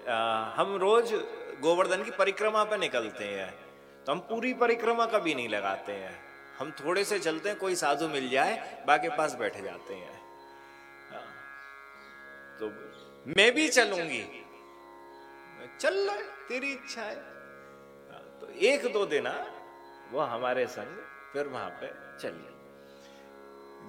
Speaker 1: आ, हम रोज गोवर्धन की परिक्रमा पे निकलते हैं तो हम पूरी परिक्रमा कभी नहीं लगाते हैं। हम थोड़े से चलते हैं कोई साधु मिल जाए बाकी पास बैठ जाते हैं। तो मैं भी चलूँगी। चल रहा तेरी इच्छा है। हाँ, तो एक दो दिन हाँ, वो हमारे संग फिर वहाँ पे चलिए।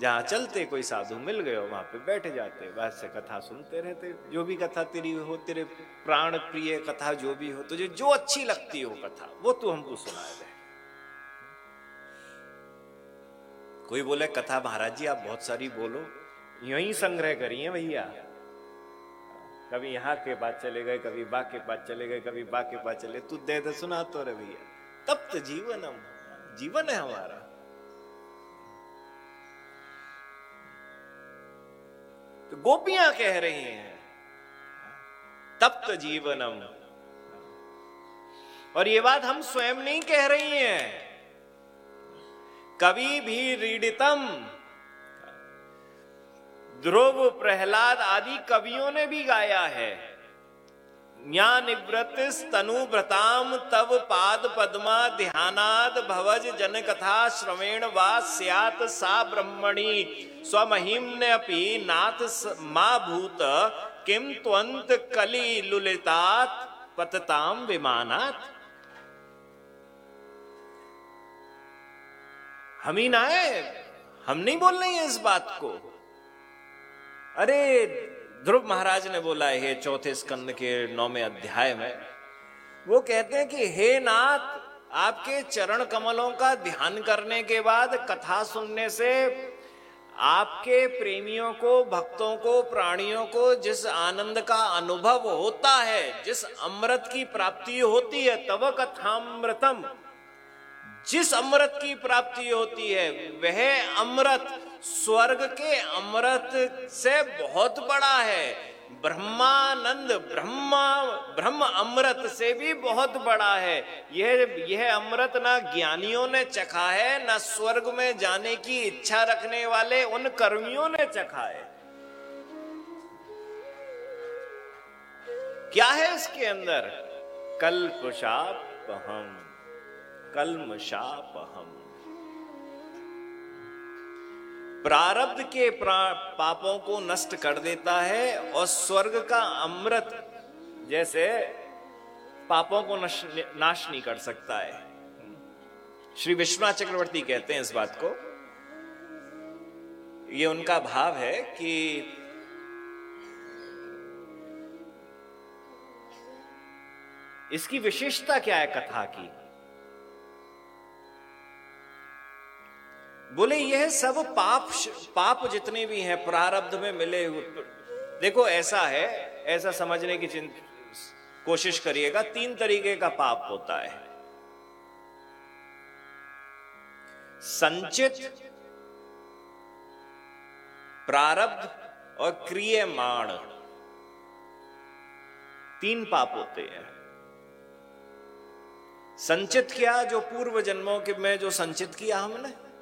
Speaker 1: जहाँ चलते कोई साधु मिल गए वहाँ पे बैठ जाते बस से कथा सुनते रहते। जो भी कथा तेरी हो तेरे प्राण प्रिय कथा जो भी हो तुझे जो अच्छी लगती हो कथा वो तू हमको सुना दे। कोई बोले कथा महाराज जी आप बहुत सारी बोलो। यही संग्रह करिए भैया। कभी यहाँ के पास चले गए, कभी बा के पास चले गए, कभी बा के पास चले। तू दे दे, सुना तो रे भैया। तब तो जीवन हम, जीवन है हमारा। तो गोपियाँ कह रही हैं, तब तप्त जीवनम और ये बात हम स्वयं नहीं कह रही हैं। कभी भी रीडितम ध्रुव, प्रहलाद आदि कवियों ने भी गाया है। ज्ञानिव्रत स्तनु व्रताम तव पाद पद्मा ध्यानाद भवज जन कथा श्रवेण वा स्यात सा ब्रह्मणी। स्वमहिम्नपि नाथ मा भूत किम त्वंत कली लुलितात पतताम विमानात। हम ही ना है, हम नहीं बोल रहे हैं इस बात को। अरे, ध्रुव महाराज ने बोला है चौथे स्कंद के नौवे अध्याय में, वो कहते हैं कि, हे नाथ, आपके चरण कमलों का ध्यान करने के बाद कथा सुनने से आपके प्रेमियों को, भक्तों को, प्राणियों को जिस आनंद का अनुभव होता है, जिस अमृत की प्राप्ति होती है तब कथामृतम, जिस अमृत की प्राप्ति होती है, वह अमृत स्वर्ग के अमृत से बहुत बड़ा है। ब्रह्मानंद, ब्रह्मा, ब्रह्म अमृत से भी बहुत बड़ा है। यह यह अमृत ना ज्ञानियों ने चखा है, ना स्वर्ग में जाने की इच्छा रखने वाले उन कर्मियों ने चखा है। क्या है इसके अंदर? कल्पशाप हम कलमशाप हम प्रारब्ध के पापों को नष्ट कर देता है और स्वर्ग का अमृत जैसे पापों को नाश नहीं कर सकता है। श्री विश्वनाथ चक्रवर्ती कहते हैं इस बात को। ये उनका भाव है कि इसकी विशेषता क्या है कथा की? बोले, यह सब पाप पाप जितने भी हैं, प्रारब्ध में मिले हुए देखो, ऐसा है, ऐसा समझने की कोशिश करिएगा, तीन तरीके का पाप होता है। संचित, प्रारब्ध और क्रियमाण। तीन पाप होते हैं। संचित किया जो पूर्व जन्मों के, में जो संचित किया हमने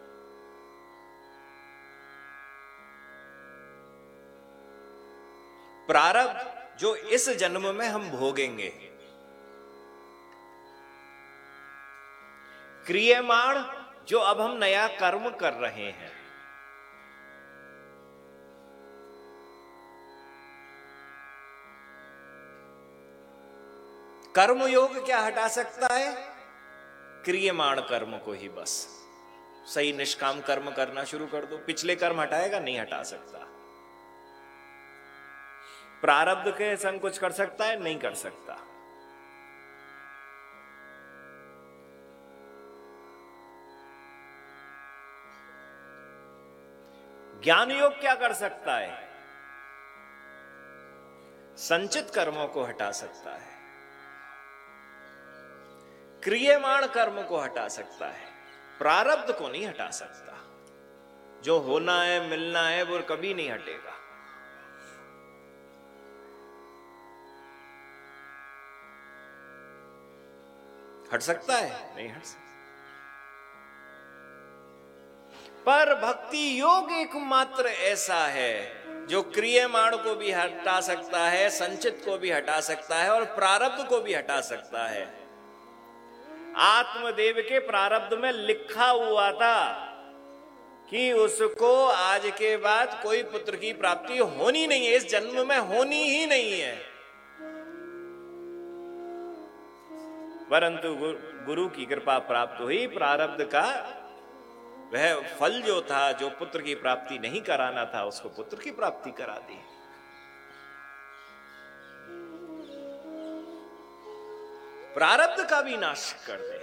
Speaker 1: प्रारब्ध जो इस जन्म में हम भोगेंगे। क्रियमाण जो अब हम नया कर्म कर रहे हैं। कर्म योग क्या हटा सकता है? क्रियमाण कर्म को ही बस। सही निष्काम कर्म करना शुरू कर दो। पिछले कर्म हटाएगा, नहीं हटा सकता। प्रारब्ध के संग कुछ कर सकता है, नहीं कर सकता। ज्ञान योग क्या कर सकता है? संचित कर्मों को हटा सकता है। क्रियमाण कर्म को हटा सकता है। प्रारब्ध को नहीं हटा सकता। जो होना है, मिलना है, वो कभी नहीं हटेगा। हट सकता है? नहीं हट सकता। पर भक्ति योग एकमात्र ऐसा है, जो क्रियमाण को भी हटा सकता है, संचित को भी हटा सकता है और प्रारब्ध को भी हटा सकता है। आत्मदेव के प्रारब्ध में लिखा हुआ था कि उसको आज के बाद कोई पुत्र की प्राप्ति होनी नहीं है, इस जन्म में होनी ही नहीं है। परंतु गुरु की कृपा प्राप्त हुई। प्रारब्ध का वह फल जो था, जो पुत्र की प्राप्ति नहीं कराना था, उसको पुत्र की प्राप्ति करा दी। प्रारब्ध का भी नाश कर दे।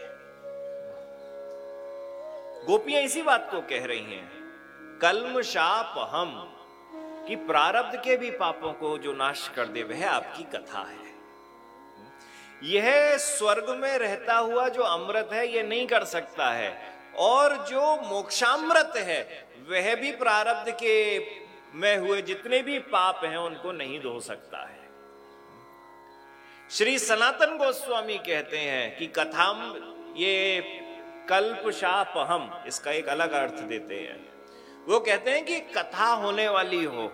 Speaker 1: गोपियाँ इसी बात को कह रही हैं, कलम शाप हम कि प्रारब्ध के भी पापों को जो नाश कर दे, वह आपकी कथा है। यह स्वर्ग में रहता हुआ जो अमृत है, यह नहीं कर सकता है। और जो मोक्षामृत है, वह भी प्रारब्ध के में हुए जितने भी पाप हैं, उनको नहीं धो सकता है। श्री सनातन गोस्वामी कहते हैं कि कथाम ये कल्प शाप हम इसका एक अलग अर्थ देते हैं। वो कहते हैं कि कथा होने वाली हो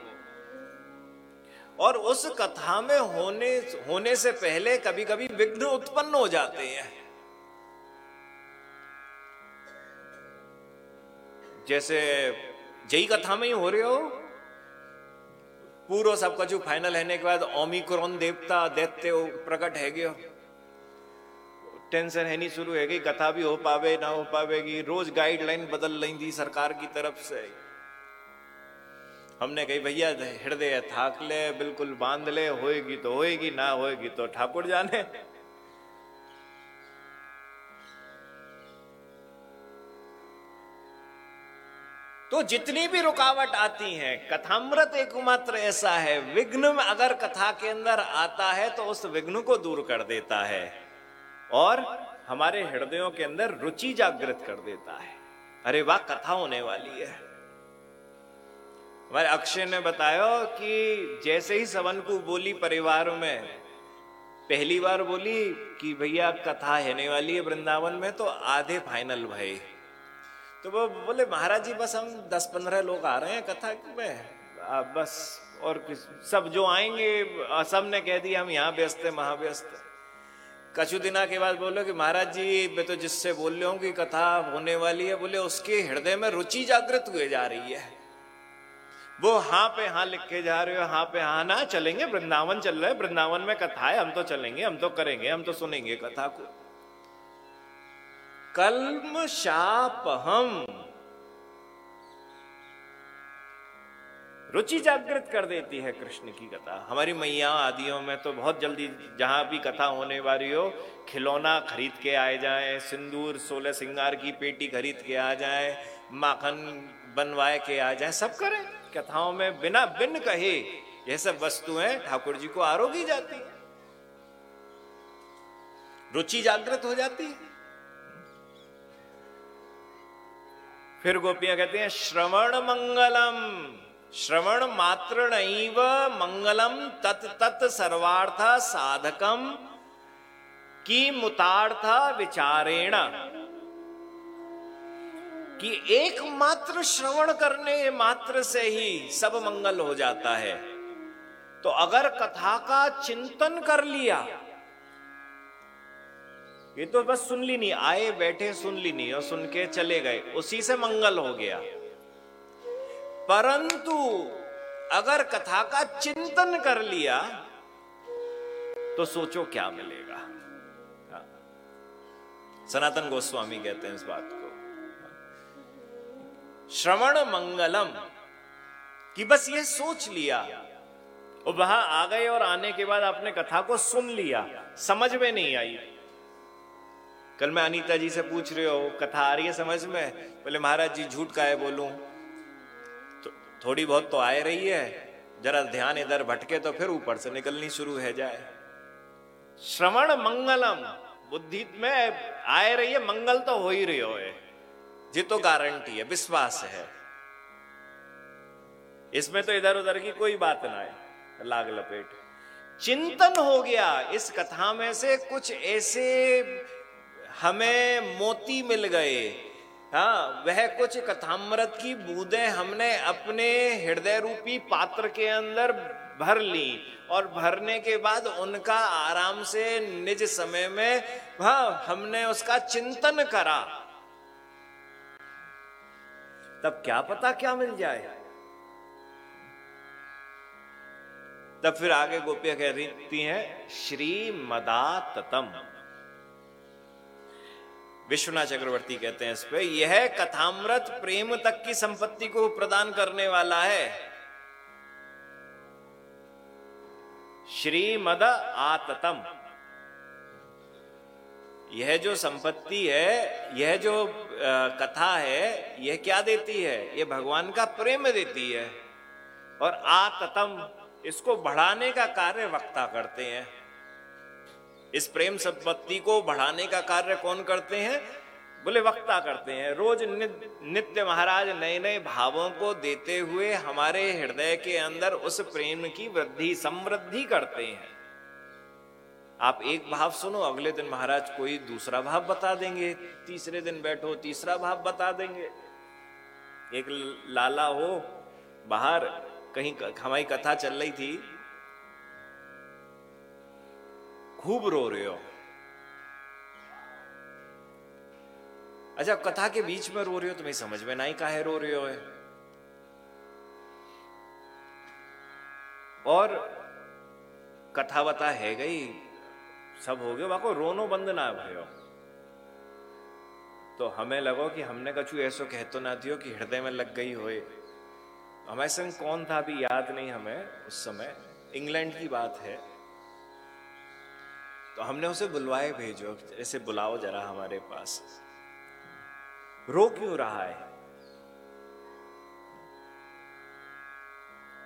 Speaker 1: और उस कथा में होने होने से पहले कभी कभी विघ्न उत्पन्न हो जाते हैं। जैसे जई कथा में ही हो रहे हो? पूरा सब कछु फाइनल रहने के बाद ओमिक्रोन देवता, दैत्य प्रकट है गयो। टेंशन है नहीं, शुरू है गई, कथा भी हो पावे, ना हो पावेगी रोज गाइडलाइन बदल रही थी सरकार की तरफ़ से। हमने कही, भैया, हृदय थाक ले, बिल्कुल बाँध ले, होएगी तो होएगी, ना होएगी तो ठाकुर जाने। तो जितनी भी रुकावट आती है, कथामृत एकमात्र ऐसा है, विघ्न अगर कथा के अंदर आता है तो उस विघ्न को दूर कर देता है और हमारे हृदयों के अंदर रुचि जागृत कर देता है। अरे वाह, कथा होने वाली है। हमारे अक्षय ने बताया कि जैसे ही सवन को बोली परिवार में, पहली बार बोली कि भैया कथा रहने वाली है वृंदावन में तो आधे फाइनल भाई। तो वो बोले, महाराज जी, बस हम दस पंद्रह लोग आ रहे हैं कथा में बस और सब जो आएँगे, सबने कह दिया, हम यहाँ व्यस्त है वहाँ व्यस्त कछु दिना के बाद बोलो कि, महाराज जी, मैं तो जिससे बोल रहे हूँ कि कथा होने वाली है, बोले, उसके हृदय में रुचि जागृत हुए जा रही है। वो हाँ पे हाँ लिख के जा रहे हो हाँ पे हाँ ना चलेंगे, वृंदावन चल रहे वृंदावन में कथा है, हम तो चलेंगे, हम तो करेंगे, हम तो सुनेंगे कथा को। कलम शाप हम रुचि जागृत कर देती है कृष्ण की कथा। हमारी मैया आदियों में तो बहुत जल्दी जहाँ भी कथा होने वाली हो, खिलौना खरीद के आए जाए, सिंदूर सोलह सिंगार की पेटी खरीद के आ जाए, माखन बनवाए के आ जाए, सब करें। कथाओं में बिना बिन कहे यह सब वस्तुएँ ठाकुर जी को आरोगी जाती है। रुचि जागृत हो जाती है। फिर गोपियाँ कहती हैं, श्रवण मंगलम, श्रवण मात्र नैव, मंगलम तत् तत् सर्वार्थ साधकम, की मुतार्थ विचारेण। कि एकमात्र श्रवण करने मात्र से ही सब मंगल हो जाता है। तो अगर कथा का चिंतन कर लिया, ये तो बस सुन ली नहीं, आए बैठे सुन ली नहीं और सुन के चले गए, उसी से मंगल हो गया। परंतु अगर कथा का चिंतन कर लिया तो सोचो क्या मिलेगा। हाँ। सनातन गोस्वामी कहते हैं इस बात को। श्रवण मंगलम कि बस ये सोच लिया। और वहाँ आ गए और आने के बाद आपने कथा को सुन लिया। समझ में नहीं आई। कल मैं अनीता जी से पूछ रहे हो, कथा आ रही है समझ में? बोले, महाराज जी, झूठ का है बोलूँ। तो थोड़ी बहुत तो आए रही है। जरा ध्यान इधर भटके तो फिर ऊपर से निकलनी शुरू है जाए। श्रवण मंगलम बुद्धि में आए रही है, मंगल तो हो ही रही हो है ये तो गारंटी है, विश्वास है। इसमें तो इधर उधर की कोई बात ना है, लाग लपेट। चिंतन हो गया, इस कथा में से कुछ ऐसे हमें मोती मिल गए। हाँ वह कुछ कथामृत की बूंदें हमने अपने हृदय रूपी पात्र के अंदर भर ली और भरने के बाद उनका आराम से निज समय में हाँ हमने उसका चिंतन करा। तब क्या पता क्या मिल जाए? तब फिर आगे गोपियाँ कह रही हैं श्री मदा ततम विश्वनाथ चक्रवर्ती कहते हैं इस पे, यह कथामृत प्रेम तक की संपत्ति को प्रदान करने वाला है। श्रीमद आततम यह जो संपत्ति है, यह जो कथा है, यह क्या देती है? यह भगवान का प्रेम देती है। और आततम इसको बढ़ाने का कार्य वक्ता करते हैं। इस प्रेम संपत्ति को बढ़ाने का कार्य कौन करते हैं? बोले, वक्ता करते हैं। रोज नित्य महाराज नए नए भावों को देते हुए हमारे हृदय के अंदर उस प्रेम की वृद्धि, समृद्धि करते हैं। आप एक भाव सुनो, अगले दिन महाराज कोई दूसरा भाव बता देंगे। तीसरे दिन बैठो, तीसरा भाव बता देंगे। एक लाला हो, बाहर कहीं हमारी कथा चल रही थी। खूब रो रहे हो। अच्छा कथा के बीच में रो रहे हो, तुम्हें समझ में नहीं काहे रो रहे हो? है और कथा बता है गई। सब हो गया, वाको रोनो बंद ना भयो। तो हमें लगो कि हमने कछु ऐसो कह तो ना दियो कि हृदय में लग गई होए। हमारे संग कौन था अभी याद नहीं हमें उस समय। इंग्लैंड की बात है। तो हमने उसे बुलवाए, भेजो, ऐसे बुलाओ जरा हमारे पास। रो क्यों रहा है?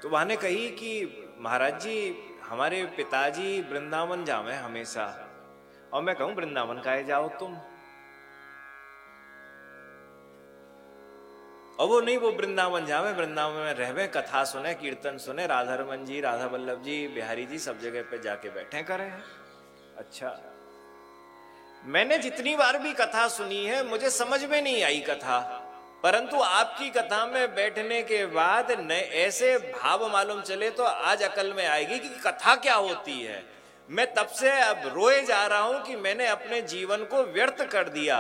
Speaker 1: तो वहाँ ने कही कि महाराज जी हमारे पिताजी वृंदावन जावे हमेशा। और मैं कहूँ, वृंदावन का जाओ तुम। और वो नहीं, वो वृंदावन जावे, वृंदावन में रहवे, कथा सुने, कीर्तन सुने राधा रमन जी राधा वल्लभ जी, बिहारी जी सब जगह पे जाके बैठे करे अच्छा। मैंने जितनी बार भी कथा सुनी है, मुझे समझ में नहीं आई कथा। परंतु आपकी कथा में बैठने के बाद नए ऐसे भाव मालूम चले तो आज अकल में आएगी कि कथा क्या होती है। मैं तब से अब रोए जा रहा हूँ कि मैंने अपने जीवन को व्यर्थ कर दिया।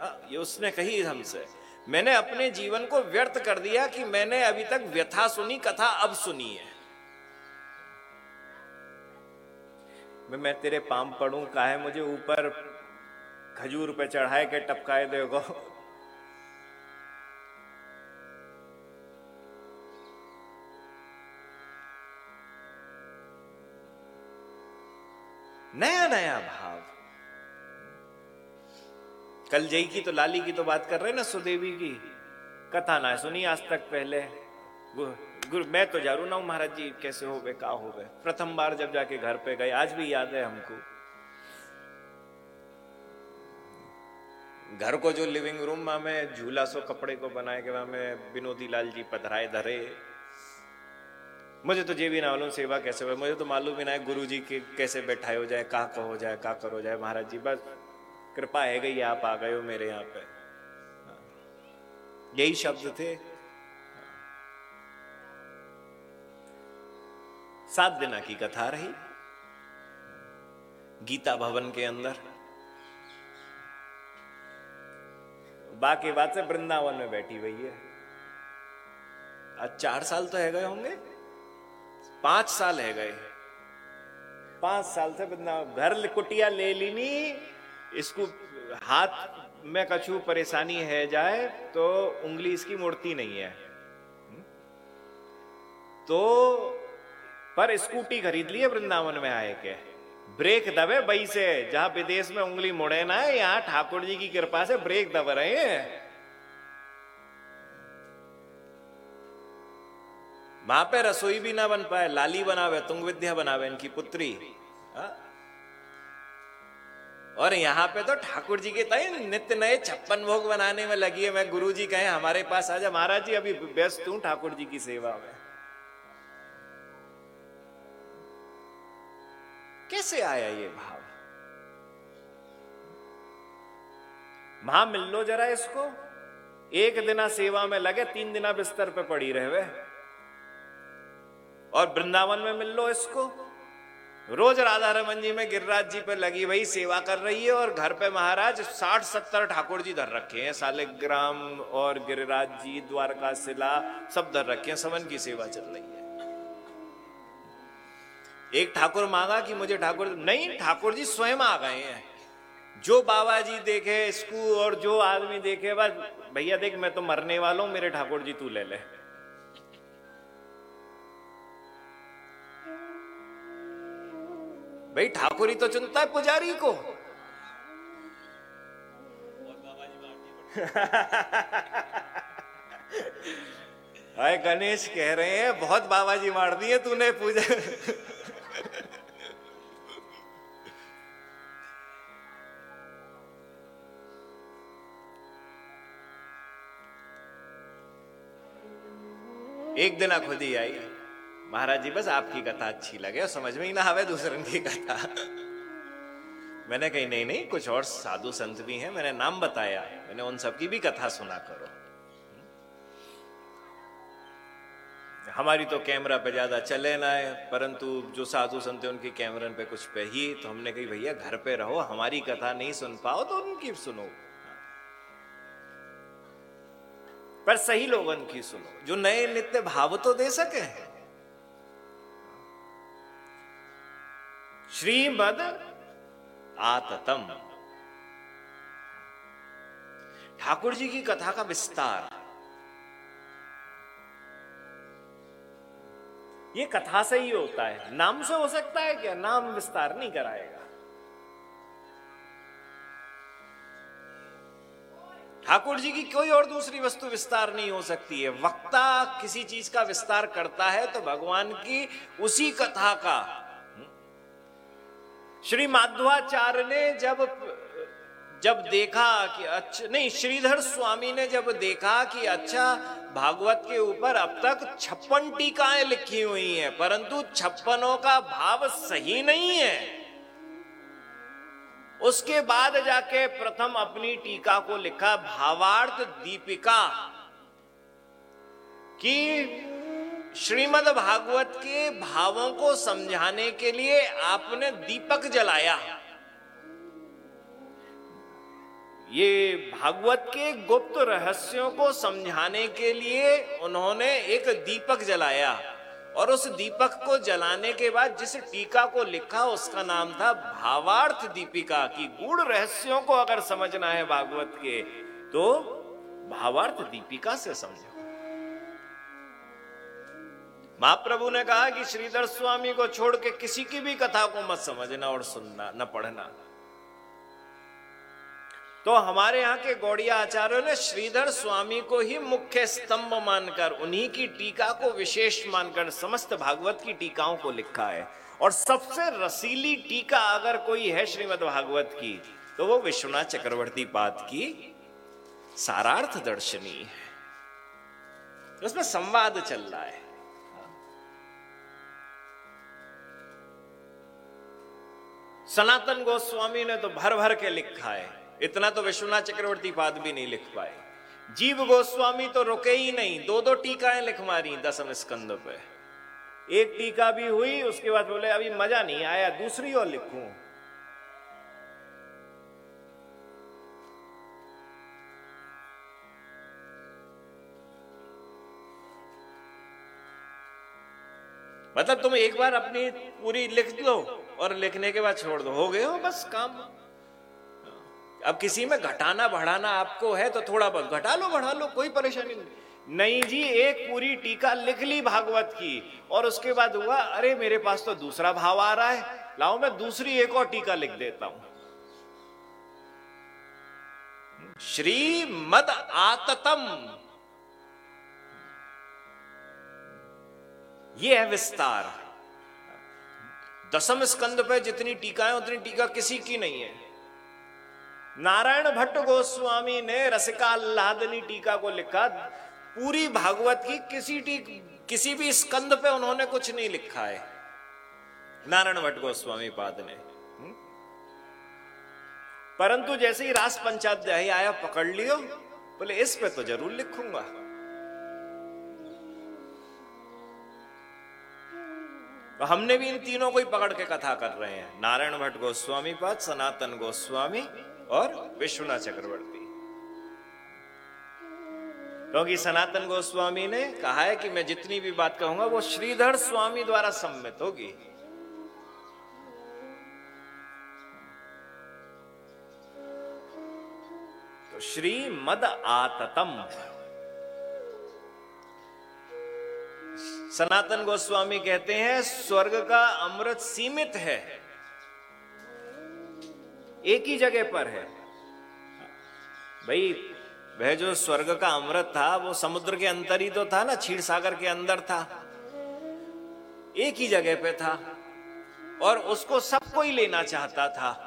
Speaker 1: हाँ, ये उसने कही हमसे। मैंने अपने जीवन को व्यर्थ कर दिया कि मैंने अभी तक व्यथा सुनी कथा अब सुनी है। मैं मैं तेरे पाम पड़ू का है मुझे ऊपर खजूर पे चढ़ाए के टपकाए देखो नया नया भाव। कल जई की तो लाली की तो बात कर रहे ना, सुदेवी की। कथा ना सुनी आज तक पहले। गुरु, मैं तो ज़रूर ना महाराज जी, कैसे हो गए का हो गए प्रथम बार जब जाके घर पे गए, आज भी याद है हमको। घर को जो लिविंग रूम में झूला सो कपड़े को बनाए के में विनोदी लाल जी पधराए धरे। मुझे तो ये भी ना मालूम सेवा कैसे हो मुझे तो मालूम ही ना है गुरु जी के कैसे बैठाए हो जाए का कहो जाए का करो जाए। महाराज जी, बस कृपा है गई, आप आ गए हो मेरे यहाँ पे। यही शब्द थे। सात दिना की कथा रही। गीता भवन के अंदर। बाकी बात से वृंदावन में बैठी हुई है। आज चार साल तो है गए होंगे। पाँच साल है गए। पाँच साल से घर कुटिया ले लीनी इसको हाथ में कछु परेशानी है जाए तो उंगली इसकी मूर्ति नहीं है। तो पर स्कूटी खरीद लिए वृंदावन में आए के। ब्रेक दबे बई से, जहाँ विदेश में उंगली मुड़े ना यहाँ ठाकुर जी की कृपा से ब्रेक दब रहे हैं। वहाँ पे रसोई भी ना बन पाए, लाली बनावे तुंग विद्या बनावे, इनकी पुत्री। हा? और यहाँ पे तो ठाकुर जी के तय नित्य नए छप्पन भोग बनाने में लगी है। मैं गुरु जी कहे, हमारे पास आ आजा महाराज जी, अभी व्यस्त हूँ ठाकुर जी की सेवा में। कैसे आया ये भाव? महा मिल लो जरा इसको। एक दिना सेवा में लगे, तीन दिना बिस्तर पे पड़ी रहे। और वृंदावन में मिल लो इसको। रोज राधा रमन जी में गिरिराज जी पे लगी वही सेवा कर रही है और घर पे महाराज साठ, सत्तर ठाकुर जी धर रखे हैं। सालिग्राम और गिरिराज जी, द्वारका शिला सब धर रखे हैं। समन की सेवा चल रही है। एक ठाकुर मांगा कि मुझे ठाकुर, नहीं, ठाकुर जी स्वयं आ गए हैं। जो बाबा जी देखे, स्कूल और जो आदमी देखे, बस, भैया देख, मैं तो मरने वाला हूँ, मेरे ठाकुर जी तू ले ले। भाई ठाकुर ही तो चुनता है पुजारी को। अरे गणेश कह रहे हैं, बहुत बाबा जी मार दिए तूने पूजा। एक दिन खुद ही आई। महाराज जी, बस आपकी कथा अच्छी लगे और समझ में ही ना आवे दूसरे की कथा। मैंने कही, नहीं नहीं, कुछ और साधु संत भी हैं, मैंने नाम बताया मैंने उन सबकी भी कथा सुना करो। हमारी तो कैमरा पे ज़्यादा चले ना है, परंतु जो साधु संत है, उनकी कैमरा पे कुछ पे ही तो हमने कही, भैया, घर पे रहो, हमारी कथा नहीं सुन पाओ तो उनकी सुनो। पर सही लोगों की सुनो, जो नए नित्य भाव तो दे सके श्रीमद आततम। ठाकुर जी की कथा का विस्तार। ये कथा से ही होता है। नाम से हो सकता है क्या? नाम विस्तार नहीं कराएगा। ठाकुर जी की कोई और दूसरी वस्तु विस्तार नहीं हो सकती है। वक्ता किसी चीज़ का विस्तार करता है तो भगवान की उसी कथा का श्री माधवाचार्य ने जब जब देखा कि अच्छा नहीं, श्रीधर स्वामी ने जब देखा कि अच्छा भागवत के ऊपर अब तक छप्पन टीकाएँ लिखी हुई हैं, परंतु छप्पनों का भाव सही नहीं है। उसके बाद जाके प्रथम अपनी टीका को लिखा भावार्थ दीपिका, कि श्रीमद भागवत के भावों को समझाने के लिए आपने दीपक जलाया। ये भागवत के गुप्त रहस्यों को समझाने के लिए उन्होंने एक दीपक जलाया और उस दीपक को जलाने के बाद जिस टीका को लिखा, उसका नाम था भावार्थ दीपिका की। गूढ़ रहस्यों को अगर समझना है भागवत के तो भावार्थ दीपिका से समझो। महाप्रभु ने कहा कि श्रीधर स्वामी को छोड़ के किसी की भी कथा को मत समझना और सुनना, न पढ़ना। तो हमारे यहाँ के गौड़िया आचार्यों ने श्रीधर स्वामी को ही मुख्य स्तंभ मानकर, उन्हीं की टीका को विशेष मानकर, समस्त भागवत की टीकाओं को लिखा है। और सबसे रसीली टीका अगर कोई है श्रीमद भागवत की तो वो विश्वनाथ चक्रवर्ती पाद की सारार्थ दर्शनी है। उसमें संवाद चल रहा है। सनातन गोस्वामी ने तो भर भर के लिखा है। इतना तो विश्वनाथ चक्रवर्ती पाद भी नहीं लिख पाए। जीव गोस्वामी तो रुके ही नहीं। दो दो टीकाएँ लिख मारी दसम स्कंद पे। एक टीका भी हुई, उसके बाद बोले, अभी मज़ा नहीं आया, दूसरी और लिखूं। मतलब तुम एक बार अपनी पूरी लिख लो और लिखने के बाद छोड़ दो। हो गए हो बस काम। अब किसी में घटाना बढ़ाना आपको है तो थोड़ा बहुत घटा लो, बढ़ा लो, कोई परेशानी नहीं। नहीं जी, एक पूरी टीका लिख ली भागवत की और उसके बाद हुआ, अरे मेरे पास तो दूसरा भाव आ रहा है, लाओ मैं दूसरी एक और टीका लिख देता हूँ। श्रीमद आततम। ये है विस्तार। दसम स्कंद पे जितनी टीका है, उतनी टीका किसी की नहीं है। नारायण भट्ट गोस्वामी ने रसिका आह्लादनी टीका को लिखा। पूरी भागवत की किसी टी किसी भी स्कंद पे उन्होंने कुछ नहीं लिखा है। नारायण भट्ट गोस्वामी पाद ने हम्म? परंतु जैसे ही रास पंचाध्याय आया, पकड़ लियो। बोले, इस पे तो ज़रूर लिखूँगा। तो हमने भी इन तीनों को ही पकड़ के कथा कर रहे हैं। नारायण भट्ट गोस्वामी पद, सनातन गोस्वामी और विश्वनाथ चक्रवर्ती। क्योंकि सनातन गोस्वामी ने कहा है कि मैं जितनी भी बात कहूँगा, वो श्रीधर स्वामी द्वारा सम्मित होगी। श्री मद आततम। सनातन गोस्वामी कहते हैं, स्वर्ग का अमृत सीमित है। एक ही जगह पर है। भाई, वह जो स्वर्ग का अमृत था, वो समुद्र के अंदर ही तो था ना, क्षीर सागर के अंदर था। एक ही जगह पे था। और उसको सबको ही लेना चाहता था।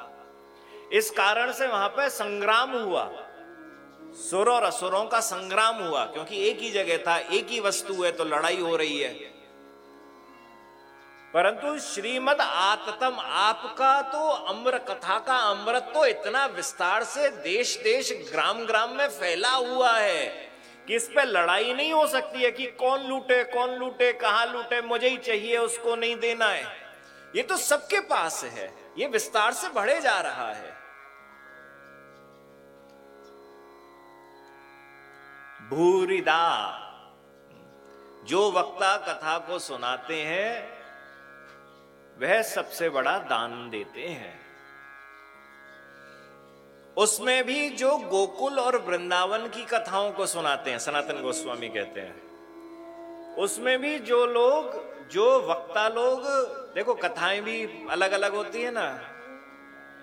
Speaker 1: इस कारण से वहाँ पे संग्राम हुआ। सुर और असुरों का संग्राम हुआ, क्योंकि एक ही जगह था, एक ही वस्तु है तो लड़ाई हो रही है। परंतु श्रीमद आततम आपका तो अम्र कथा का अमृत तो इतना विस्तार से देश देश ग्राम ग्राम में फैला हुआ है कि इस पे लड़ाई नहीं हो सकती है कि कौन लूटे कौन लूटे, कहाँ लूटे, मुझे ही चाहिए, उसको नहीं देना है। ये तो सबके पास है, ये विस्तार से बढ़े जा रहा है। भूरिदा। जो वक्ता कथा को सुनाते हैं, वह सबसे बड़ा दान देते हैं। उसमें भी जो गोकुल और वृंदावन की कथाओं को सुनाते हैं, सनातन गोस्वामी कहते हैं, उसमें भी जो लोग, जो वक्ता लोग, देखो कथाएँ भी अलग अलग होती है ना।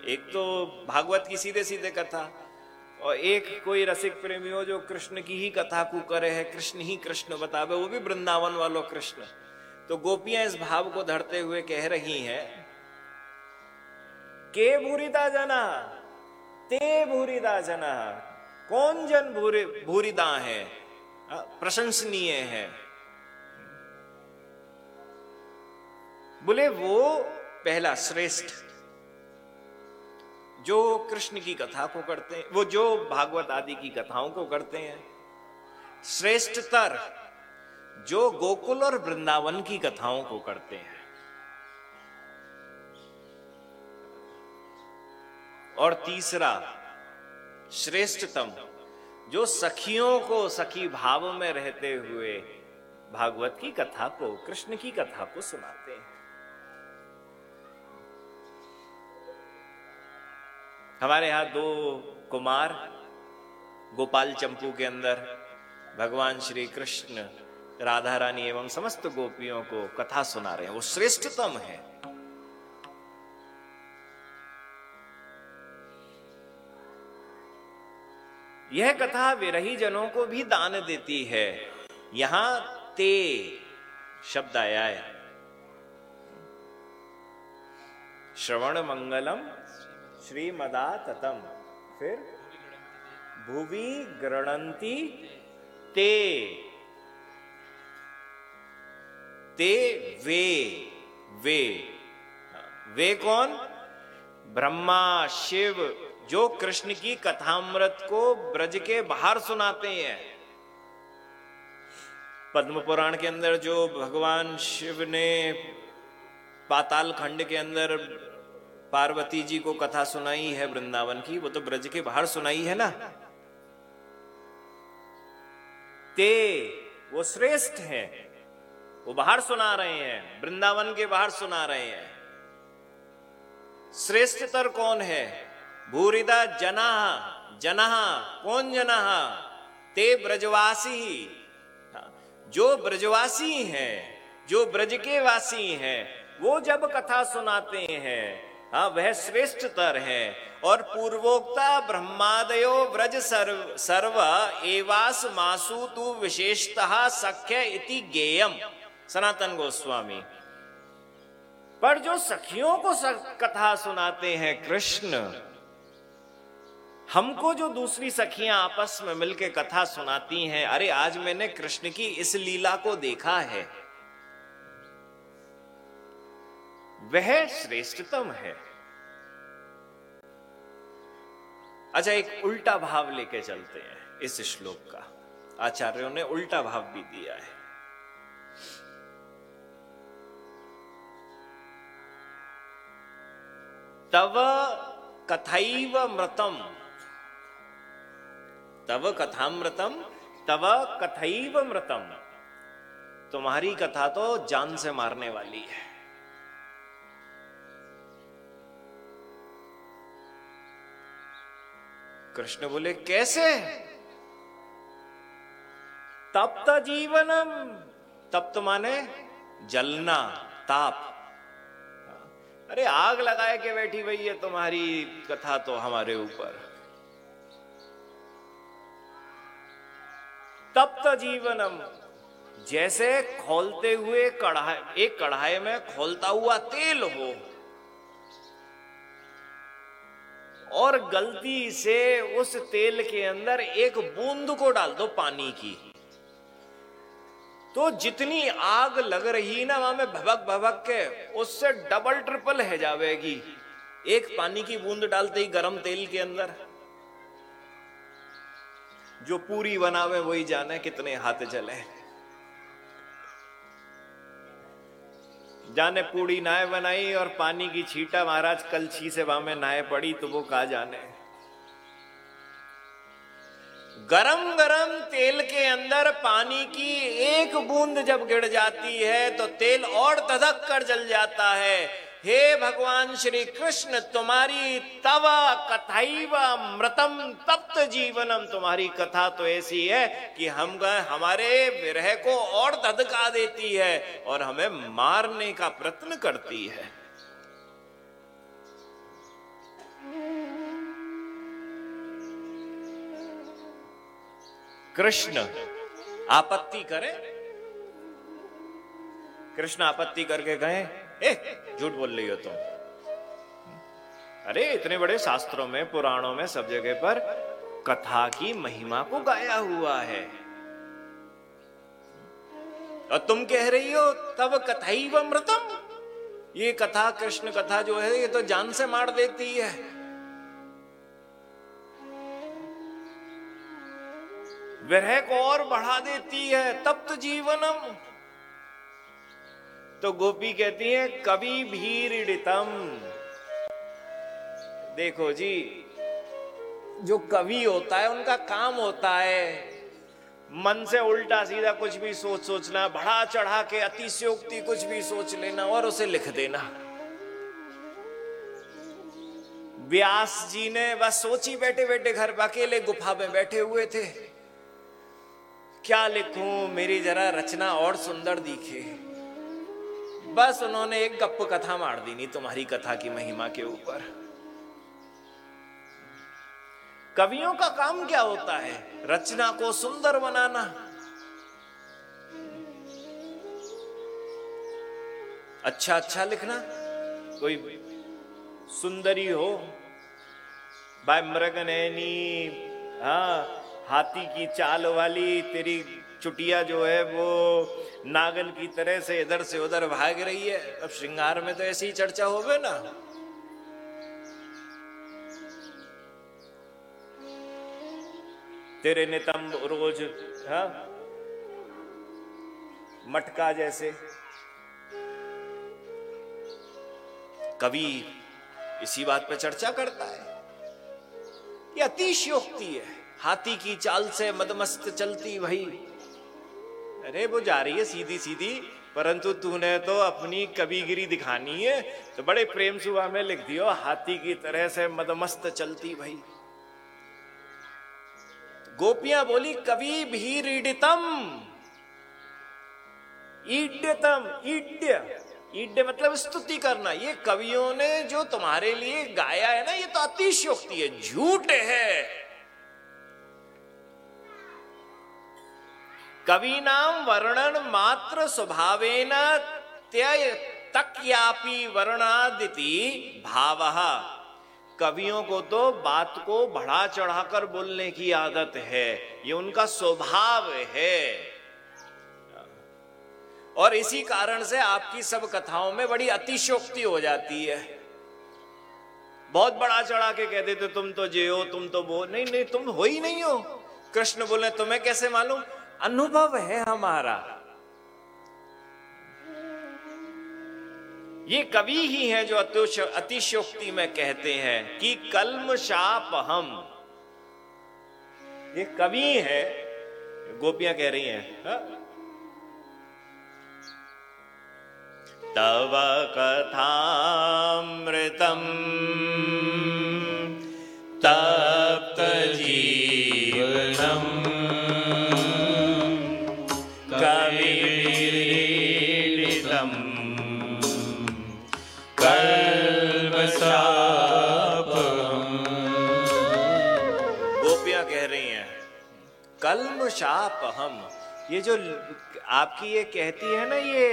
Speaker 1: एक तो भागवत की सीधे सीधे कथा और एक कोई रसिक प्रेमी हो जो कृष्ण की ही कथा को करे है, कृष्ण ही कृष्ण बतावे, वो भी वृंदावन वालों कृष्ण। तो गोपियाँ इस भाव को धरते हुए कह रही हैं, के भूरिदा जना? ते भूरिदा जना? कौन जन भूरि भूरिदा है? प्रशंसनीय है। बोले, वो पहला श्रेष्ठ जो कृष्ण की कथा को करते हैं, वो जो भागवत आदि की कथाओं को करते हैं। श्रेष्ठतर जो गोकुल और वृंदावन की कथाओं को करते हैं। और तीसरा, श्रेष्ठतम जो सखियों को सखी भाव में रहते हुए भागवत की कथा को, कृष्ण की कथा को सुनाते हैं। हमारे यहाँ दो कुमार, गोपाल चंपू के अंदर, भगवान श्री कृष्ण, राधा रानी एवं समस्त गोपियों को कथा सुना रहे हैं। वो श्रेष्ठतम है। यह कथा विरही जनों को भी दान देती है। यहाँ ते शब्द आया है। श्रवण मंगलम श्रीमदा ततम फिर? भुवि गणंती ते। ते वे। वे। वे कौन? ब्रह्मा, शिव, जो कृष्ण की कथामृत को ब्रज के बाहर सुनाते हैं। पद्म पुराण के अंदर जो भगवान शिव ने पाताल खंड के अंदर पार्वती जी को कथा सुनाई है वृंदावन की, वो तो ब्रज के बाहर सुनाई है ना? ते, वो श्रेष्ठ है। वो बाहर सुना रहे हैं, वृंदावन के बाहर सुना रहे हैं। श्रेष्ठतर कौन है? भूरिदा जना जना, कौन जना? ते ब्रजवासी। जो ब्रजवासी हैं, जो ब्रज के वासी हैं, वो जब कथा सुनाते हैं हाँ वह श्रेष्ठतर है। और पूर्वोक्ता ब्रह्मादयो व्रज सर्व सर्व एवास मासु तु विशेषतः सख्य इति गेयम। सनातन गोस्वामी। पर जो सखियों को कथा सुनाते हैं कृष्ण, हमको जो दूसरी सखियाँ आपस में मिलकर कथा सुनाती हैं, अरे आज मैंने कृष्ण की इस लीला को देखा है। वह श्रेष्ठतम है। अच्छा एक उल्टा भाव लेके चलते हैं इस श्लोक का। आचार्यों ने उल्टा भाव भी दिया है। तव कथैव मृतम। तव कथामृतम तव कथैव मृतम। तुम्हारी कथा तो जान से मारने वाली है। कृष्ण बोले, कैसे? तप्त जीवनम। तप्त माने जलना, ताप। अरे, आग लगाए के बैठी हुई है तुम्हारी कथा तो हमारे ऊपर। तप्त जीवनम। जैसे खोलते हुए कढ़ाई, एक कढ़ाई में खोलता हुआ तेल हो और गलती से उस तेल के अंदर एक बूंद को डाल दो पानी की। तो जितनी आग लग रही ना, वहाँ में भबक भबक के, उससे डबल ट्रिपल है जावेगी। एक पानी की बूंद डालते ही गरम तेल के अंदर। जो पूरी बनावे वही जाने कितने हाथ चले जाने पूड़ी नाय बनाई और पानी की छीटा महाराज कलछी से वहाँ में नाय पड़ी तो वो कहा जाने। गरम गरम तेल के अंदर पानी की एक बूंद जब गिर जाती है तो तेल और तधक कर जल जाता है। हे भगवान श्री कृष्ण, तुम्हारी तव कथाइव मृतम, तप्त जीवनम। तुम्हारी कथा तो ऐसी है कि हम हमारे विरह को और धधका देती है और हमें मारने का प्रयत्न करती है। कृष्ण, आपत्ति करे? कृष्ण, आपत्ति करके कहे? झूठ बोल रही हो तुम। अरे, इतने बड़े शास्त्रों में, पुराणों में, सब जगह पर कथा की महिमा को गाया हुआ है। और तुम कह रही हो तब कथा ही मृतम। ये कथा, कृष्ण कथा जो है, ये तो जान से मार देती है। विरह को और बढ़ा देती है, तप्त जीवनम। तो गोपी कहती है कवि भीड़ितम देखो जी, जो कवि होता है, उनका काम होता है मन से उल्टा सीधा कुछ भी सोच सोचना, बढ़ा चढ़ा के अतिशयोक्ति कुछ भी सोच लेना और उसे लिख देना। व्यास जी ने बस सोची बैठे बैठे, घर अकेले गुफा में बैठे हुए थे। क्या लिखूं, मेरी जरा रचना और सुंदर दिखे। बस उन्होंने एक गप कथा मार दी, नहीं तुम्हारी कथा की महिमा के ऊपर। कवियों का काम क्या होता है? रचना को सुंदर बनाना। अच्छा अच्छा लिखना। कोई सुंदरी हो, बाय मृगनैनी हाँ हाथी की चाल वाली, तेरी चुटिया जो है वो नागन की तरह से इधर से उधर भाग रही है। अब श्रृंगार में तो ऐसी ही चर्चा हो गए ना। तेरे नितंब रोज हा? मटका जैसे। कवि इसी बात पर चर्चा करता है ये अतिशयोक्ति है। हाथी की चाल से मदमस्त चलती वही अरे, वो जा रही है सीधी सीधी। परंतु तूने तो अपनी कविगिरी दिखानी है। तो बड़े प्रेम सुबह में लिख दियो, हाथी की तरह से मदमस्त चलती भाई। गोपियाँ बोली कवि भी रीडितम। ईड्यतम, ईड्य। ईड्य मतलब स्तुति करना। ये कवियों ने जो तुम्हारे लिए गाया है ना, ये तो अतिशयोक्ति है, झूठ है। कवीनाम वर्णन मात्र स्वभावेन त्यय तक्यापि वर्णादिति भाव। कवियों को तो बात को बढ़ा चढ़ाकर बोलने की आदत है। ये उनका स्वभाव है। और इसी कारण से आपकी सब कथाओं में बड़ी अतिशोक्ति हो जाती है। बहुत बड़ा चढ़ा के कह देते, तुम तो जे हो तुम तो वो नहीं नहीं, तुम हो ही नहीं हो। कृष्ण बोले, तुम्हें कैसे मालूम? अनुभव है हमारा ये कवि ही है जो अतिशोक्ति में कहते हैं कि कलम शाप हम ये कवि है, गोपियाँ कह रही हैं, हा? तव कथामृतम तप्त
Speaker 3: कविपीडितम्
Speaker 1: शाप हम। ये जो आपकी ये कहती है ना ये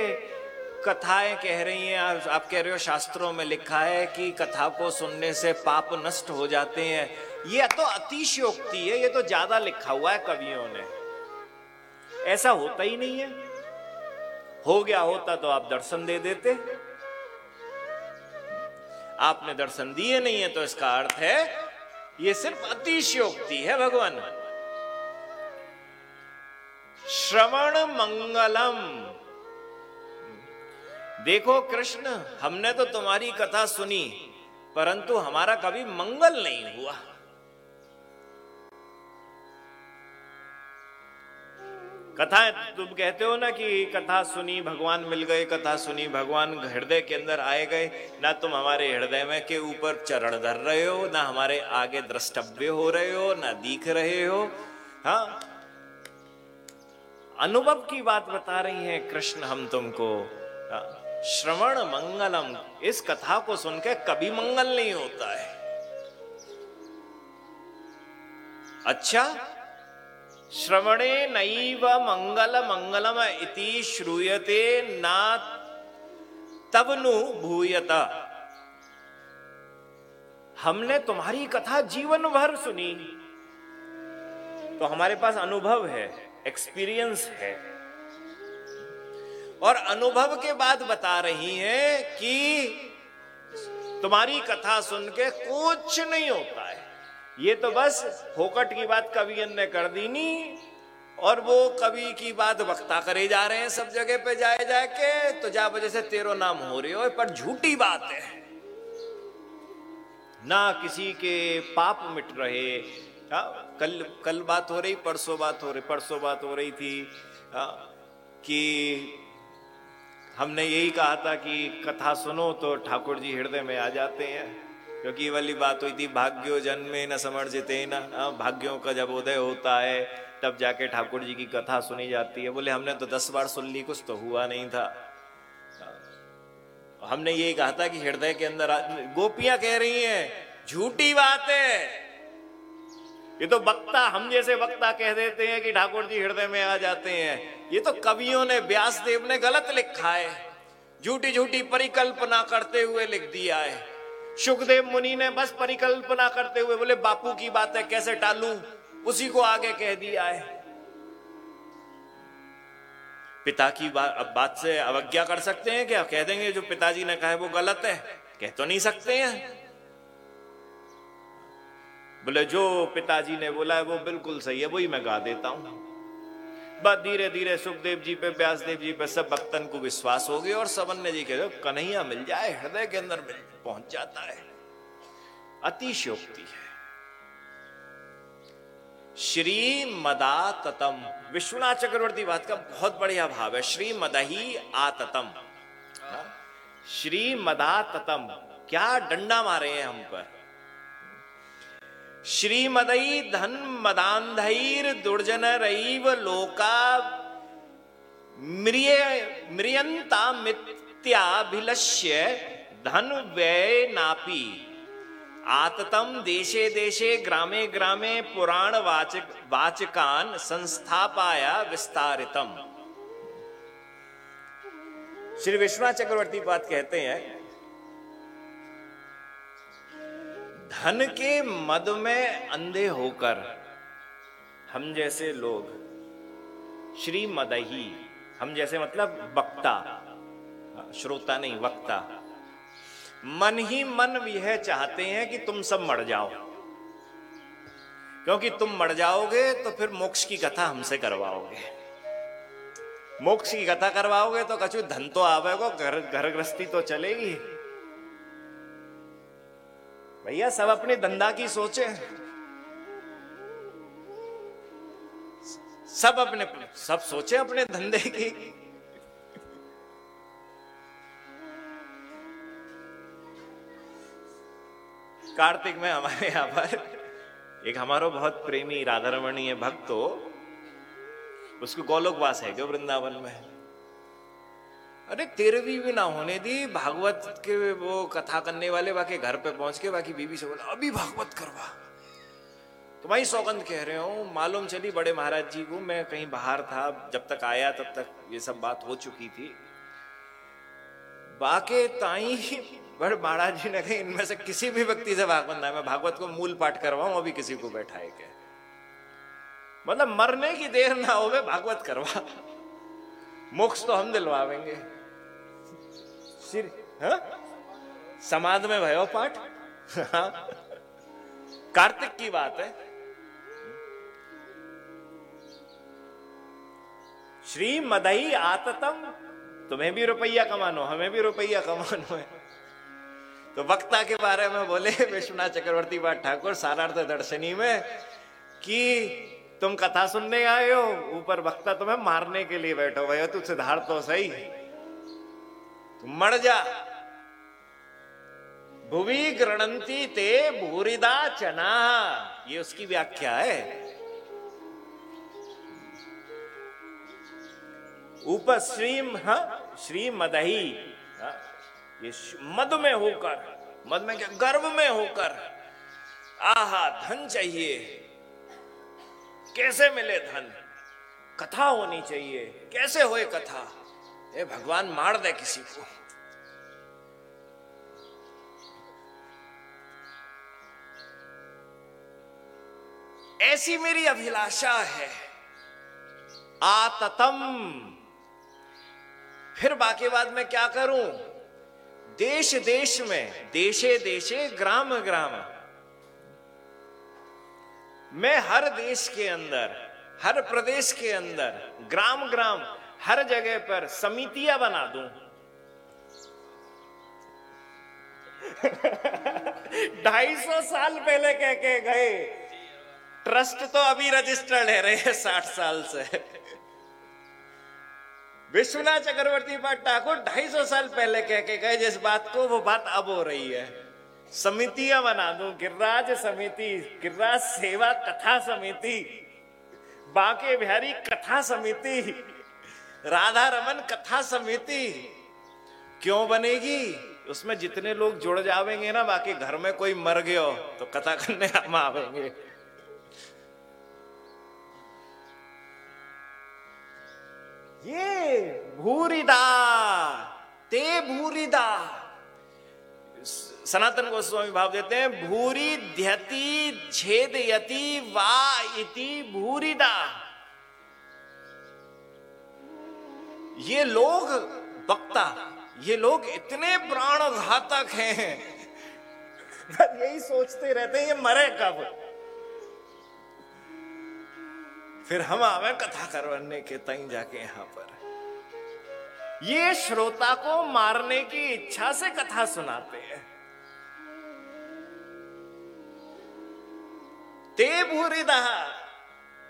Speaker 1: कथाएँ कह रही हैं आप, आप कह रहे हो शास्त्रों में लिखा है कि कथा को सुनने से पाप नष्ट हो जाते हैं। ये तो अतिशयोक्ति है ये तो ज़्यादा लिखा हुआ है कवियों ने। ऐसा होता ही नहीं है। हो गया होता तो आप दर्शन दे देते। आपने दर्शन दिए नहीं है तो इसका अर्थ है ये सिर्फ़ अतिशयोक्ति है भगवान। श्रवण मंगलम देखो कृष्ण, हमने तो तुम्हारी कथा सुनी, परंतु हमारा कभी मंगल नहीं हुआ। कथा तुम कहते हो ना कि कथा सुनी, भगवान मिल गए, कथा सुनी, भगवान हृदय के अंदर आए गए, ना तुम हमारे हृदय में के ऊपर चरण धर रहे हो, ना हमारे आगे द्रष्टव्य हो रहे हो, ना दिख रहे हो। हाँ अनुभव की बात बता रही हैं, कृष्ण, हम तुमको श्रवण मंगलम, इस कथा को सुन के कभी मंगल नहीं होता है। अच्छा श्रवणे नैव मंगल मंगलम इति श्रूयते ना तब नु भूयत। हमने तुम्हारी कथा जीवन भर सुनी तो हमारे पास अनुभव है। एक्सपीरियंस है। और अनुभव के बाद बता रही हैं कि तुम्हारी कथा सुन के कुछ नहीं होता है। ये तो बस फोकट की बात कवियन ने कर दी नहीं, और वो कवि की बात वक्ता करे जा रहे हैं, सब जगह पे जाए जाके तो जा वजह से तेरो नाम हो रहे हो, पर झूठी बात है। ना किसी के पाप मिट रहे हाँ कल कल बात हो रही परसों बात हो रही परसों बात हो रही थी हाँ, कि हमने यही कहा था कि कथा सुनो तो ठाकुर जी हृदय में आ जाते हैं क्योंकि ये वाली बात हुई थी भाग्यो जन्मे न समर्जिते न भाग्यों का जब उदय होता है तब जाके ठाकुर जी की कथा सुनी जाती है बोले हमने तो दस बार सुन ली कुछ तो हुआ नहीं था। हमने यही कहा था कि हृदय के अंदर गोपियाँ कह रही हैं झूठी बात है ये तो वक्ता, हम जैसे वक्ता कह देते हैं कि ठाकुर जी हृदय में आ जाते हैं। ये तो कवियों ने व्यास देव ने गलत लिखा है। झूठी झूठी परिकल्पना करते हुए लिख दिया है। सुखदेव मुनि ने बस परिकल्पना करते हुए बोले, बापू की बात है, कैसे टालू? उसी को आगे कह दिया है। पिता की बात अब बात से अवज्ञा कर सकते हैं क्या? कह देंगे, जो पिताजी ने कहा है, वो गलत है। कह तो नहीं सकते हैं। बोले, जो पिताजी ने बोला है, वो बिल्कुल सही है, वही मैं गा देता हूँ। बस धीरे धीरे सुखदेव जी पे, व्यासदेव जी पे सब भक्तन को विश्वास हो गया और सबन्य जी कह कन्हैया मिल जाए, हृदय के अंदर मिल पहुँच जाता है। अतिशोक्ति है। श्री मदा ततम विश्वनाथ चक्रवर्ती बात का बहुत बढ़िया भाव है। श्री मदही आततम। श्री मदा ततम क्या डंडा मारे हैं हम पर। श्रीमदई धन मदांधर दुर्जन रईव लोका म्रिय म्रियंता मित्याभिलष्य धन व्यय नापी आततम देशे देशे, ग्रामे ग्रामे पुराण वाचक वाचकान संस्थापाया विस्तारितम। श्री विश्वनाथ चक्रवर्ती बात कहते हैं धन के मद में अंधे होकर, हम जैसे लोग श्री मदही हम जैसे मतलब वक्ता, श्रोता नहीं, वक्ता, मन ही मन यह चाहते हैं कि तुम सब मर जाओ। क्योंकि तुम मर जाओगे तो फिर मोक्ष की कथा हमसे करवाओगे। मोक्ष की कथा करवाओगे तो कछु धन तो आवेगा, घर घर गृहस्थी तो चलेगी। भैया, सब अपने धंधा की सोचे सब अपने, सब सोचे अपने धंधे की। कार्तिक, में हमारे यहाँ पर एक हमारो बहुत प्रेमी राधा रमणीय भक्त हो। उसको गोलोकवास है क्या वृंदावन में? अरे तेरहवीं भी ना होने दी। भागवत के वो कथा करने वाले, बाकी घर पे पहुँच के बाकी बीबी से बोला, अभी भागवत करवा। तो भाई सौगंध कह रहे हो, मालूम चली बड़े महाराज जी को, मैं कहीं बाहर था, जब तक आया तब तक ये सब बात हो चुकी थी। बाके ताई, बड़े महाराज जी ने कही, इनमें से किसी भी व्यक्ति से भागवत ना मैं भागवत को मूल पाठ करवाऊं, अभी किसी को बैठाए के। मतलब मरने की देर ना हो भागवत करवा। मोक्ष तो हम दिलवावेंगे सिर हाँ? समाज में भयो पाठ हाँ? कार्तिक की बात है श्री मदई आततम, तुम्हें भी रुपया कमानो, हमें भी रुपया कमानो है तो वक्ता के बारे में बोले विश्वनाथ चक्रवर्ती बात ठाकुर, सारार्थ दर्शनी में, कि तुम कथा सुनने आए हो, ऊपर वक्ता तुम्हें मारने के लिए बैठो भाई तू सिद्धार्थ तो सही तुम मर जा। भुवि गृणंती ते भूरिदा चना। ये उसकी व्याख्या है। ऊपर श्रीम हाँ श्री मदही हाँ, ये मद में होकर मद में क्या गर्भ में होकर आहा धन चाहिए। कैसे मिले धन? कथा होनी चाहिए। कैसे होए कथा? ये भगवान, मार दे किसी को। ऐसी मेरी अभिलाषा है। आततम। फिर बाकी बाद में क्या करूँ? देश देश में, देशे देशे, ग्राम ग्राम। मैं हर देश के अंदर, हर प्रदेश के अंदर, ग्राम ग्राम हर जगह पर समितियाँ बना दूँ। ढाई सौ साल पहले कह के गए, ट्रस्ट तो अभी रजिस्टर्ड है रहे साठ साल से। विश्वनाथ चक्रवर्ती पाठ ठाकुर ढाई सौ साल पहले कह के गए, जिस बात को वो बात अब हो रही है। समितियाँ बना दू, गिरिराज समिति, गिरिराज सेवा कथा समिति, बाके बिहारी कथा समिति। राधा रमन कथा समिति। क्यों बनेगी? उसमें जितने लोग जुड़ जावेंगे ना, बाकी घर में कोई मर गयो तो कथा करने हम आवेंगे। ये भूरिदा, ते भूरिदा। सनातन गोस्वामी भाव देते हैं भूरी ध्यति छेद यति वा इति भूरिदा। ये लोग वक्ता, ये लोग इतने प्राण घातक हैं यही सोचते रहते हैं, ये मरे कब? फिर हम आवे कथा करवाने के तई जाके यहाँ पर। ये श्रोता को मारने की इच्छा से कथा सुनाते हैं। ते भूरिदा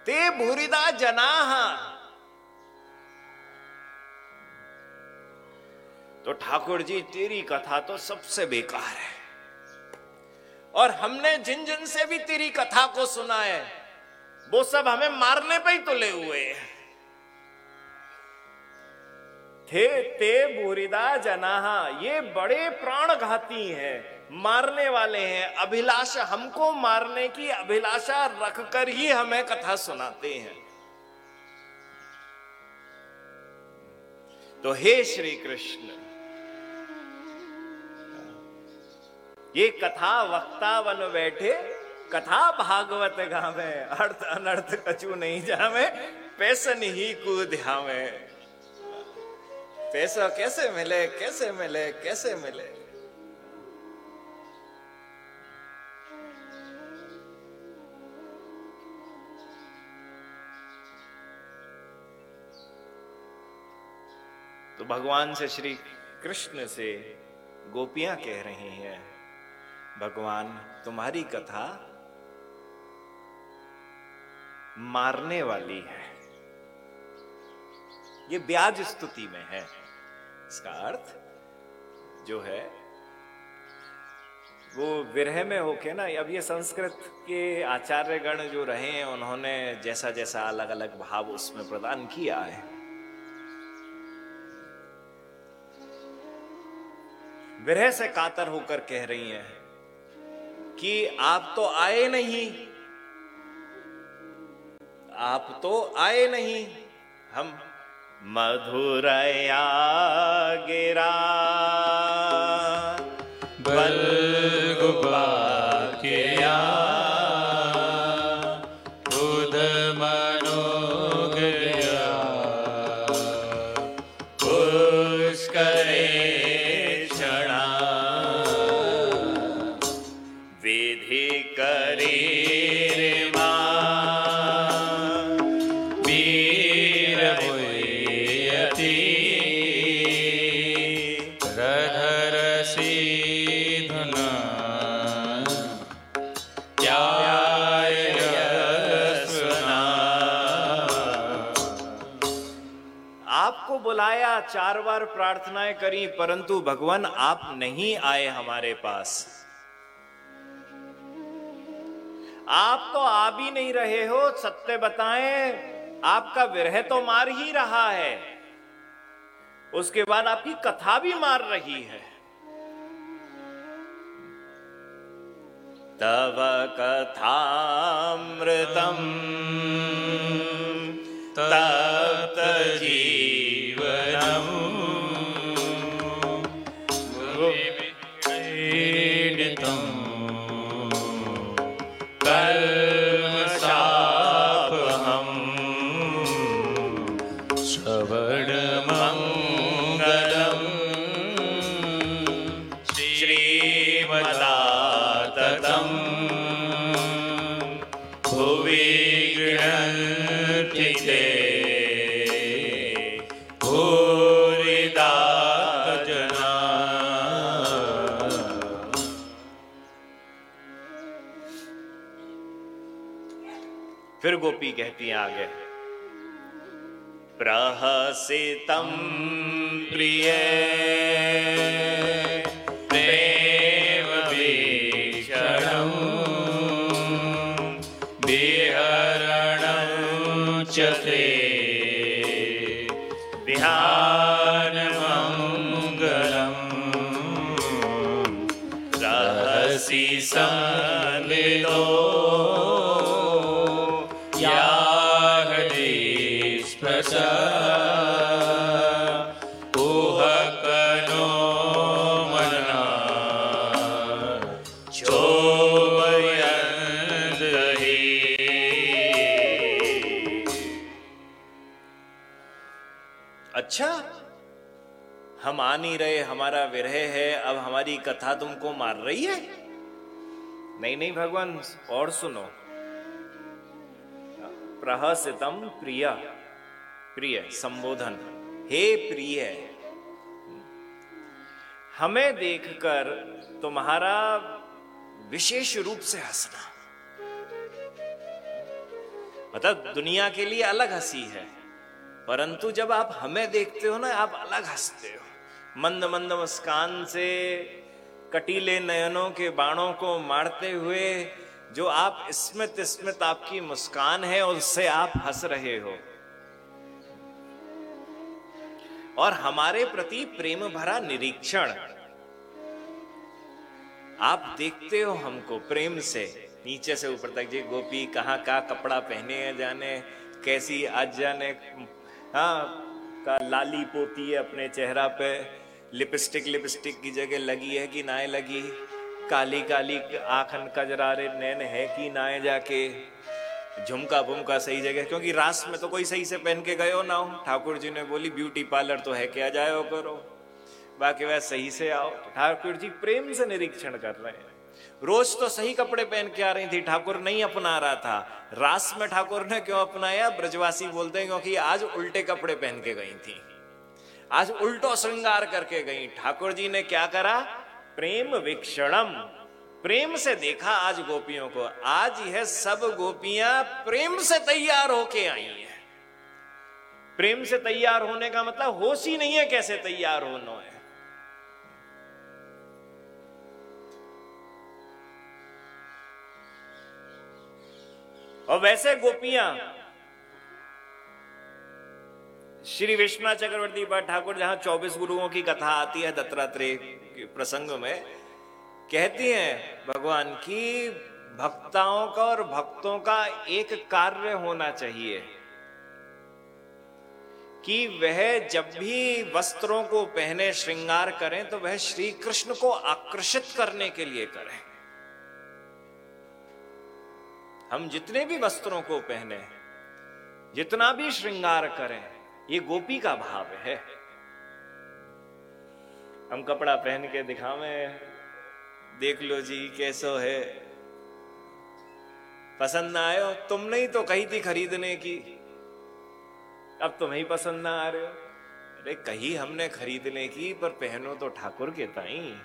Speaker 1: ते भूरिदा जना तो ठाकुर जी, तेरी कथा तो सबसे बेकार है। और हमने जिन जिन से भी तेरी कथा को सुना है, वो सब हमें मारने पे ही तुले हुए हैं। थे, ते, बुरिदा, जनाहा, ये बड़े प्राण घाती हैं, मारने वाले हैं। अभिलाषा, हमको मारने की अभिलाषा रखकर ही हमें कथा सुनाते हैं। तो हे श्री कृष्ण ये कथा वक्ता बन बैठे, कथा भागवत गावे, अर्थ अनर्थ कछु नहीं जावे, पैसन ही को ध्यावे पैसा कैसे मिले कैसे मिले कैसे मिले? तो भगवान से श्री कृष्ण से गोपियाँ कह रही हैं। भगवान, तुम्हारी कथा मारने वाली है। ये ब्याज स्तुति में है। इसका अर्थ जो है, वो विरह में होके ना, अब ये संस्कृत के आचार्य गण जो रहे हैं, उन्होंने जैसा जैसा अलग अलग भाव उसमें प्रदान किया है। विरह से कातर होकर कह रही हैं कि आप तो आए नहीं। आप तो आए नहीं। हम मधुरया गिरा। चार बार प्रार्थनाएँ करी, परंतु भगवान आप नहीं आए हमारे पास। आप तो आ भी नहीं रहे हो, सत्य बताएँ, आपका विरह तो मार ही रहा है। उसके बाद आपकी कथा भी मार रही है। तव कथामृतम तप्त आगे। प्रहसितम प्रिय। नहीं रहे, हमारा विरह है, अब हमारी कथा तुमको मार रही है। नहीं नहीं, भगवान, और सुनो। प्रहसितम प्रिय प्रिय, संबोधन। हे प्रिय, हमें देखकर तुम्हारा विशेष रूप से हंसना। मतलब दुनिया के लिए अलग हँसी है, परंतु जब आप हमें देखते हो ना, आप अलग हँसते हो। मंद मंद मुस्कान से कटीले नयनों के बाणों को मारते हुए जो आप स्मित स्मित आपकी मुस्कान है, उससे आप हंस रहे हो। और हमारे प्रति प्रेम भरा निरीक्षण। आप देखते हो हमको प्रेम से। नीचे से ऊपर तक जी, गोपी कहाँ का कपड़ा पहने हैं, जाने कैसी आज जाने हाँ का लाली पोती है अपने चेहरा पे। लिपस्टिक लिपस्टिक की जगह लगी है कि नाए लगी। काली काली आखन कजरारे नैन है कि नाए जाके। झुमका भुमका सही जगह, क्योंकि रास में तो कोई सही से पहन के हो ना हो। ठाकुर जी ने बोली, ब्यूटी पार्लर तो है क्या? जाओ करो। बाकी वह सही से आओ। ठाकुर जी प्रेम से निरीक्षण कर रहे हैं। रोज तो सही कपड़े पहन के आ रही थी। ठाकुर नहीं अपना रहा था। रास में ठाकुर ने क्यों अपनाया? ब्रजवासी बोलते हैं, क्योंकि आज उल्टे कपड़े पहन के गई थी। आज उल्टो श्रृंगार करके गई। ठाकुर जी ने क्या करा? प्रेम विक्षणम। प्रेम से देखा आज गोपियों को। आज यह सब गोपियाँ प्रेम से तैयार होके आई है। प्रेम से तैयार होने का मतलब होश ही नहीं है कैसे तैयार होना है। और वैसे गोपियाँ श्री विश्वनाथ चक्रवर्ती भट्ट ठाकुर, जहाँ चौबीस गुरुओं की कथा आती है दत्तात्रेय के प्रसंग में, कहती हैं, भगवान की भक्ताओं का और भक्तों का एक कार्य होना चाहिए कि वह जब भी वस्त्रों को पहने श्रृंगार करें तो वह श्री कृष्ण को आकर्षित करने के लिए करें। हम जितने भी वस्त्रों को पहने, जितना भी श्रृंगार करें ये गोपी का भाव है। हम कपड़ा पहन के दिखावे। देख लो जी, कैसो है। पसंद ना आयो तुमने ही तो कही थी खरीदने की। अब तुम्हें ही पसंद ना आ रहे हो। अरे, कही हमने खरीदने की, पर पहनो तो ठाकुर के ताई।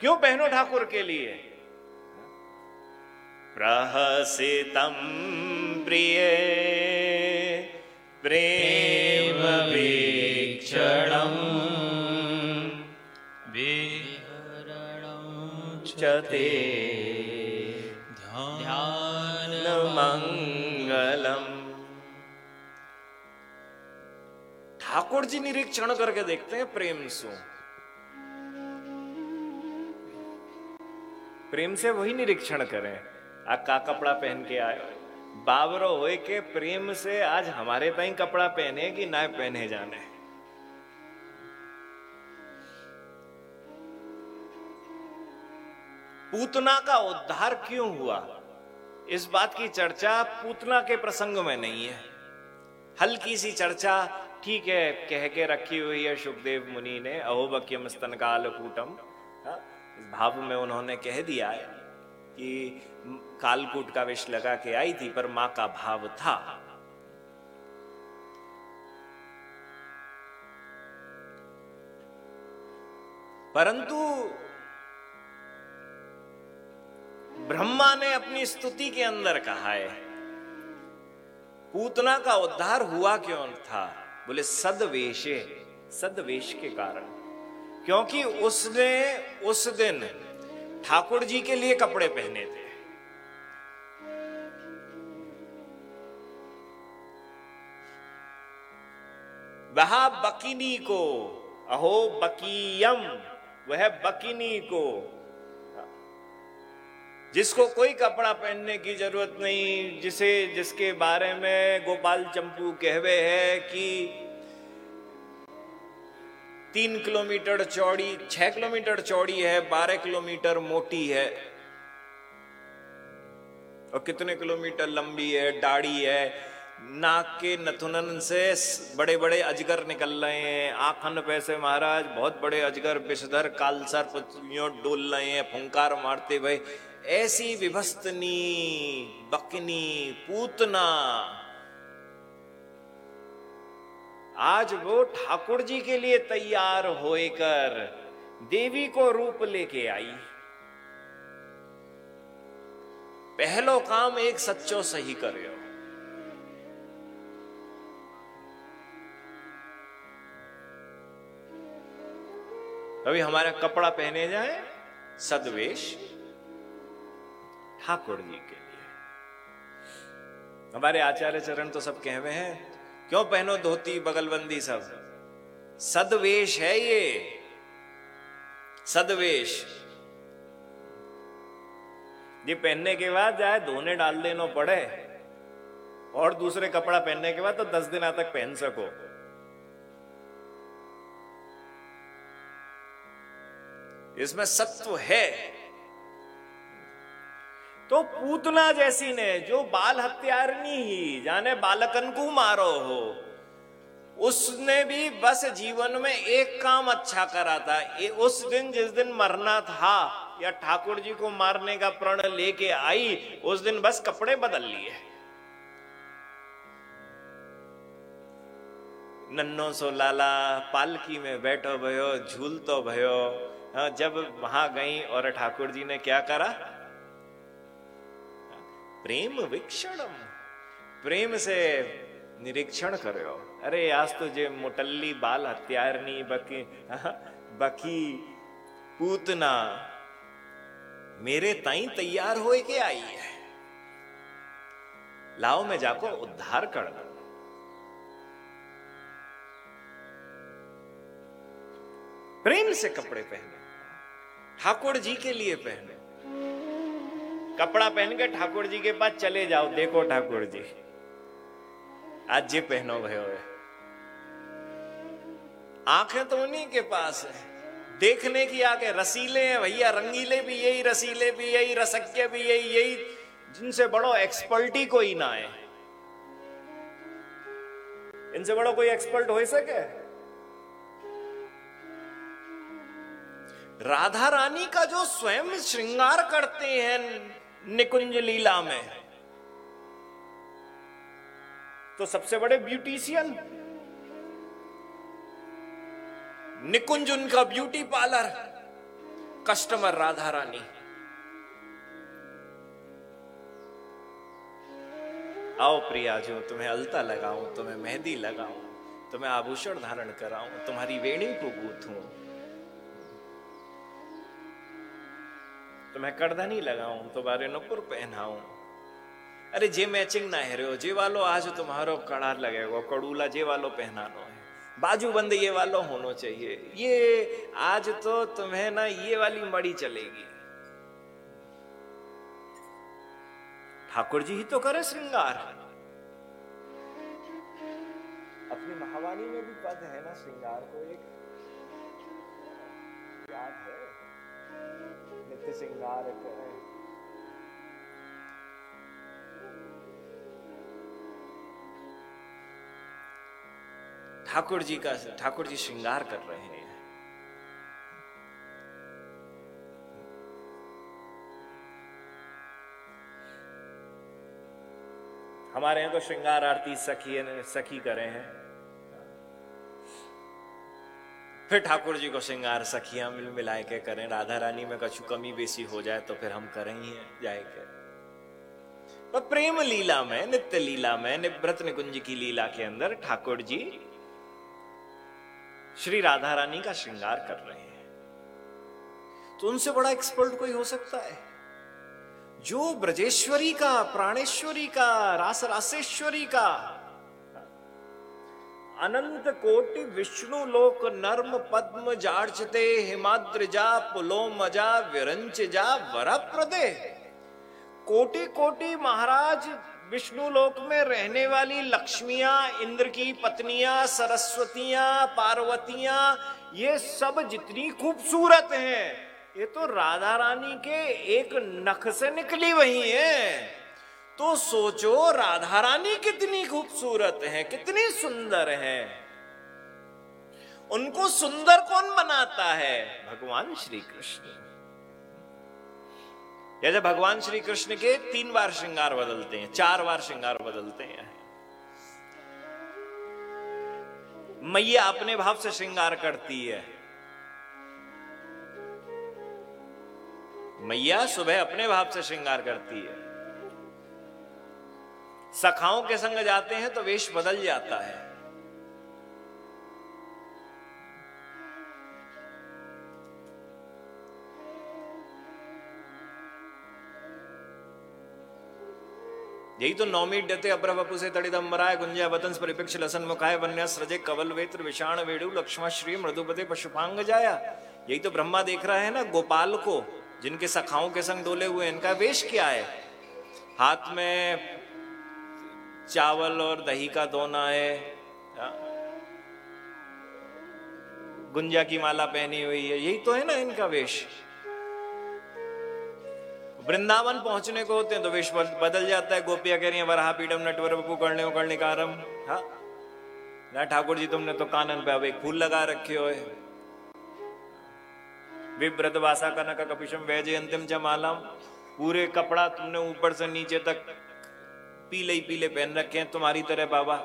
Speaker 1: क्यों पहनो ठाकुर के लिए? प्रहसितम प्रिय। प्रेम वीक्षणम चते मंगलम ठाकुर जी निरीक्षण करके देखते हैं प्रेम सु। प्रेम से वही निरीक्षण करें। आ का कपड़ा पहन के आयो बाबरो हो के प्रेम से आज हमारे ताई कपड़ा पहने कि ना पहने जाने? पूतना का उद्धार क्यों हुआ? इस बात की चर्चा पूतना के प्रसंग में नहीं है। हल्की सी चर्चा ठीक है कह के रखी हुई है सुखदेव मुनि ने अहोबक्यम स्तन कालकूटम हाँ, भाव में उन्होंने कह दिया है। कि कालकूट का विष लगा के आई थी, पर माँ का भाव था। परंतु ब्रह्मा ने अपनी स्तुति के अंदर कहा है, पूतना का उद्धार हुआ क्यों था? बोले, सदवेशे, सदवेश के कारण। क्योंकि उसने, उस दिन ठाकुर जी के लिए कपड़े पहने थे। वह बकिनी को, अहो बकीयम, वह बकिनी को, जिसको कोई कपड़ा पहनने की ज़रूरत नहीं, जिसे, जिसके बारे में गोपाल चंपू कहवे है कि तीन किलोमीटर चौड़ी, छह किलोमीटर चौड़ी है, बारह किलोमीटर मोटी है। और कितने किलोमीटर लंबी है दाढ़ी है, नाक के नथुनन से बड़े बड़े अजगर निकल रहे हैं। आखन पैसे महाराज, बहुत बड़े अजगर, विषधर, कालसर डोल रहे हैं, फुंकार मारते भाई ऐसी विभस्तनी, बकनी, पूतना आज वो ठाकुर जी के लिए तैयार होकर देवी को रूप लेके आई। पहलो काम एक सच्चो सही करो अभी हमारा कपड़ा पहने जाए, सदवेश ठाकुर जी के लिए। हमारे आचार्य चरण तो सब कहवे हैं क्यों पहनो धोती, बगलबंदी सब? सदवेश है ये। सदवेश। ये पहनने के बाद जाए, धोने डाल देना पड़े। और दूसरे कपड़ा पहनने के बाद तो दस दिन तक पहन सको। इसमें सत्व है। तो पूतना जैसी ने जो बाल हत्यारनी ही जाने बालकन को मारो हो। उसने भी बस जीवन में एक काम अच्छा करा था। ये उस दिन जिस दिन मरना था या ठाकुर जी को मारने का प्रण लेके आई उस दिन बस कपड़े बदल लिए। नन्नो सो लाला पालकी में बैठो भयो झूल तो भयो। हाँ, जब वहाँ गई और ठाकुर जी ने क्या करा? प्रेम वीक्षणम। प्रेम से निरीक्षण करो। अरे, आज तो जे मोटल्ली बाल हत्यारनी बकी बकी पूतना, मेरे ताई तैयार होए के आई है। लाओ, मैं जाको उद्धार कर दू। प्रेम से कपड़े पहने, ठाकुर जी के लिए पहने। कपड़ा पहन के ठाकुर जी के पास चले जाओ, देखो ठाकुर जी। आज जी पहनो भयो आँखें तो उन्हीं के पास है। देखने की आगे रसीले हैं भैया, रंगीले भी यही, रसीले भी यही रसक्य भी यही यही, जिनसे बड़ो एक्सपर्ट ही कोई ना है इनसे बड़ा कोई एक्सपर्ट हो सके? राधा रानी का जो स्वयं श्रृंगार करते हैं निकुंज लीला में। तो सबसे बड़े ब्यूटिशियन? निकुंज उनका beauty parlour, customer Radha Rani. आओ प्रिया, जो तुम्हें अलता लगाऊँ, तुम्हें मेहंदी लगाऊँ, तुम्हें आभूषण धारण कराऊं, तुम्हारी वेणी को गूथूं तुम्हें करधनी लगाऊँ तुम्हारे नुपुर पहनाऊं। अरे जे मैचिंग ना हेरो जे वालो आज तुम्हारो कड़ा लगेगा कड़ूला जे वालो पहनानो है। बाजू बंद ये वालो होना चाहिए। ये आज तो तुम्हें ना ये वाली मड़ी चलेगी। ठाकुर जी ही तो करे श्रृंगार। अपनी महावाणी में भी पद है ना श्रृंगार को एक। याद है? नित्य श्रृंगार करें ठाकुर जी का ठाकुर जी श्रृंगार कर रहे हैं। हमारे यहाँ तो श्रृंगार आरती सखी सखी करे हैं। फिर ठाकुर जी को श्रृंगार सखियाँ मिल मिलाए के करें। राधा रानी में कछु कमी बेसी हो जाए तो फिर हम करें ही जाए के। तो प्रेम लीला में, नित्य लीला में निव्रत निकुंज की लीला के अंदर ठाकुर जी श्री राधा रानी का श्रृंगार कर रहे हैं। तो उनसे बड़ा एक्सपर्ट कोई हो सकता है? जो ब्रजेश्वरी का, प्राणेश्वरी का रास रासेश्वरी का अनंत कोटि विष्णु लोक नर्म पद्म जार्चते, हिमाद्र जा, पुलोम जा, विरंच जा वर प्रदे कोटि कोटि महाराज विष्णु लोक में रहने वाली लक्ष्मियाँ, इंद्र की पत्नियाँ, सरस्वतियाँ, पार्वतियाँ, ये सब जितनी खूबसूरत हैं, ये तो राधा रानी के एक नख से निकली वही है। तो सोचो राधा रानी कितनी खूबसूरत है, कितनी सुंदर है। उनको सुंदर कौन बनाता है? भगवान श्री कृष्ण जैसे भगवान श्री कृष्ण के तीन बार श्रृंगार बदलते हैं, चार बार श्रृंगार बदलते हैं। मैया अपने भाव से श्रृंगार करती है। मैया सुबह अपने भाव से श्रृंगार करती है। सखाओं के संग जाते हैं तो वेश बदल जाता है। यही तो नौमी डते अब्र वपु से तड़िदम्बराय गुंजय वतंस परिपेक्ष लसन मुखाय वन्य सृजे कवल वेत्र विषाण वेणु लक्ष्मण श्री मृदुपते पशुपांग जाया यही तो ब्रह्मा देख रहा है ना, गोपाल को, जिनके सखाओं के संग डोले हुए इनका वेश क्या है? हाथ में चावल और दही का दोना है। हाँ। गुंजा की माला पहनी हुई है। यही तो है ना इनका वेश। वृंदावन पहुँचने को होते हैं तो वेश बदल जाता है। गोपिया कह रही है वरहा पीडम नटवर करने कारम हाँ ना ठाकुर जी तुमने तो कानन पे अब एक फूल लगा रखे हो। विव्रत वासा कनक कपिशम वैजय अंतिम जमालम पूरे कपड़ा तुमने ऊपर से नीचे तक पीले ही पीले पहन रखे हैं तुम्हारी तरह, बाबा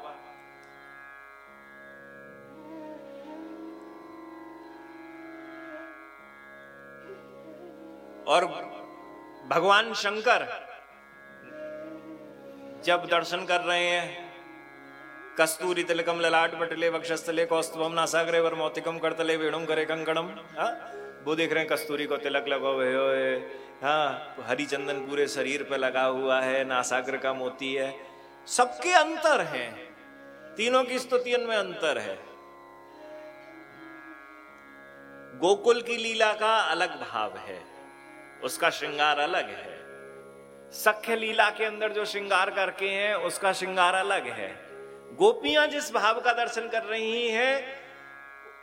Speaker 1: और भगवान शंकर जब दर्शन कर रहे हैं, कस्तूरी तिलकम ललाट पटले वक्षस्थले कौस्तुभम नासाग्रे वर मौतिकम करतले वेणुम करे कंकणम हाँ? वो देख रहे हैं कस्तूरी को तिलक लगो हुए हाँ हरिचंदन पूरे शरीर पे लगा हुआ है, नासाग्र का मोती है। सबके अंतर हैं। तीनों की स्तुतियन में अंतर है। गोकुल की लीला का अलग भाव है। उसका श्रृंगार अलग है। सख्य लीला के अंदर जो श्रृंगार करके हैं, उसका श्रृंगार अलग है। गोपियाँ जिस भाव का दर्शन कर रही हैं,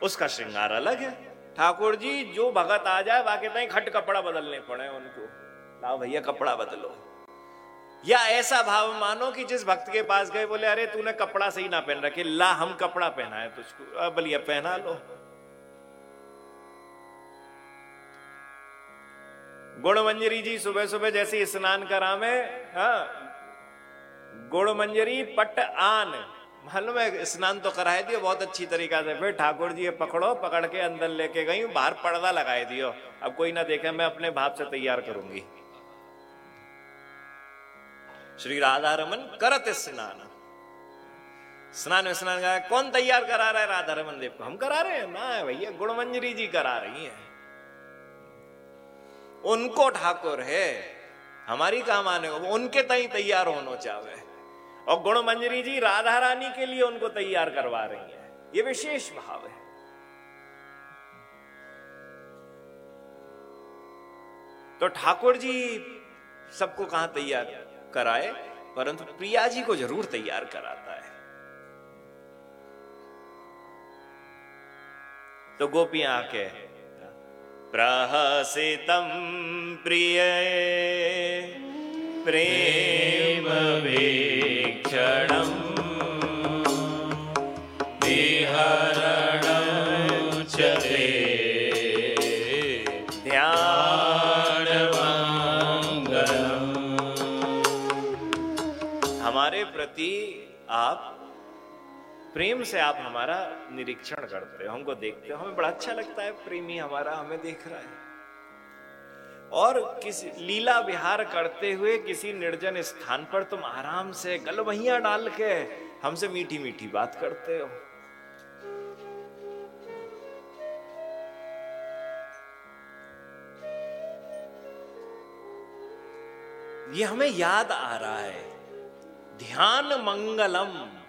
Speaker 1: उसका श्रृंगार अलग है। ठाकुर जी, जो भगत आ जाए, बाकी तई खट कपड़ा बदलने पड़े उनको। लाओ भैया, कपड़ा बदलो। या ऐसा भाव मानो कि जिस भक्त के पास गए, बोले, अरे, तूने कपड़ा सही ना पहन रखे। ला, हम कपड़ा पहना है तुझको बलिया पहना लो। गुण मंजरी जी सुबह सुबह जैसे स्नान करा में हाँ। गुण मंजरी पट आन। मालूम है स्नान तो कराए दियो बहुत अच्छी तरीका से। फिर ठाकुर जी पकड़ो, पकड़ के अंदर लेके गई, बाहर पर्दा लगाए दियो। अब कोई ना देखे, मैं अपने भाव से तैयार करूँगी। श्री राधा रमन करत स्नान। स्नान में स्नान करा कौन तैयार करा रहा है राधा रमन देव को? हम करा रहे हैं? ना भैया गुणमंजरी जी करा रही है। उनको ठाकुर है, हमारी कहा माने उनके तई तैयार होना चाहे। और गुण मंजरी जी राधा रानी के लिए उनको तैयार करवा रही है। ये विशेष भाव है। तो ठाकुर जी सबको कहा तैयार कराए? परंतु प्रिया जी को ज़रूर तैयार कराता है। तो गोपियाँ आके, प्रहसितम प्रिय। प्रेम वीक्षणम्
Speaker 3: विहरणं च ते।
Speaker 1: हमारे प्रति आप प्रेम से आप हमारा निरीक्षण करते हो, हमको देखते हो, हमें बड़ा अच्छा लगता है, प्रेमी हमारा हमें देख रहा है। और किसी लीला विहार करते हुए किसी निर्जन स्थान पर तुम आराम से गलवहिया डाल के हमसे मीठी मीठी बात करते हो। ये हमें याद आ रहा है। ध्यान मंगलम।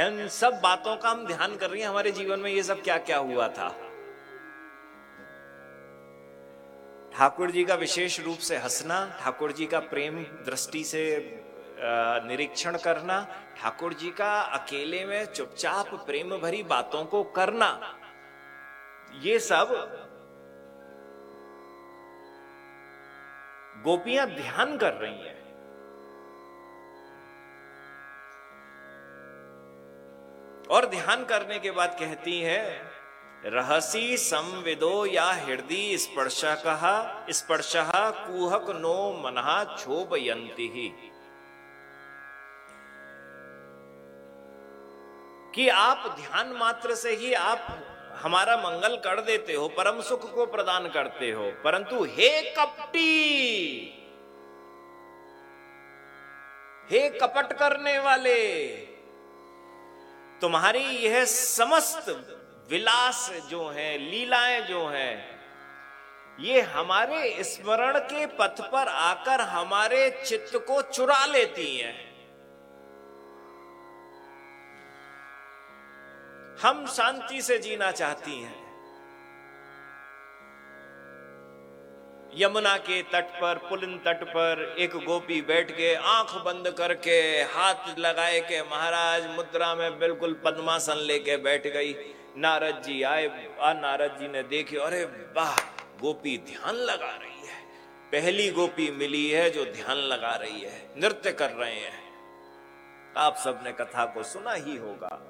Speaker 1: इन सब बातों का हम ध्यान कर रही हैं। हमारे जीवन में ये सब क्या क्या हुआ था? ठाकुर जी का विशेष रूप से हंसना, ठाकुर जी का प्रेम दृष्टि से निरीक्षण करना, ठाकुर जी का अकेले में चुपचाप प्रेम भरी बातों को करना, ये सब गोपियाँ ध्यान कर रही हैं। और ध्यान करने के बाद कहती है रहसी संविदो या हृदय स्पर्श स्पर्श कुहक नो मनहा क्षोभयंती ही कि आप ध्यान मात्र से ही आप हमारा मंगल कर देते हो, परम सुख को प्रदान करते हो, परंतु हे कपटी, हे कपट करने वाले, तुम्हारी यह समस्त विलास जो है, लीलाएँ जो है, ये हमारे स्मरण के पथ पर आकर हमारे चित्त को चुरा लेती हैं। हम शांति से जीना चाहती हैं। यमुना के तट पर, पुलिन तट पर एक गोपी बैठ के आँख बंद करके हाथ लगाए के महाराज मुद्रा में बिल्कुल पद्मासन लेके बैठ गई। नारद जी आए, आ नारद जी ने देखे, अरे वाह, गोपी ध्यान लगा रही है। पहली गोपी मिली है जो ध्यान लगा रही है, नृत्य कर रहे हैं। आप सबने कथा को सुना ही होगा।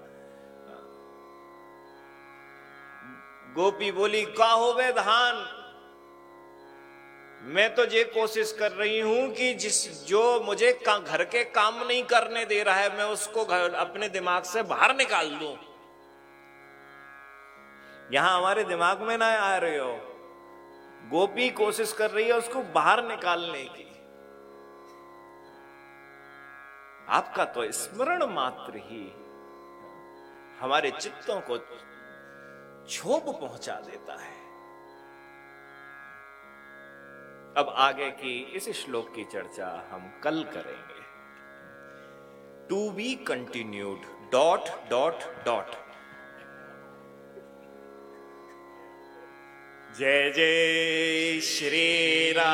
Speaker 1: गोपी बोली, का हो वे धान? मैं तो ये कोशिश कर रही हूँ कि जिस, जो मुझे घर के काम नहीं करने दे रहा है, मैं उसको घर, अपने दिमाग से बाहर निकाल दूँ। यहाँ हमारे दिमाग में ना आ रहे हो। गोपी कोशिश कर रही है उसको बाहर निकालने की। आपका तो स्मरण मात्र ही हमारे चित्तों को छोप पहुँचा देता है। अब आगे की इस श्लोक की चर्चा हम कल करेंगे। To be continued dot dot dot जय जय श्रीराधे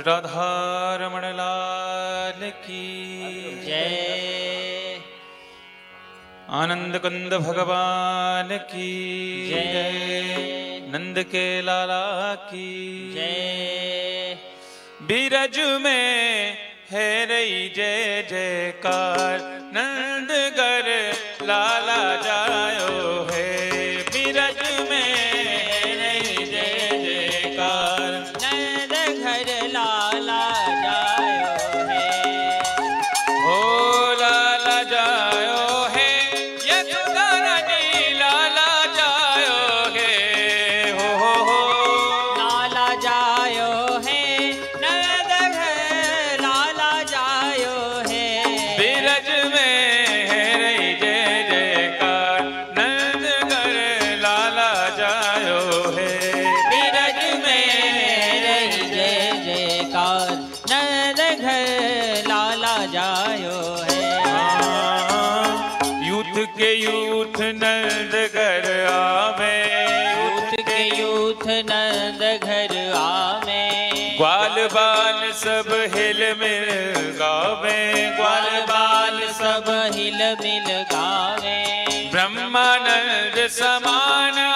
Speaker 2: राधारमण लाल की।
Speaker 4: जय।
Speaker 2: आनंद कंद भगवान की।
Speaker 4: जय।
Speaker 2: नंद के लाला की।
Speaker 4: जय।
Speaker 2: बीरज में है रई जय जयकार। नंदगर लाला जायो है। समान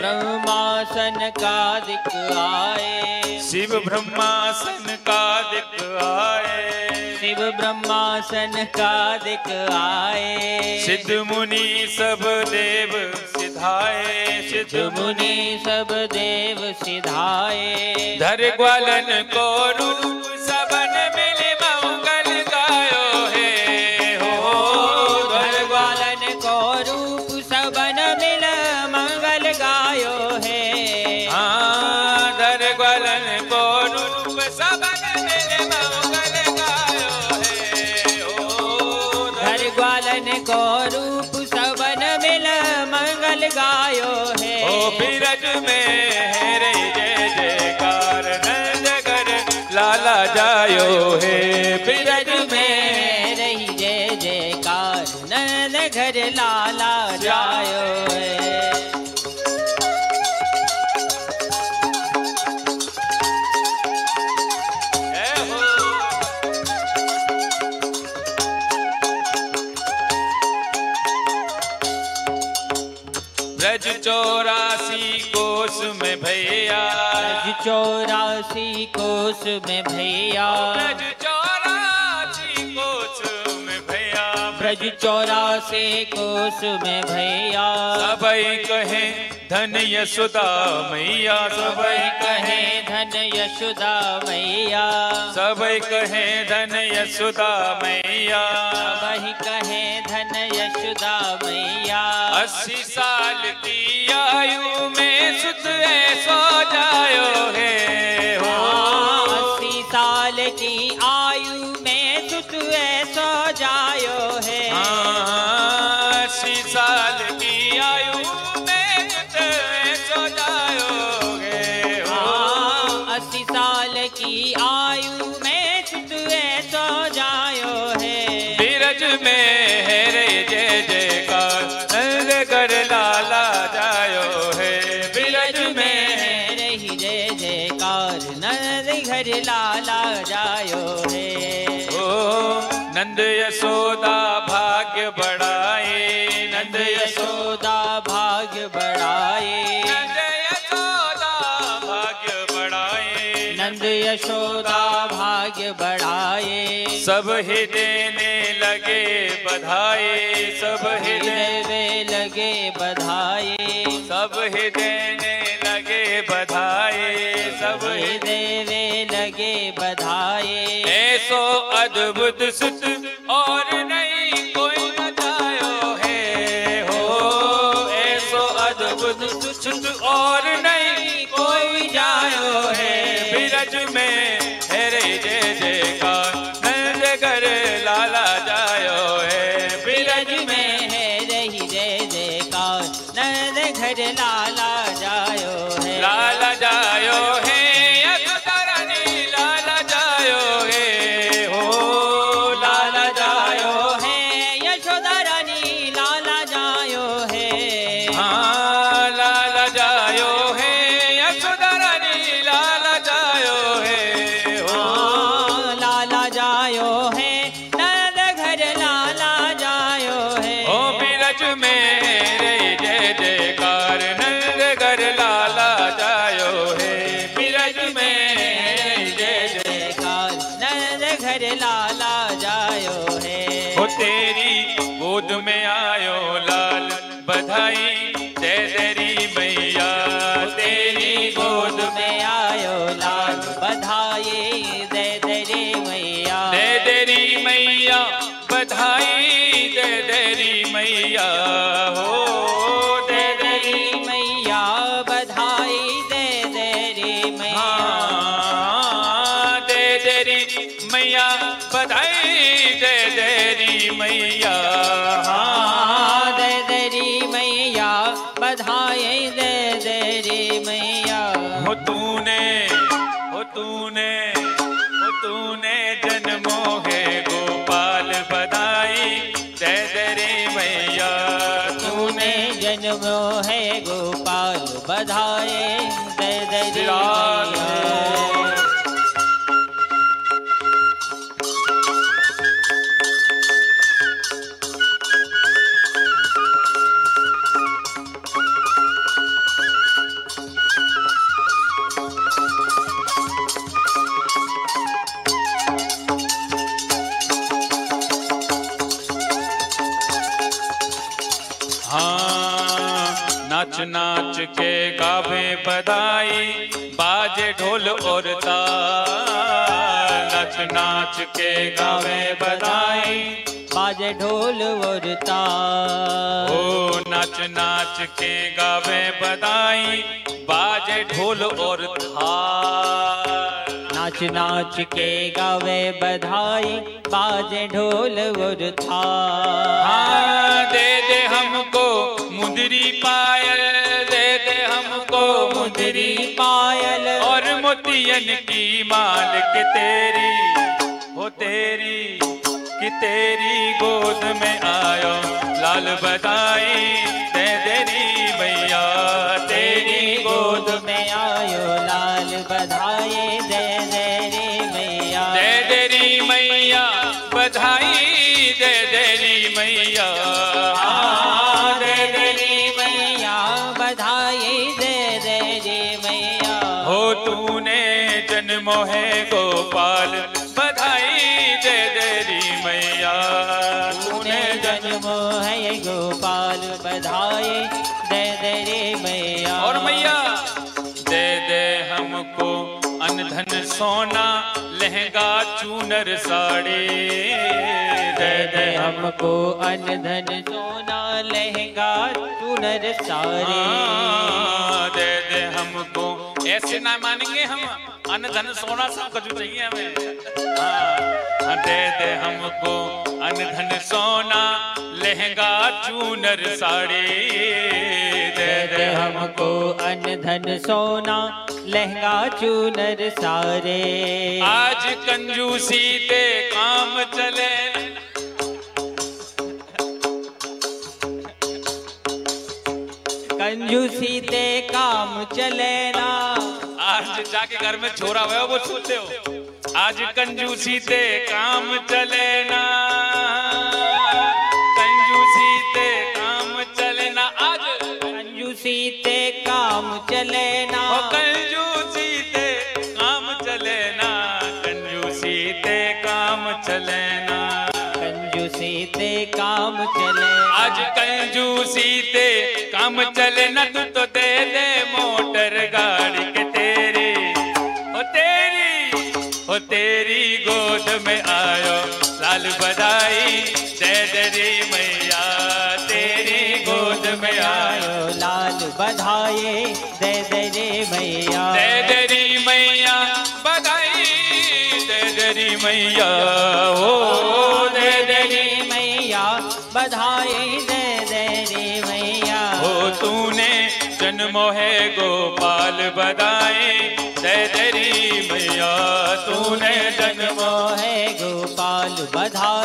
Speaker 2: ब्रह्मासन का दिक आए। शिव ब्रह्मासन का दिक आए।
Speaker 4: शिव ब्रह्मासन का दिक आए।
Speaker 2: सिद्ध मुनि सब देव सिधाए। सिद्ध
Speaker 4: मुनि सब देव सिधाए।
Speaker 2: धर ग्वालन को रूप वन मिल मंगल गायो है। हे बीरज
Speaker 4: नंद जागर लाला जायो है।
Speaker 2: बीरज में
Speaker 4: चौरासी कोस में भैया।
Speaker 2: ब्रज चौरासी कोस में भैया।
Speaker 4: ब्रज चौरासी कोस में भैया।
Speaker 2: सब कहे धन यशोदा मैया।
Speaker 4: सब कहे धन यशोदा मैया।
Speaker 2: सब कहे धन यशोदा मैया।
Speaker 4: सबई कहे धन यशोदा मैया
Speaker 2: अस्सी साल की आयु में सुत सो जायो है। हो।
Speaker 4: अस्सी साल की आयु में सुत सो जायो है
Speaker 2: हाँ, अस्सी साल की सब ही देने लगे बधाई सब ही
Speaker 4: देने लगे बधाई
Speaker 2: सब ही देने लगे बधाई सब ही
Speaker 4: देने लगे बधाई
Speaker 2: ऐसो अद्भुत सुत और नहीं नाच के गावे बधाई। बाजे ढोल और ओ नाच नाच के गावे बधाई। बाजे ढोल और थाल।
Speaker 4: नाच नाच के गावे बधाई बाजे ढोल और था
Speaker 2: हाँ दे दे हमको मुंदरी पायल। तेरी
Speaker 4: पायल
Speaker 2: और मोतियन की मालिक तेरी। हो तेरी कि तेरी गोद में आयो। लाल बताई तेरी भैया तेरी गोद में सोना लहंगा चूनर साड़ी। दे दे
Speaker 3: हमको अनधन धन सोना लहंगा चूनर सारे
Speaker 2: हाँ, दे दे हमको। ऐसे ना मानेंगे हम। अन्न धन सोना सब कुछ चाहिए हमें। हाँ, दे दे हमको अन्न धन सोना लहंगा चूनर साड़ी। दे दे
Speaker 3: हमको अन्न धन सोना लहंगा चूनर सारे
Speaker 2: आज कंजूसी ते काम चले।
Speaker 3: कंजूसी ते काम चले ना।
Speaker 2: आज जाके घर में छोरा हुआ वो सुनते हो। आज कंजूसी ते काम चले ना। कंजूसी ते काम चले ना। आज
Speaker 3: कंजूसी ते काम चले ना।
Speaker 2: ओ कंजूसी ते काम चले ना। कंजूसी ते काम चले ना।
Speaker 3: कंजूसी ते काम चले
Speaker 2: आज कंजूसी ते काम चले ना तू तो दे दे। मैया
Speaker 3: हो दे दे रे
Speaker 2: रे मैया, बधाई दे दे मैया। हो तूने जन्मो है गोपाल, बधाई दे देरी मैया। तूने जन्मो
Speaker 3: है गोपाल, बधाई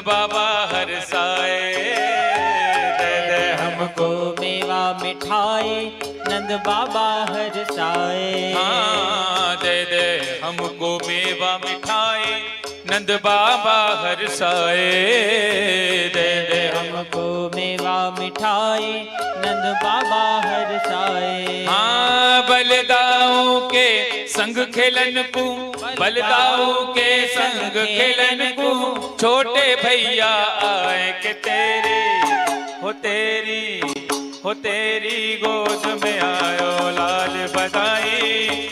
Speaker 2: बाबा हर साए। दे दे हम
Speaker 3: हमको मेवा मिठाई, नंद बाबा हर साए।
Speaker 2: हाँ दे दे हमको मेवा मिठाई। नंद बाबा हर साए। दे दे
Speaker 3: हमको मेवा मिठाई, नंद बाबा हर साए।
Speaker 2: हाँ बलदाऊ के संग खेलन को बलदाऊ के संग खेलन को। छोटे भैया आए के तेरे, हो तेरी हो तेरी गोद में आयो लाल बधाई।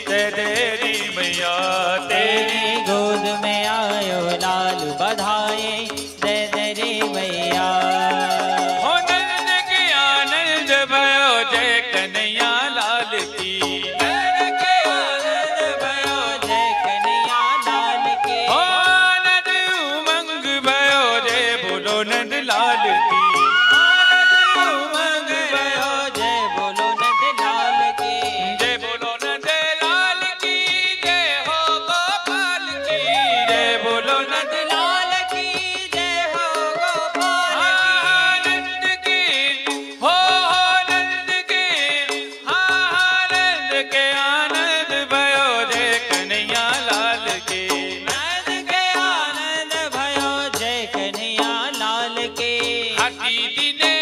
Speaker 2: हाथी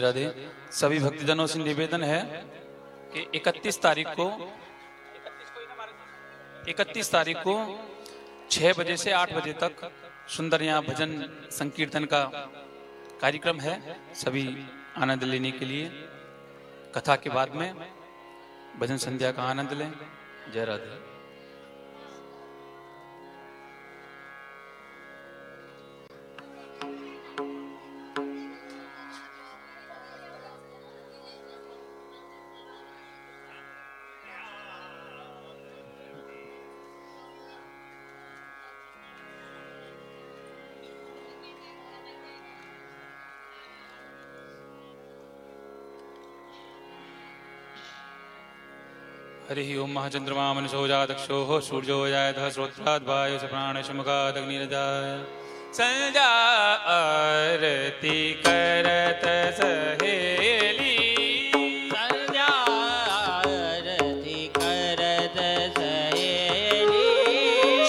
Speaker 2: राधे, सभी भक्तजनों से निवेदन है कि 31 तारीख को 31 तारीख को 6 बजे से 8 बजे तक सुंदर यहाँ भजन संकीर्तन का कार्यक्रम है। सभी आनंद लेने के लिए। कथा के बाद में भजन संध्या का आनंद लें। जय राधे। हरिः ओं दक्षो सूर्यो जायत श्रोत्राद्वाय प्राण प्राणशमुखादग्निरजाय। संजा आरती करत सहेली।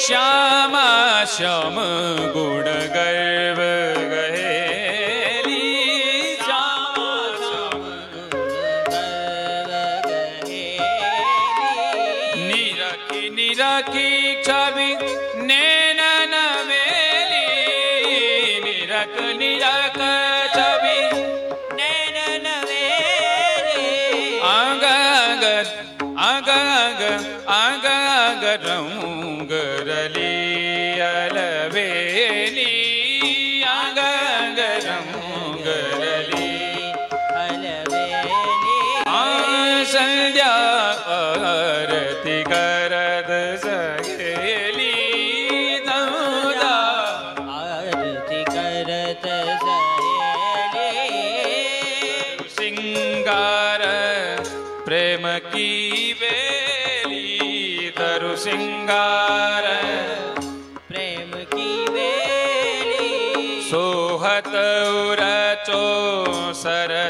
Speaker 2: श्याम श्याम
Speaker 3: गुणगर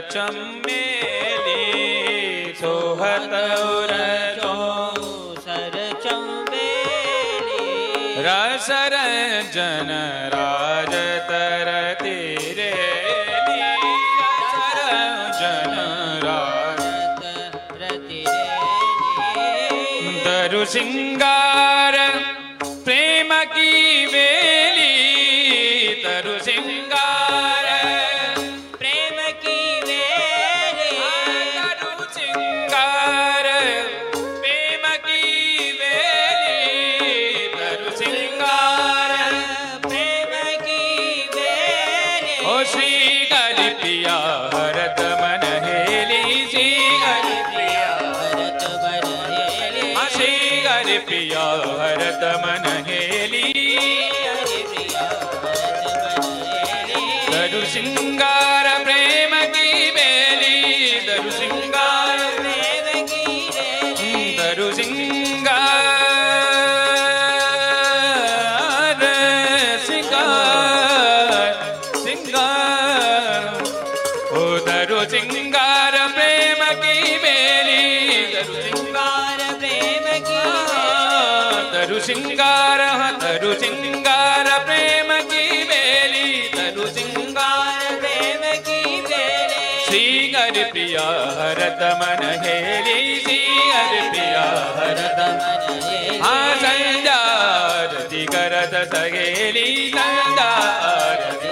Speaker 3: ચંબેલી સોહત
Speaker 2: રજો સર ચંબેલી રસર જન ಭರತ ಮನ ಹೇಳಿಸಿ ಅರ್ಪಿಯ ಭರತ ಆ ಸಂಜಾರತಿ ಕರತ ಸಹೇಲಿ ಸಂಜಾರತಿ